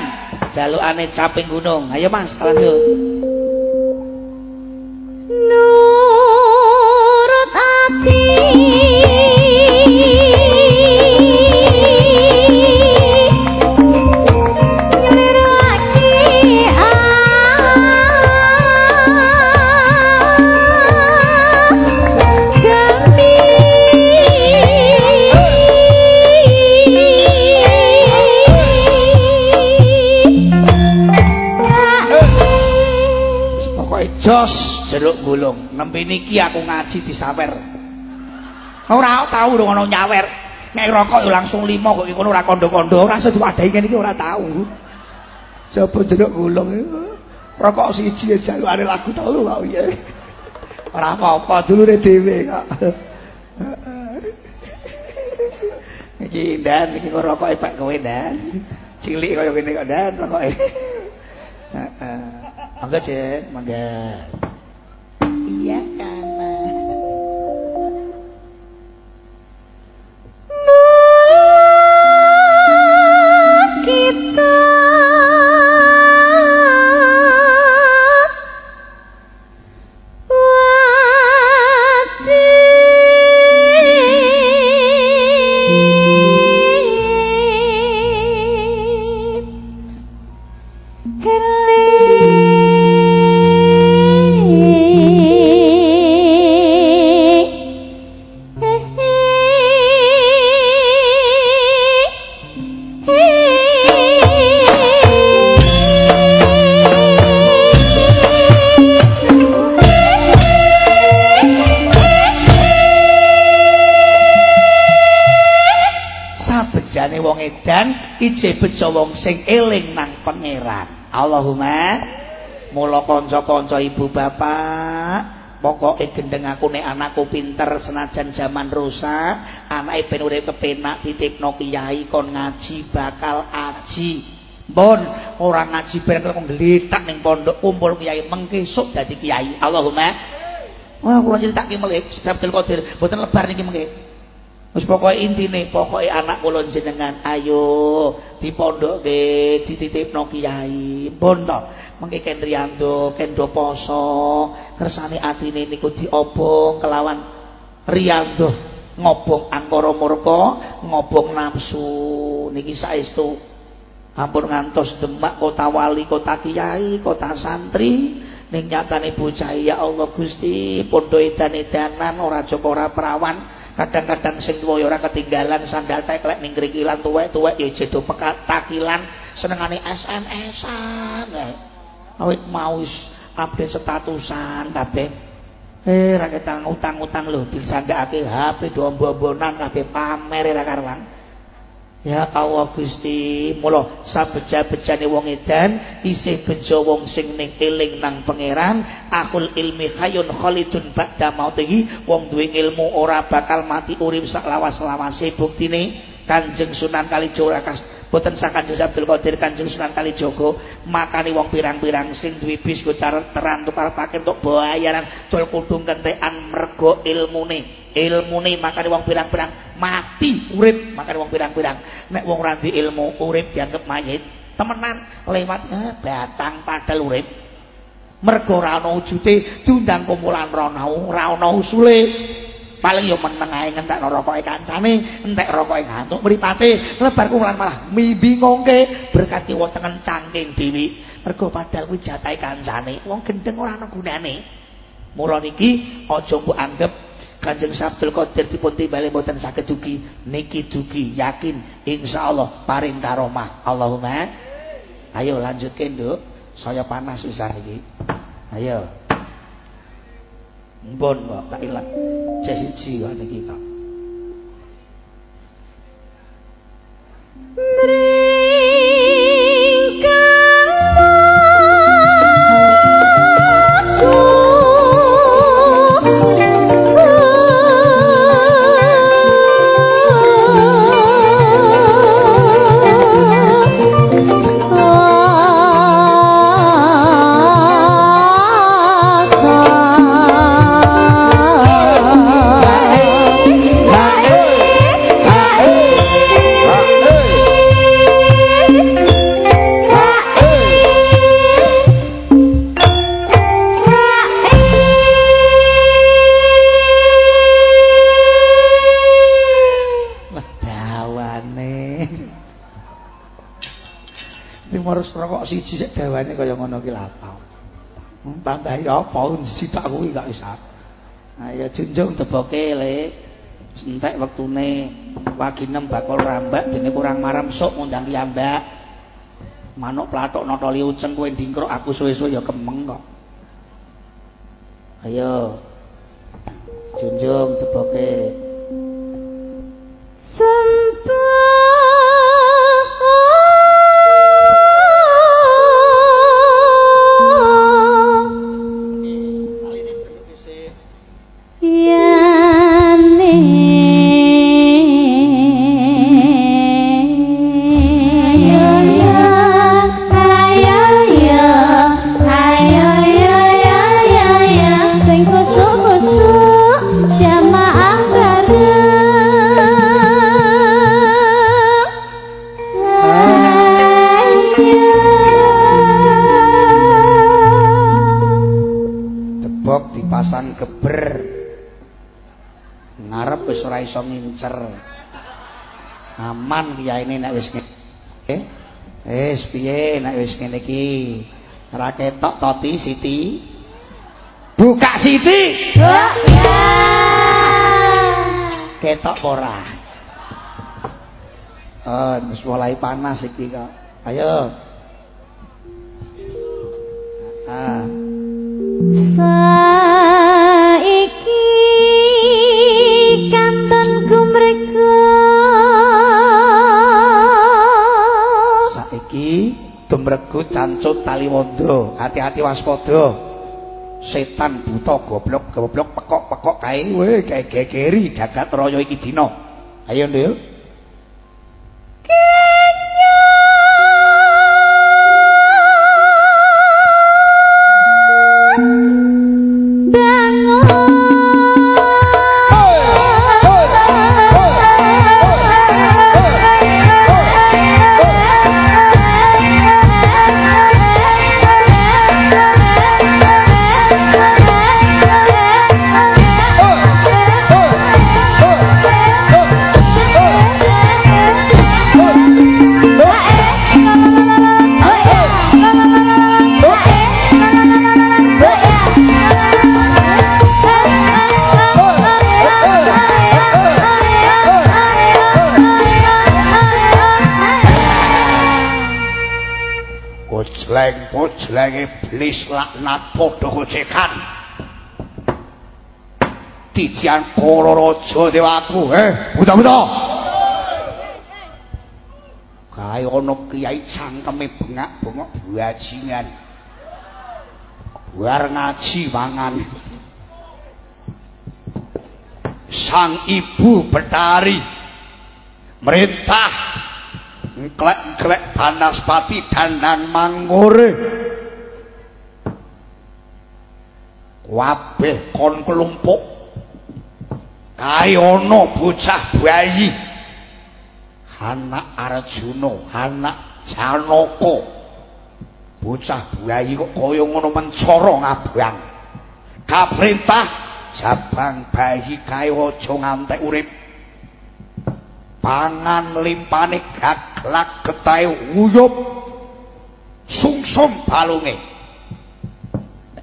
jalukane caping gunung. Ayo Mas lanjut gulung nembe niki aku ngaji disawer. Ora tau dong ono nyawer. Nek rokok yo langsung lima kok ngono ora kondo-kondo. Ora usah diwadahi kene iki ora tau. Sapa jeruk gulung rokok siji jalukane lagu telu kok piye ora apa-apa dulure dhewe kok. Iki dan iki rokoke Pak kowe dan? Cilik kaya ngene kok dan rokoke. Heeh. Mangga, Cek. Mangga. Ije bejo wong sing eling nang pangeran Allahumma mula kanca-kanca ibu bapak pokoke gendeng aku nek anakku pinter senajan zaman rusak anake ben urip kepenak titipno kiai kon ngaji bakal aji Bon, orang ngaji bareng kok ngletak ning pondok kumpul kiai mengkesuk dadi kiai. Allahumma. Wah, kula critake melih Abdul Qadir, boten lebar niki mengke. Wis pokoke intine pokoke anak kula jenengan ayo dipondokke dititipno kiai. Pun to. mengke ken riyando ken do poso kersane atine niku diobong kelawan riyando ngobong angkara murka ngobong nafsu niki saestu ampun ngantos Demak kota wali kota kiai kota santri ning nyatane bocah ya Allah Gusti pondo edan-edanan ora joko ora perawan kadang-kadang sing tuwa ya ora ketinggalan sandal teklek ning krikilan tuwek-tuwek ya jedo pekat takilan senengane SMS-an awit mau update statusan kabeh. Eh ra ketang utang-utang lho disanggake HP dombo-dombonan kabeh pamer ra karuan Ya Allah Gusti, mula sabeja-bejane wong edan isih bejo wong sing ning eling nang pangeran, akul ilmi hayun khalidun ba'da mautihi, wong duwe ilmu ora bakal mati urip sak lawas-lawase. Buktine Kanjeng Sunan Kalijaga boten sak Kanjeng Abdul Qadir Kanjeng Sunan Kalijaga makani wong pirang-pirang sing duwe bis go teran tukar pakai untuk bayaran dol kudung kentekan mergo ilmune ilmune makani wong pirang-pirang mati urip makani wong pirang-pirang. Nek wong ora ilmu urip dianggap mayit temenan lewat eh, batang padal urip. Mergo ora ana diundang kumpulan rono ora ana usule. Paling yo meneng ae ngentek rokoke kancane entek rokoke ngantuk mripate lebar kumpulan malah mimbingongke berkat kiwa tengen cangking dewi mergo padahal kuwi jatahe kancane wong gendeng ora ana gunane. Mula niki aja mbok anggap Kanjeng Sabdul Qadir dipun timbali mboten saged dugi. Niki dugi yakin insyaallah paring karomah Allahumma ayo lanjutke Nduk. Saya panas usah iki ayo. Mbon kok tak ilang. Cek siji kok niki kok. Siji sik dawane kaya ngono ki lapa. Hmm, tambahi apa sitak kuwi gak isa. Ya junjung teboke le. Entek wektune waginem bakul rambak jenenge kurang maram sok ngundang piyambak. Manuk plathuk notoli uceng kowe ndingkrok aku suwe-suwe ya kemeng kok. Ayo. Junjung teboke. Sampai iso ngincer. Aman kiyaine nek wis eh wis piye nek wis ngene iki? Ora ketok toti siti. Buka siti. Ya ketok ora? Oh wis mulai panas iki kok. Ayo. Ah gemregut cancut tali wondo hati-hati waspada. Setan buta goblok goblok pekok pekok kae. We kae gegeri jagat raya iki dina. Ayo ndil iblis laknat padha gocekan Tijan Koro Raja Dewaku eh buta-buta kaya ana kiai cangkeme bengak-bengok bajingan bar ngaji mangan. Sang ibu betari merintah. Nglek-nglek banaspati dandang mangure wabeh kon kelumpuk kaya ana bocah bayi. Anak Arjuna anak Janaka. Bocah bayi kok kaya ngono mencara ngabang. Kaprintah jabang bayi kae aja ngantek urip. Pangan limpane gaglak getahe uyup. Sungsum balunge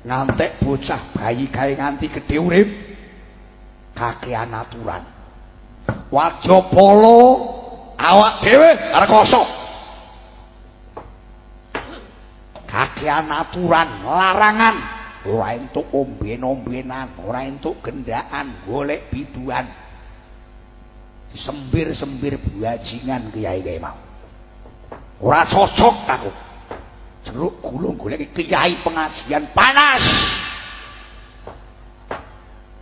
ngantek bocah bayi kae nganti gedhe urip. Kakean aturan. Wajapala awak dhewe arek kosok. Kakean aturan larangan. Ora entuk omben-ombenan ora entuk gendaan golek biduan. Sembir-sembir bajingan kiai-kiai mau. Ora cocok aku. Jeruk gulung golek kiai pengajian panas.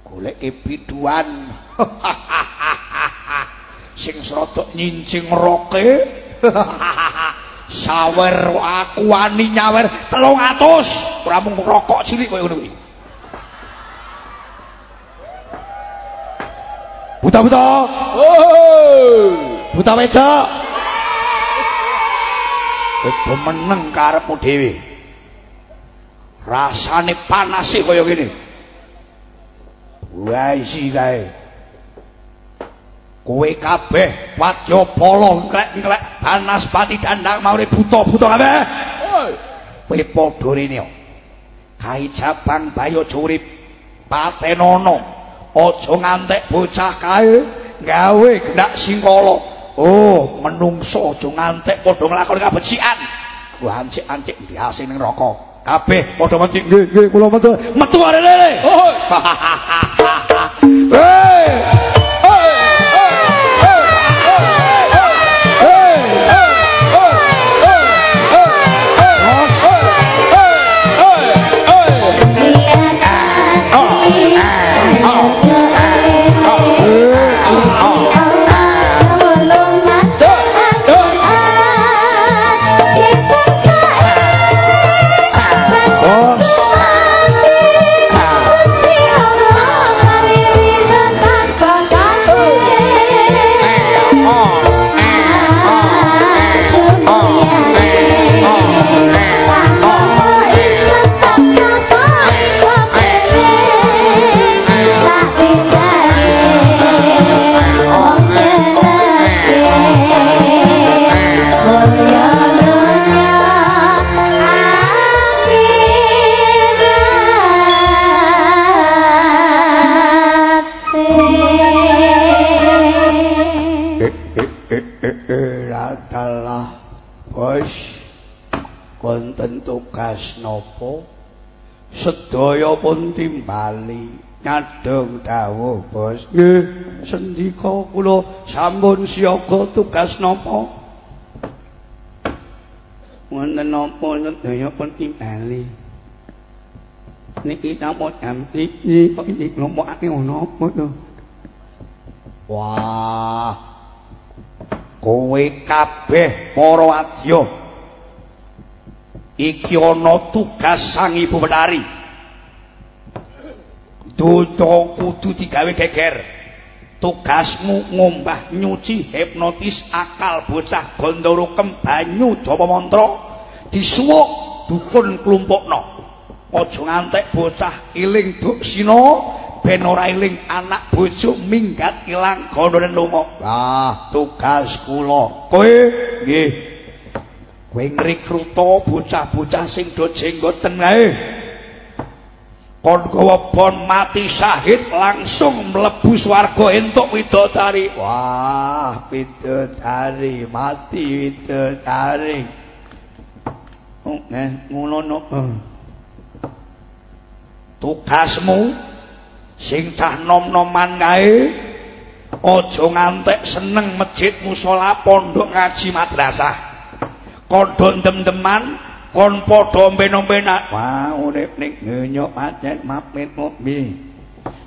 Golek biduan. *laughs* Sing srodok nyincing roke. *laughs* Sawer aku wani nyawer 300. Ora mung rokok cilik koyo ngono kuwi. Buta-buta. Oh. Buta wedok. Itu meneng karepmu dhewe. Rasane panas sih kaya ngene. Waisi kae. Kowe kabeh wadyapala nglek-nglek panas pati dandang maure buta-buta kabeh. Kowe padha rene. Kai Jabang Bayo Curip Patenono aja ngantek bocah kae gawe gendak singkala oh menungso aja ngantek padha nglakoni kabecikan wah ancik-ancik diase ning neraka. Kabeh padha mati nggih nggih kula metu. Metu arek-arek oh *laughs* hey wonten tugas napa? Sedaya pun timbali nyadong dawuh bos nggih sendika kula sampun siaga tugas napa? Wonten napa sedaya pun timbali? Niki napa jam iki kok iki ngomongake ngono apa to? Wah kowe kabeh para adya. Iki ana tugas sang ibu bedari dudu kudu digawe geger. Tugasmu ngombah nyuci hipnotis akal bocah gondoro kembanyu japa mantra. Disuwuk dukun klumpukno. Aja ngantek bocah iling duk sina ben ora iling anak bojo minggat ilang gondone lunga ah. Tugas kula. Kowe? Nggih. Kowe ngrekruta bocah-bocah sing do jenggoten ae kon gawa bon mati syahid langsung mlebu swarga entuk widodari. Wah widodari mati widodari. Nggih ngono no tugasmu sing cah nom-noman kae aja ngantek seneng masjid musala pondok ngaji madrasah. Kondo dem-deman kon padha omben-ombenan wah urip ning ngenyok pancen mapit ngopi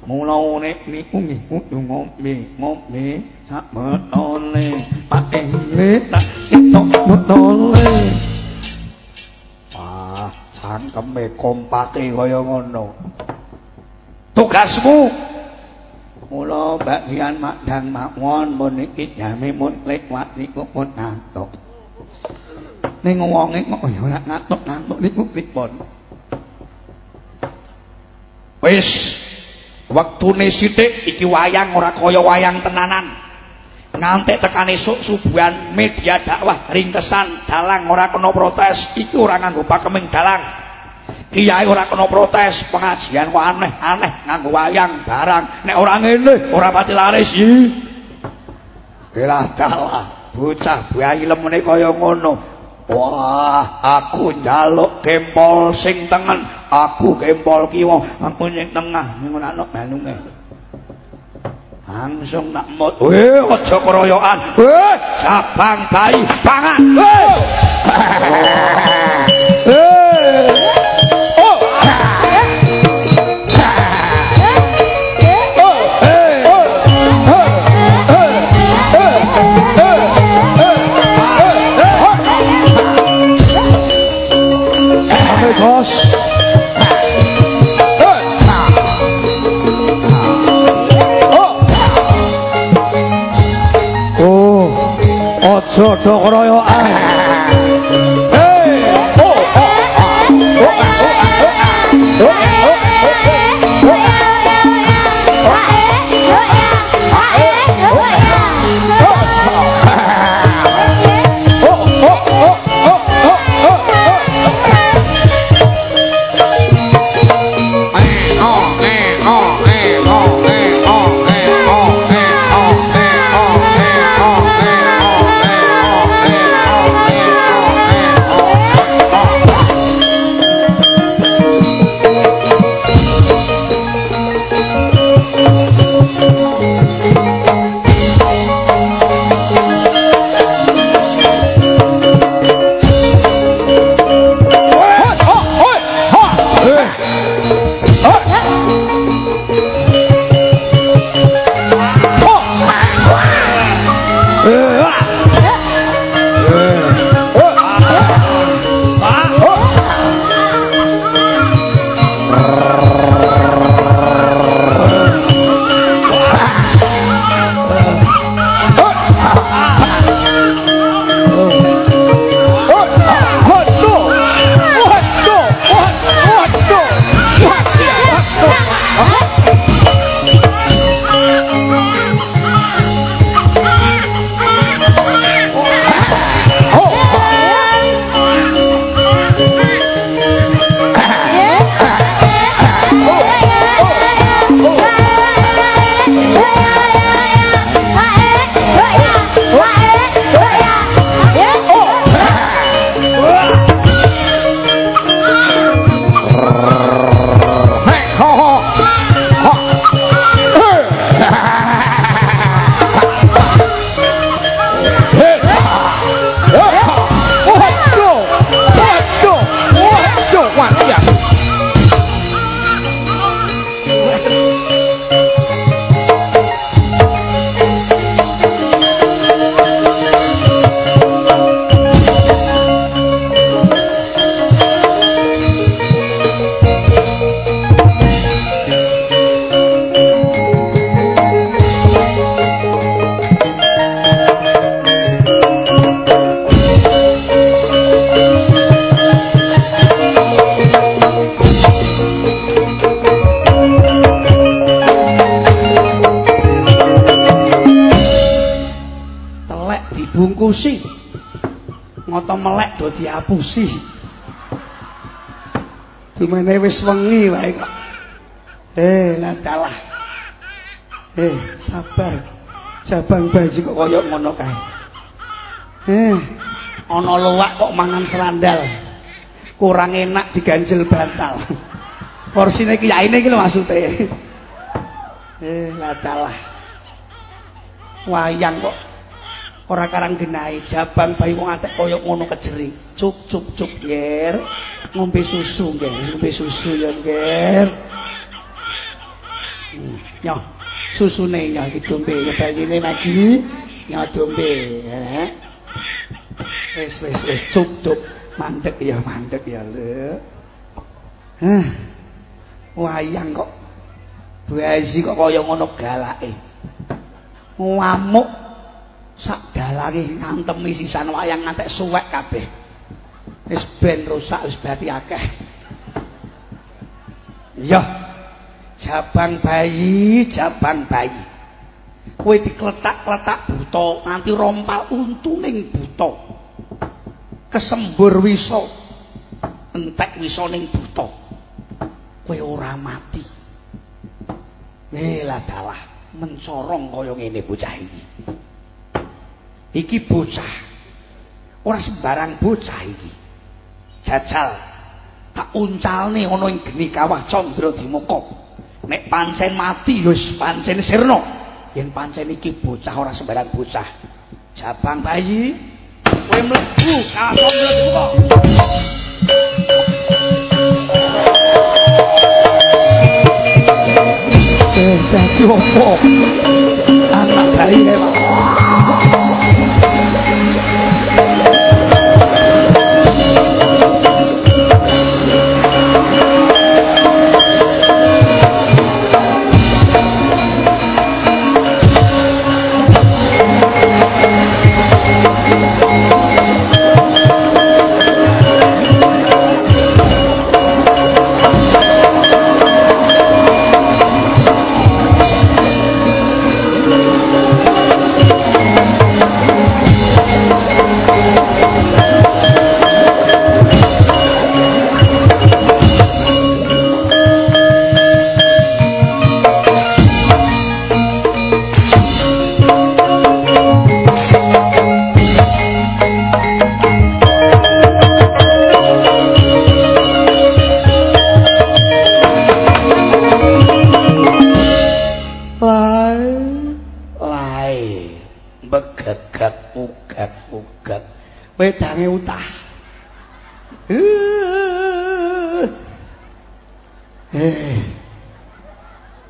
mula urip niku nggih ngopi ngopi sak metole patene tak ketok metole wah cangkeme kompake kaya ngono tugasmu. Mula bagian makdang makwon mun iki jame mun lewat niku pun ngantuk. Ning wonge kok ya ora ngantuk-ngantuk niku pripun? Wis wektune sithik iki wayang ora kaya wayang tenanan. Ngantek tekan esuk subuhan media dakwah ringkesan dalang ora kena protes iki ora nganggo pakeming dalang kiai ora kena protes pengajian kok aneh-aneh nganggo wayang barang nek ora ngene ora pati laris iki Belah dalah bocah bayi lemene kaya ngono Wah, aku njaluk kempol sing tengen, aku kempol kiwa, aku sing tengah ning ana balunge. Langsung nak mut. Weh, aja keroyokan. Weh, sabang bayi pangan. Weh. *laughs* bos Oh, ojo do keroyokan. Dimene wis wengi wae kok. Eh, lah dalah. Eh, sabar. Jabang baji kok kaya ngono kae. Eh, ana luwak kok mangan serandal. kurang enak diganjel bantal porsine kiyaine iki lho maksude eh ladalah wayang kok ora karang genahi jabang bayi wong atek kaya ngono kejering cuk cuk cuk nger ngombe susu nger ngombe susu ya nger hmm, yo susune ya iki dombe. Ya bayine lagi. Ya dombe eh. Wis wis wis cuk cuk mandek ya mandek ya Hah. Wayang kok. Bazi kok kaya ngono galake. Ngamuk. Sak dalare ngantemi sisan wayang ngantek suwek kabeh. Wis ben rusak wis berarti akeh. Ya. Jabang bayi, jabang bayi. Kowe dikletak-kletak buta nganti rompal untuning buta. Kesembur wisa entek wisa ning buta kowe ora mati Lela dalah mencorong kaya ngene bocah iki iki bocah ora sembarang bocah iki jajal. Tak uncalne ana ing geni kawah candra dimuka nek pancen mati wis pancen sirna. Yen pancen iki bocah ora sembarang bocah. Jabang bayi. Kowe mlebu kawah mlebu opo? Anak bayi. Wedange utah. Eh.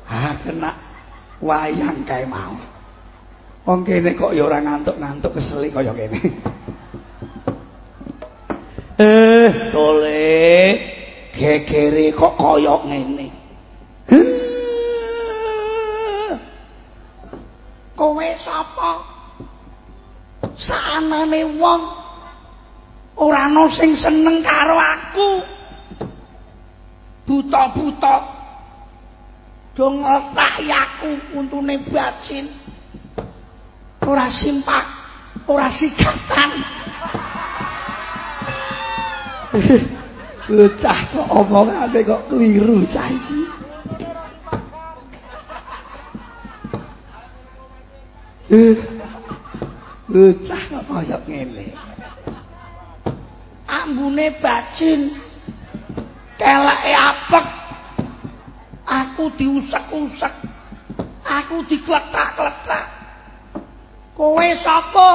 Ah kena wayang kae mau. Wong kene kok ya ora ngantuk-ngantuk keseli kaya kene. Eh, tole gegere kok kaya ngene. Kowe sapa? Sanane wong ora ana sing seneng karo aku. Buta-buta. Do ngetaki aku untune bacin. Ora simpak, ora sikatan. *laughs* Bocah kok omongane kok kliru cah iki. Bocah kok kaya ngene. Ambune bacin. Keleke apek. Aku diusek-usek. Aku dikletak-kletak. Kowe sapa?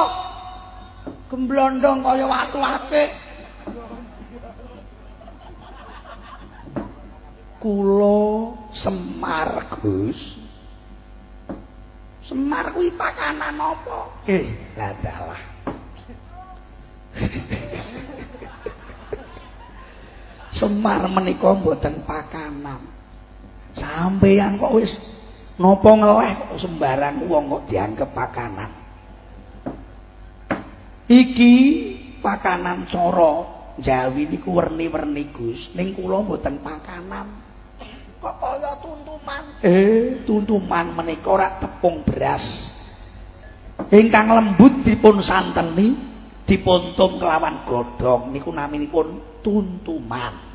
Gemblondong kaya watu akeh. Kula Semar Gus. Semar kuwi pakanan apa? Eh, ladalah. *laughs* Semar menika mboten pakanan. Sampeyan kok wis napa ngeleh sembarang wong kok dianggep pakanan. Iki pakanan cara Jawi niku werni-werni Gus, ning kula mboten pakanan. Kok kaya tuntuman? Eh, tuntuman menika ora tepung beras. Ingkang lembut dipun santeni, dipuntum kelawan godhong niku naminipun tuntuman.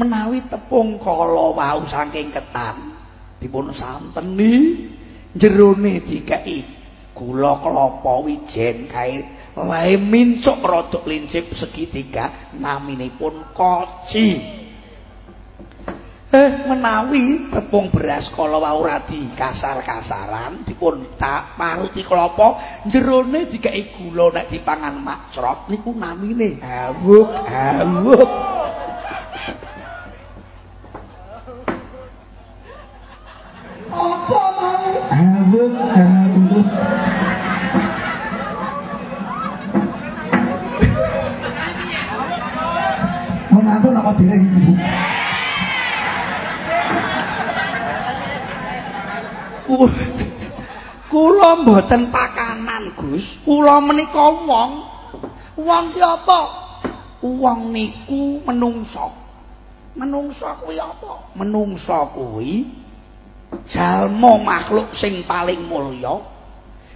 Menawi tepung kala wau saking ketan dipun santeni, jerone dikeki gula kelapa wijen kae. Lae mincuk rodok lincip segitiga naminipun koci. Eh menawi tepung beras kala wau radi kasar-kasaran dipun tak paruti klapa jerone dikai gula nek dipangan macrot niku namine. Hawuk hawuk Apa mau hawuk hawuk Menantu nama diri ini Kula mboten pakanan, Gus. Kula menika wong. Wong ki apa? Wong niku menungso. Menungso kuwi apa? Menungso kuwi jalma makhluk sing paling mulya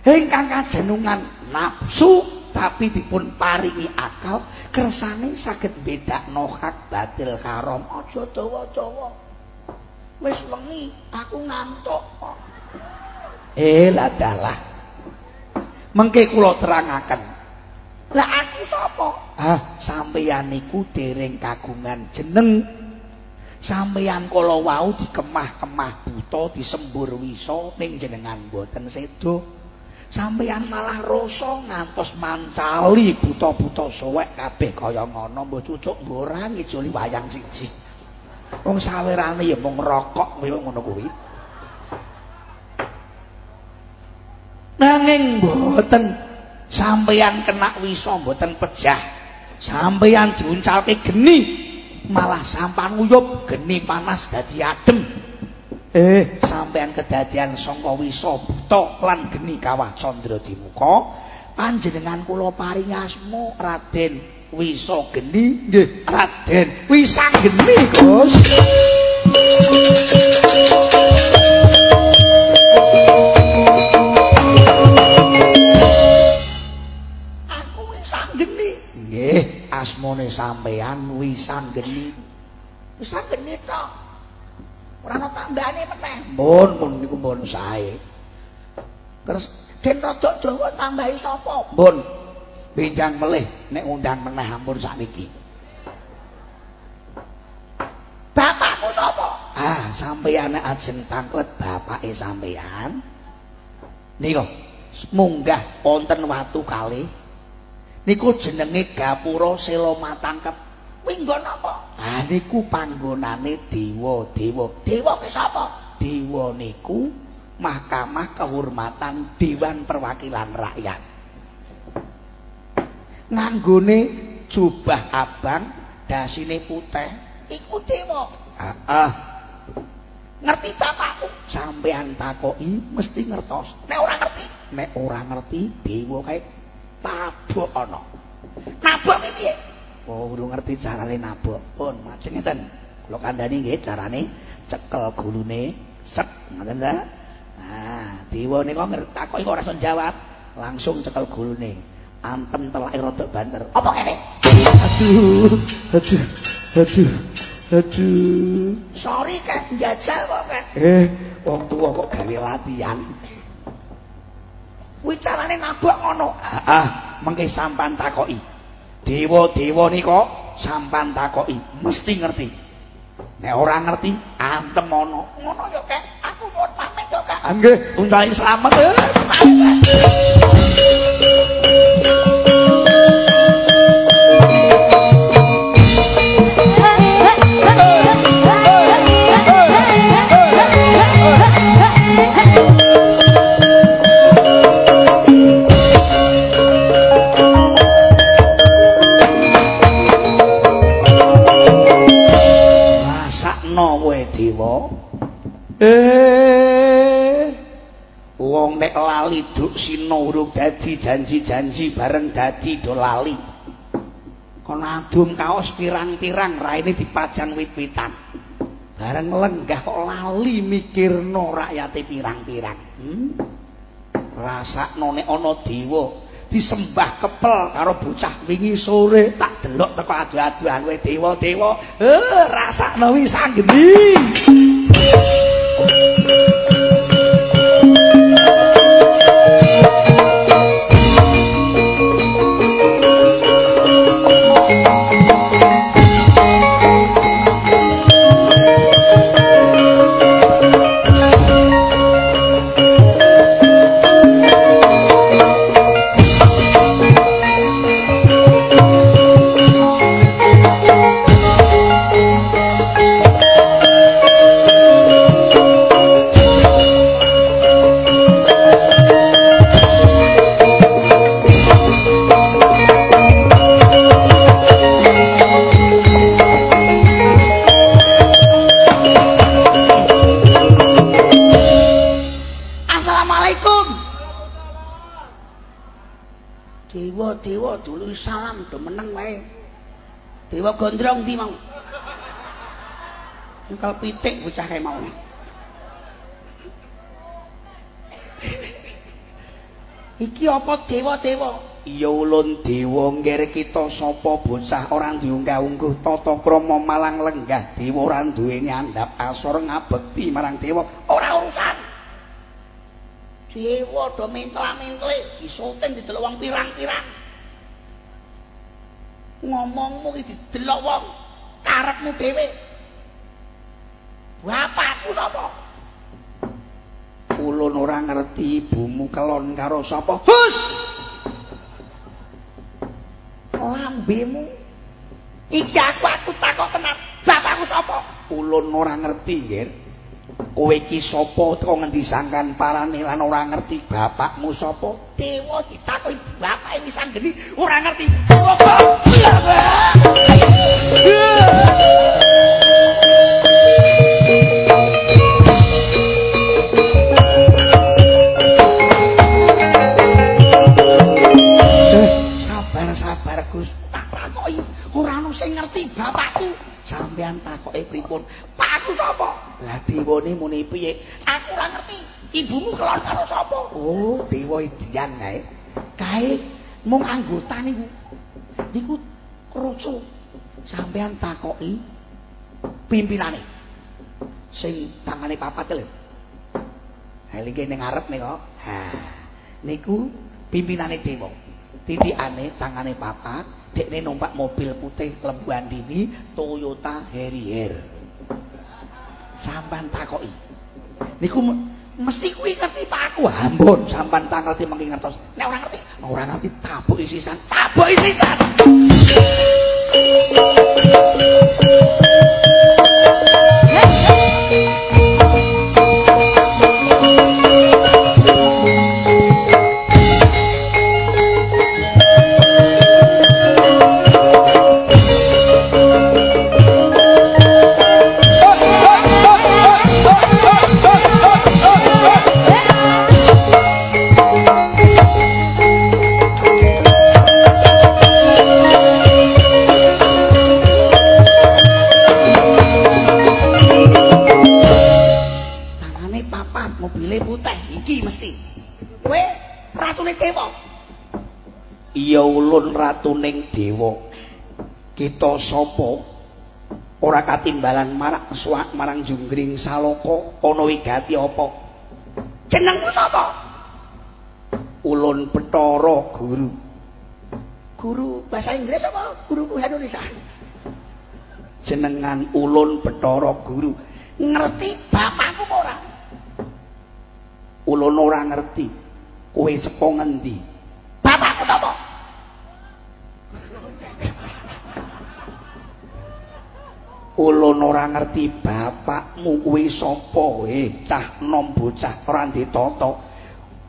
ingkang kajenengan nafsu tapi dipun paringi akal kersane saged bedakno hak batil haram aja dawa-dawa wis wengi aku ngantuk Eh ladalah. Mengke kula terangaken. Lah aku sapa? Ah, sampeyan niku dereng kagungan jeneng. Sampeyan kala wau dikemah-kemah buta disembur wisa ning jenengan boten sedo. Sampeyan malah rasa ngantos mancali buta-buta sowek kabeh kaya ngono mbok cucuk mbora ngijoli wayang siji. Wong sawerane ya mung rokok kaya ngono kuwi. nanging mboten sampeyan kena wisa mboten pejah sampeyan diuncalke geni malah sampan uyup geni panas dadi adem. Eh. Sampeyan kedadian sangka wisa buta lan geni kawah candra di muka panjenengan kula paring asma Raden Wisa Geni. Nggih. Raden Wisa Geni Gus asmane sampean Wisanggeni. Wisanggeni to. Ora ana tambahane meneh. Mun, mun niku mun sae. Terus den rada dawa tambahi sapa? Mun. Pinjang melih nek undang meneh ampun sakniki. Bapakmu sapa? Ah, sampeyan nek ajeng tangklet bapake sampean. Niku munggah wonten watu kalih niku jenenge gapura sela matangkep. Kuwi nggon apa? Ah niku panggonane dewa-dewa dewa ki sapa? Dewa niku mahkamah kehormatan dewan perwakilan rakyat. Nganggone jubah abang dasine putih iku dewa. Ah, ah. ngerti bapakku sampean takoki mesti ngertos. Nek ora ngerti? Nek ora ngerti dewa kae nabok ana. Nabok iki piye? Oh, urung ngerti carane nabok. Pun maceng ngeten. Kula kandhani nggih carane cekel gulune, sek ngoten ta? Nah, dewa nika takoki kok ora iso jawab, langsung cekel gulune. Antem telake rada banter. Apa kene? Aduh, aduh, aduh. Aduh. Sorry kan njajal kok kan. Eh, wong tuwa kok gawe latihan. Kuwi carane nabok ngono. Ah, mengke sampan takoki. Dewa-dewa nika sampan takoki, mesti ngerti. Nek ora ngerti, antem ngono. Ngono yo, Kak. Aku nyuwun pamit yo, Kak. Nggih, untahe slamet. Nek lali duk sinurung dadi janji-janji bareng dadi do lali. Kon adum kaos pirang-pirang raine dipajang wit-witan. Bareng lenggah kok lali mikirno rakyate pirang-pirang. Hmm? Rasakno nek ana dewa disembah kepel karo bocah wingi sore tak delok teko adu-aduan we dewa-dewa. Eh rasakno wis anggeni. Gondrong di mau. Engkal pitik bocah kae mau. Iki apa dewa-dewa? Ya ulun dewa ngger kita sapa bocah ora diunggah-ungguh tata krama malang lenggah dewa ora duweni andhap asor ngabekti marang dewa ora urusan. Dewa do mentla-mentle disuting didelok wong pirang-pirang. Ngomongmu iki didelok wong karepmu dhewe. Bapakku sapa? ulun ora ngerti ibumu kelon karo sapa. Hus! Lambemu. Iki aku aku takok tenan bapakku sapa? Ulun ora ngerti nggih kowe iki sapa? Kok ngendi sangkan parane? Lan ora ngerti bapakmu sapa? Dewa ditakoki bapake wis anggeni ora ngerti. Sing ngerti bapakku. Sampean takoke pripun pakku sapa lah dewane muni piye? Aku ora ngerti. Ibumu kelon karo sapa? Oh dewa idian kae. Kae mung anggota niku niku kroco sampean takoki pimpinane. Sing tangane papat lho. Ha iki ning ngarep nih kok. Ha niku pimpinane dewa. Titikane tangane papat dekne numpak mobil putih lembu andini Toyota Harrier sampan takoki. Niku mesti kuwi ngerti Pak. Aku ampun sampan tak ngerti mengki ngertos. Nek ora ngerti ora ngerti tabuk isisan tabuk isisan ratuning dewa. Kita sapa? Ora katimbalan marak suwak marang junggring saloko ana wigati apa? Jenengmu sapa? Ulun petara guru. Guru bahasa Inggris apa? Guru bahasa Indonesia. Jenengan ulun petara guru. Ngerti bapakku ora? Ulun ora ngerti kowe saka ngendi? Bapakku sapa ulun ora ngerti bapakmu kuwi sapa eh cah nom bocah ora ditata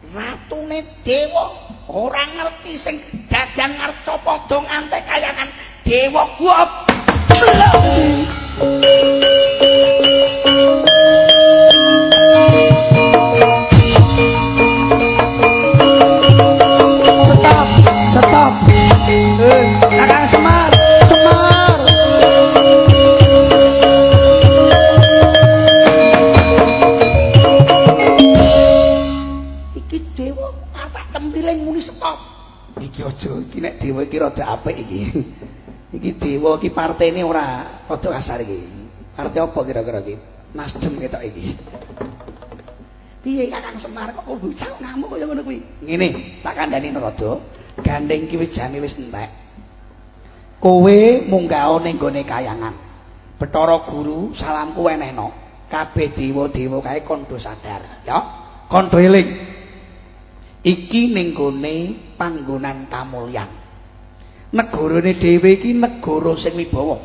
ratune dewa ora ngerti sing jajan ngarca padha ngantek kayangan. Dewa gua iki rada apik iki. *laughs* Iki dewa iki partene ora rada kasar iki. Partai apa kira-kira iki? Nasdem ketok iki. Piye kakang semar kok bocah ngamuk kaya ngono kuwi? Ngene tak kandhani rada gandeng ki wis jane wis entek. Kowe munggah ning gone kayangan. Betara guru salamku enehno. Kabeh dewa-dewa kae kondo sadar ya. Kondo eling. Iki ning gone panggonan kamulyan negarane dhewe iki negara sing wibawa.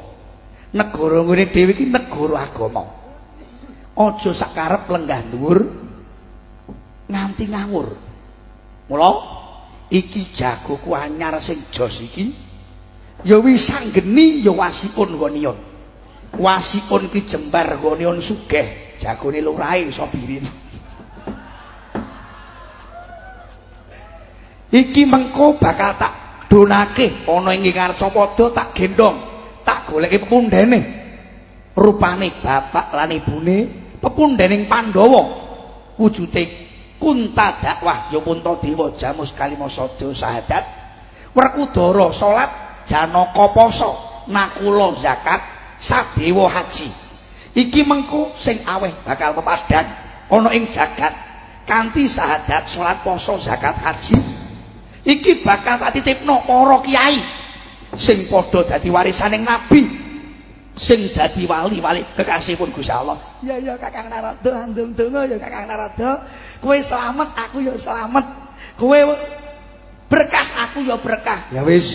Negara ngene dhewe iki negara agama. Aja sakarep lenggah dhuwur nganti ngawur. Mula iki jagoku anyar sing jos iki ya wis sanggeni ya wasipun gonion. Wasipun ki jembar gonion sugih jagone lurahe sobirin iki mengko bakal tak donake ana ing ngarsa tak gendong tak goleki pepundhene. Rupane bapak lan ibune pepundhening Pandhawa. Wujude kunta dakwah ya punta dewa jamus kalimasada syahadat werkudara salat janaka poso nakula zakat sadewa haji. Iki mengko sing aweh bakal pepadang ana ing jagat. Kanthi syahadat salat poso zakat haji iki bakal tak titipno para kiai. Sing padha dadi warisaning nabi. Sing dadi wali-wali kekasihipun Gusti Allah. Ya ya Kakang Narada andung donga ya Kakang Narada. Kowe selamat aku ya selamat. Kowe berkah aku ya berkah. Ya wis.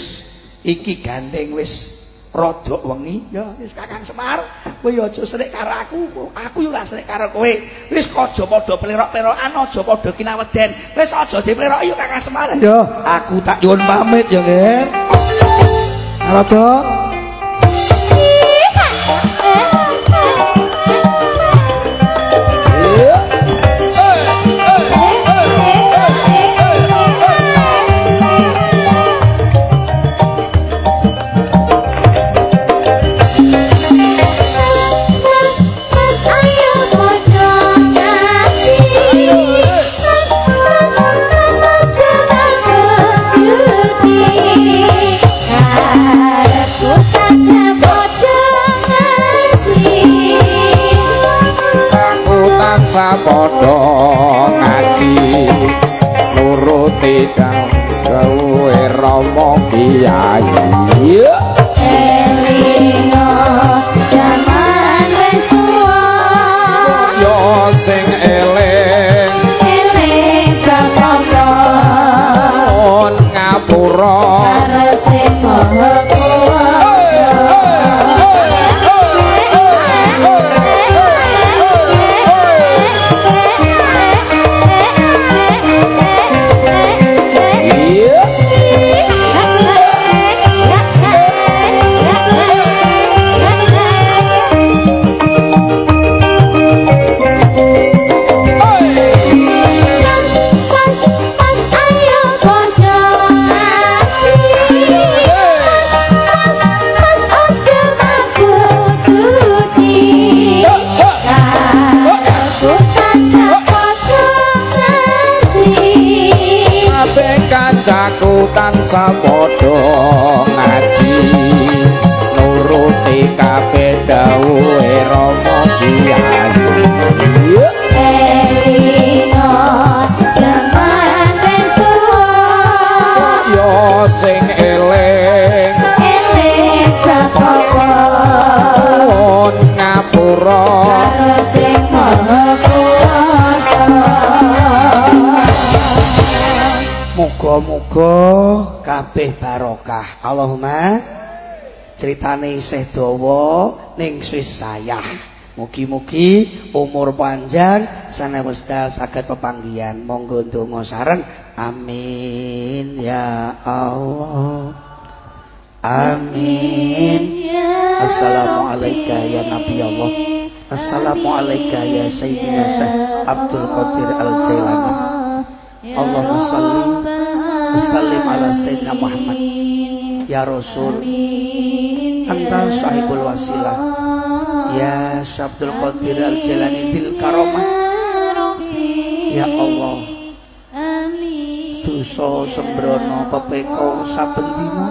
Iki gandeng wis rodok wengi. Ya wis Kakang Semar. Kowe aja srek karo aku. Aku yo ora srek karo kowe. Wis aja padha plerok-plerokan aja padha kinaweden. Wis aja dipleroki yo Kakang Semar. Ya aku tak nyuwun pamit ya nggih Rada kang gawe rama kiai Muga-muga kabeh barokah. Allahumma critane isih dawa ning Swiss sayah. Mugi-mugi umur panjang sanewes saged pepanggihan. Monggo ndonga sareng. Amin ya Allah. Amin. Assalamualaikum ya Nabi Allah. Assalamualaikum ya Sayyidina Syekh Abdul Qadir Al-Jailani. Allahumma salli wa sallim ala Sayyidina Muhammad Ya Rasul Anta sahibul wasilah. Ya Syabdul Qadir Al-Jalani Dil Karamah Ya Allah Dosa sembrono pepeko saben dina.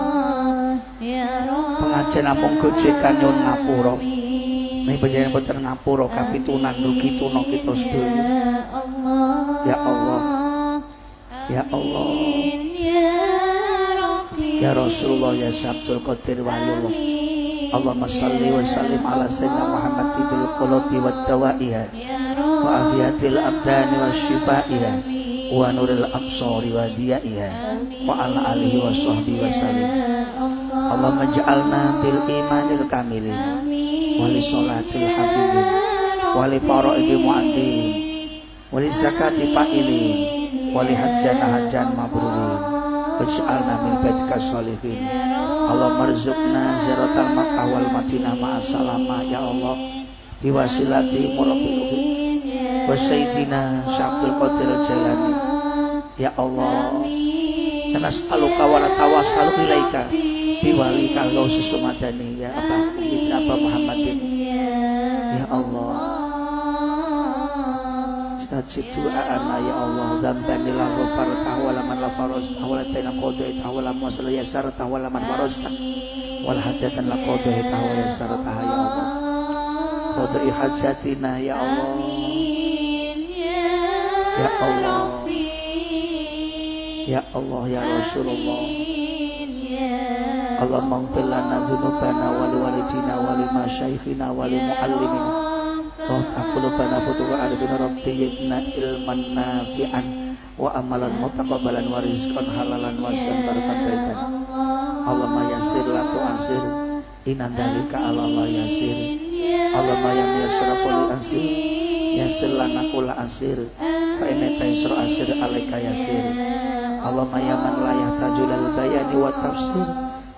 Pengajian amung gojekan nyun ngapura. Nih panjenengan boten ngapura kapitunan dugi tuna kita sedaya Ya Allah Ya Allah Ya Rasulullah Ya Sabtul Qadir Waliullah Allahumma salli wa sallim ala Sayyidina Muhammad Tidul qulubi wa tawaiha Wa afiyatil abdani wa shifaiha Wa nuril absari wa diyaiha Wa ala alihi wa sahbihi wa sallim. Allahumma ja'alna bil imanil kamilin Wa li sholatil hafidin Wa li fara'idi mu'adin Wa fa'ilin. Wa hajjana hajjan mabrurin waj'alna min baitika sholihin Allah marzuqna ziyaratal makkah wal madinah ma'a salama ya Allah. Biwasilati murabbihi wa sayyidina Syabdul Qadir Jalani ya Allah. Nas'aluka wa natawassalu ilaika. Biwalika al-gausus madani ya Abah. Ibn Muhammadin. Ya Allah Istajib du'a'ana ya Allah. Dambani la ghafarta wa laman la farasta wa la taina qadaita wa lam wasla yasarta wa laman farasta wal hajatan la qadaita wa yasarta ya Allah. Qadai hajatina ya Allah. Ya Allah. Ya Allah ya Rasulullah Allah maghfir lana dzunubana wa li walidina wa li masyaikhina wa li muallimina wa taqulubana futuwa arifina rabbina ilman nafi'an. Wa amalan mutaqabbalan wa rizqan halalan wa barkan baitan. Allahumma yassir la tu'asir inandalika ala Allah yassir. Allahumma ya yassir qul asir. Yassir lana kula asir. Fa inna taysra asir alaika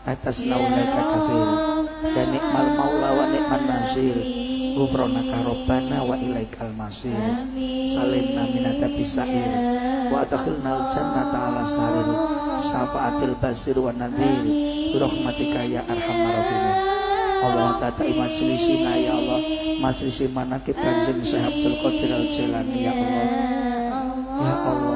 atas naulaka kafir dan nikmal maula wa nikman nasir Gufronaka Rabbana wa ilaikal masir. Salimna minata bisair. Wa adkhilna al-jannata ala sarir. Safaatil basir wa nadir. Birahmatika ya arhamar Allah tata majlisina ya Allah. Majlisi manakib kanjeng Syekh Abdul al-Jilani ya Allah. Ya Allah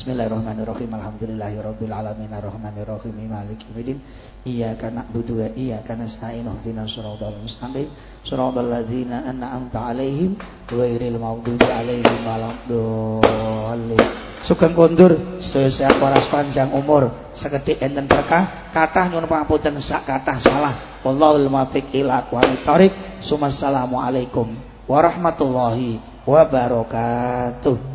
Bismillahirrahmanirrahim. Alhamdulillahirabbil alamin arrahmanirrahim maliki yaumiddin. Iyyaka na'budu wa iyyaka nasta'in ihdinas siratal mustaqim. Siratal ladzina an'amta 'alaihim ghairil maghdubi 'alaihim waladdallin. Sugeng kondur sedaya waras panjang umur sekedhik enten berkah kathah nyuwun pangapunten sak kathah salah. Wallahul muwaffiq ila aqwamit thoriq. Sumassalamu warahmatullahi wabarakatuh.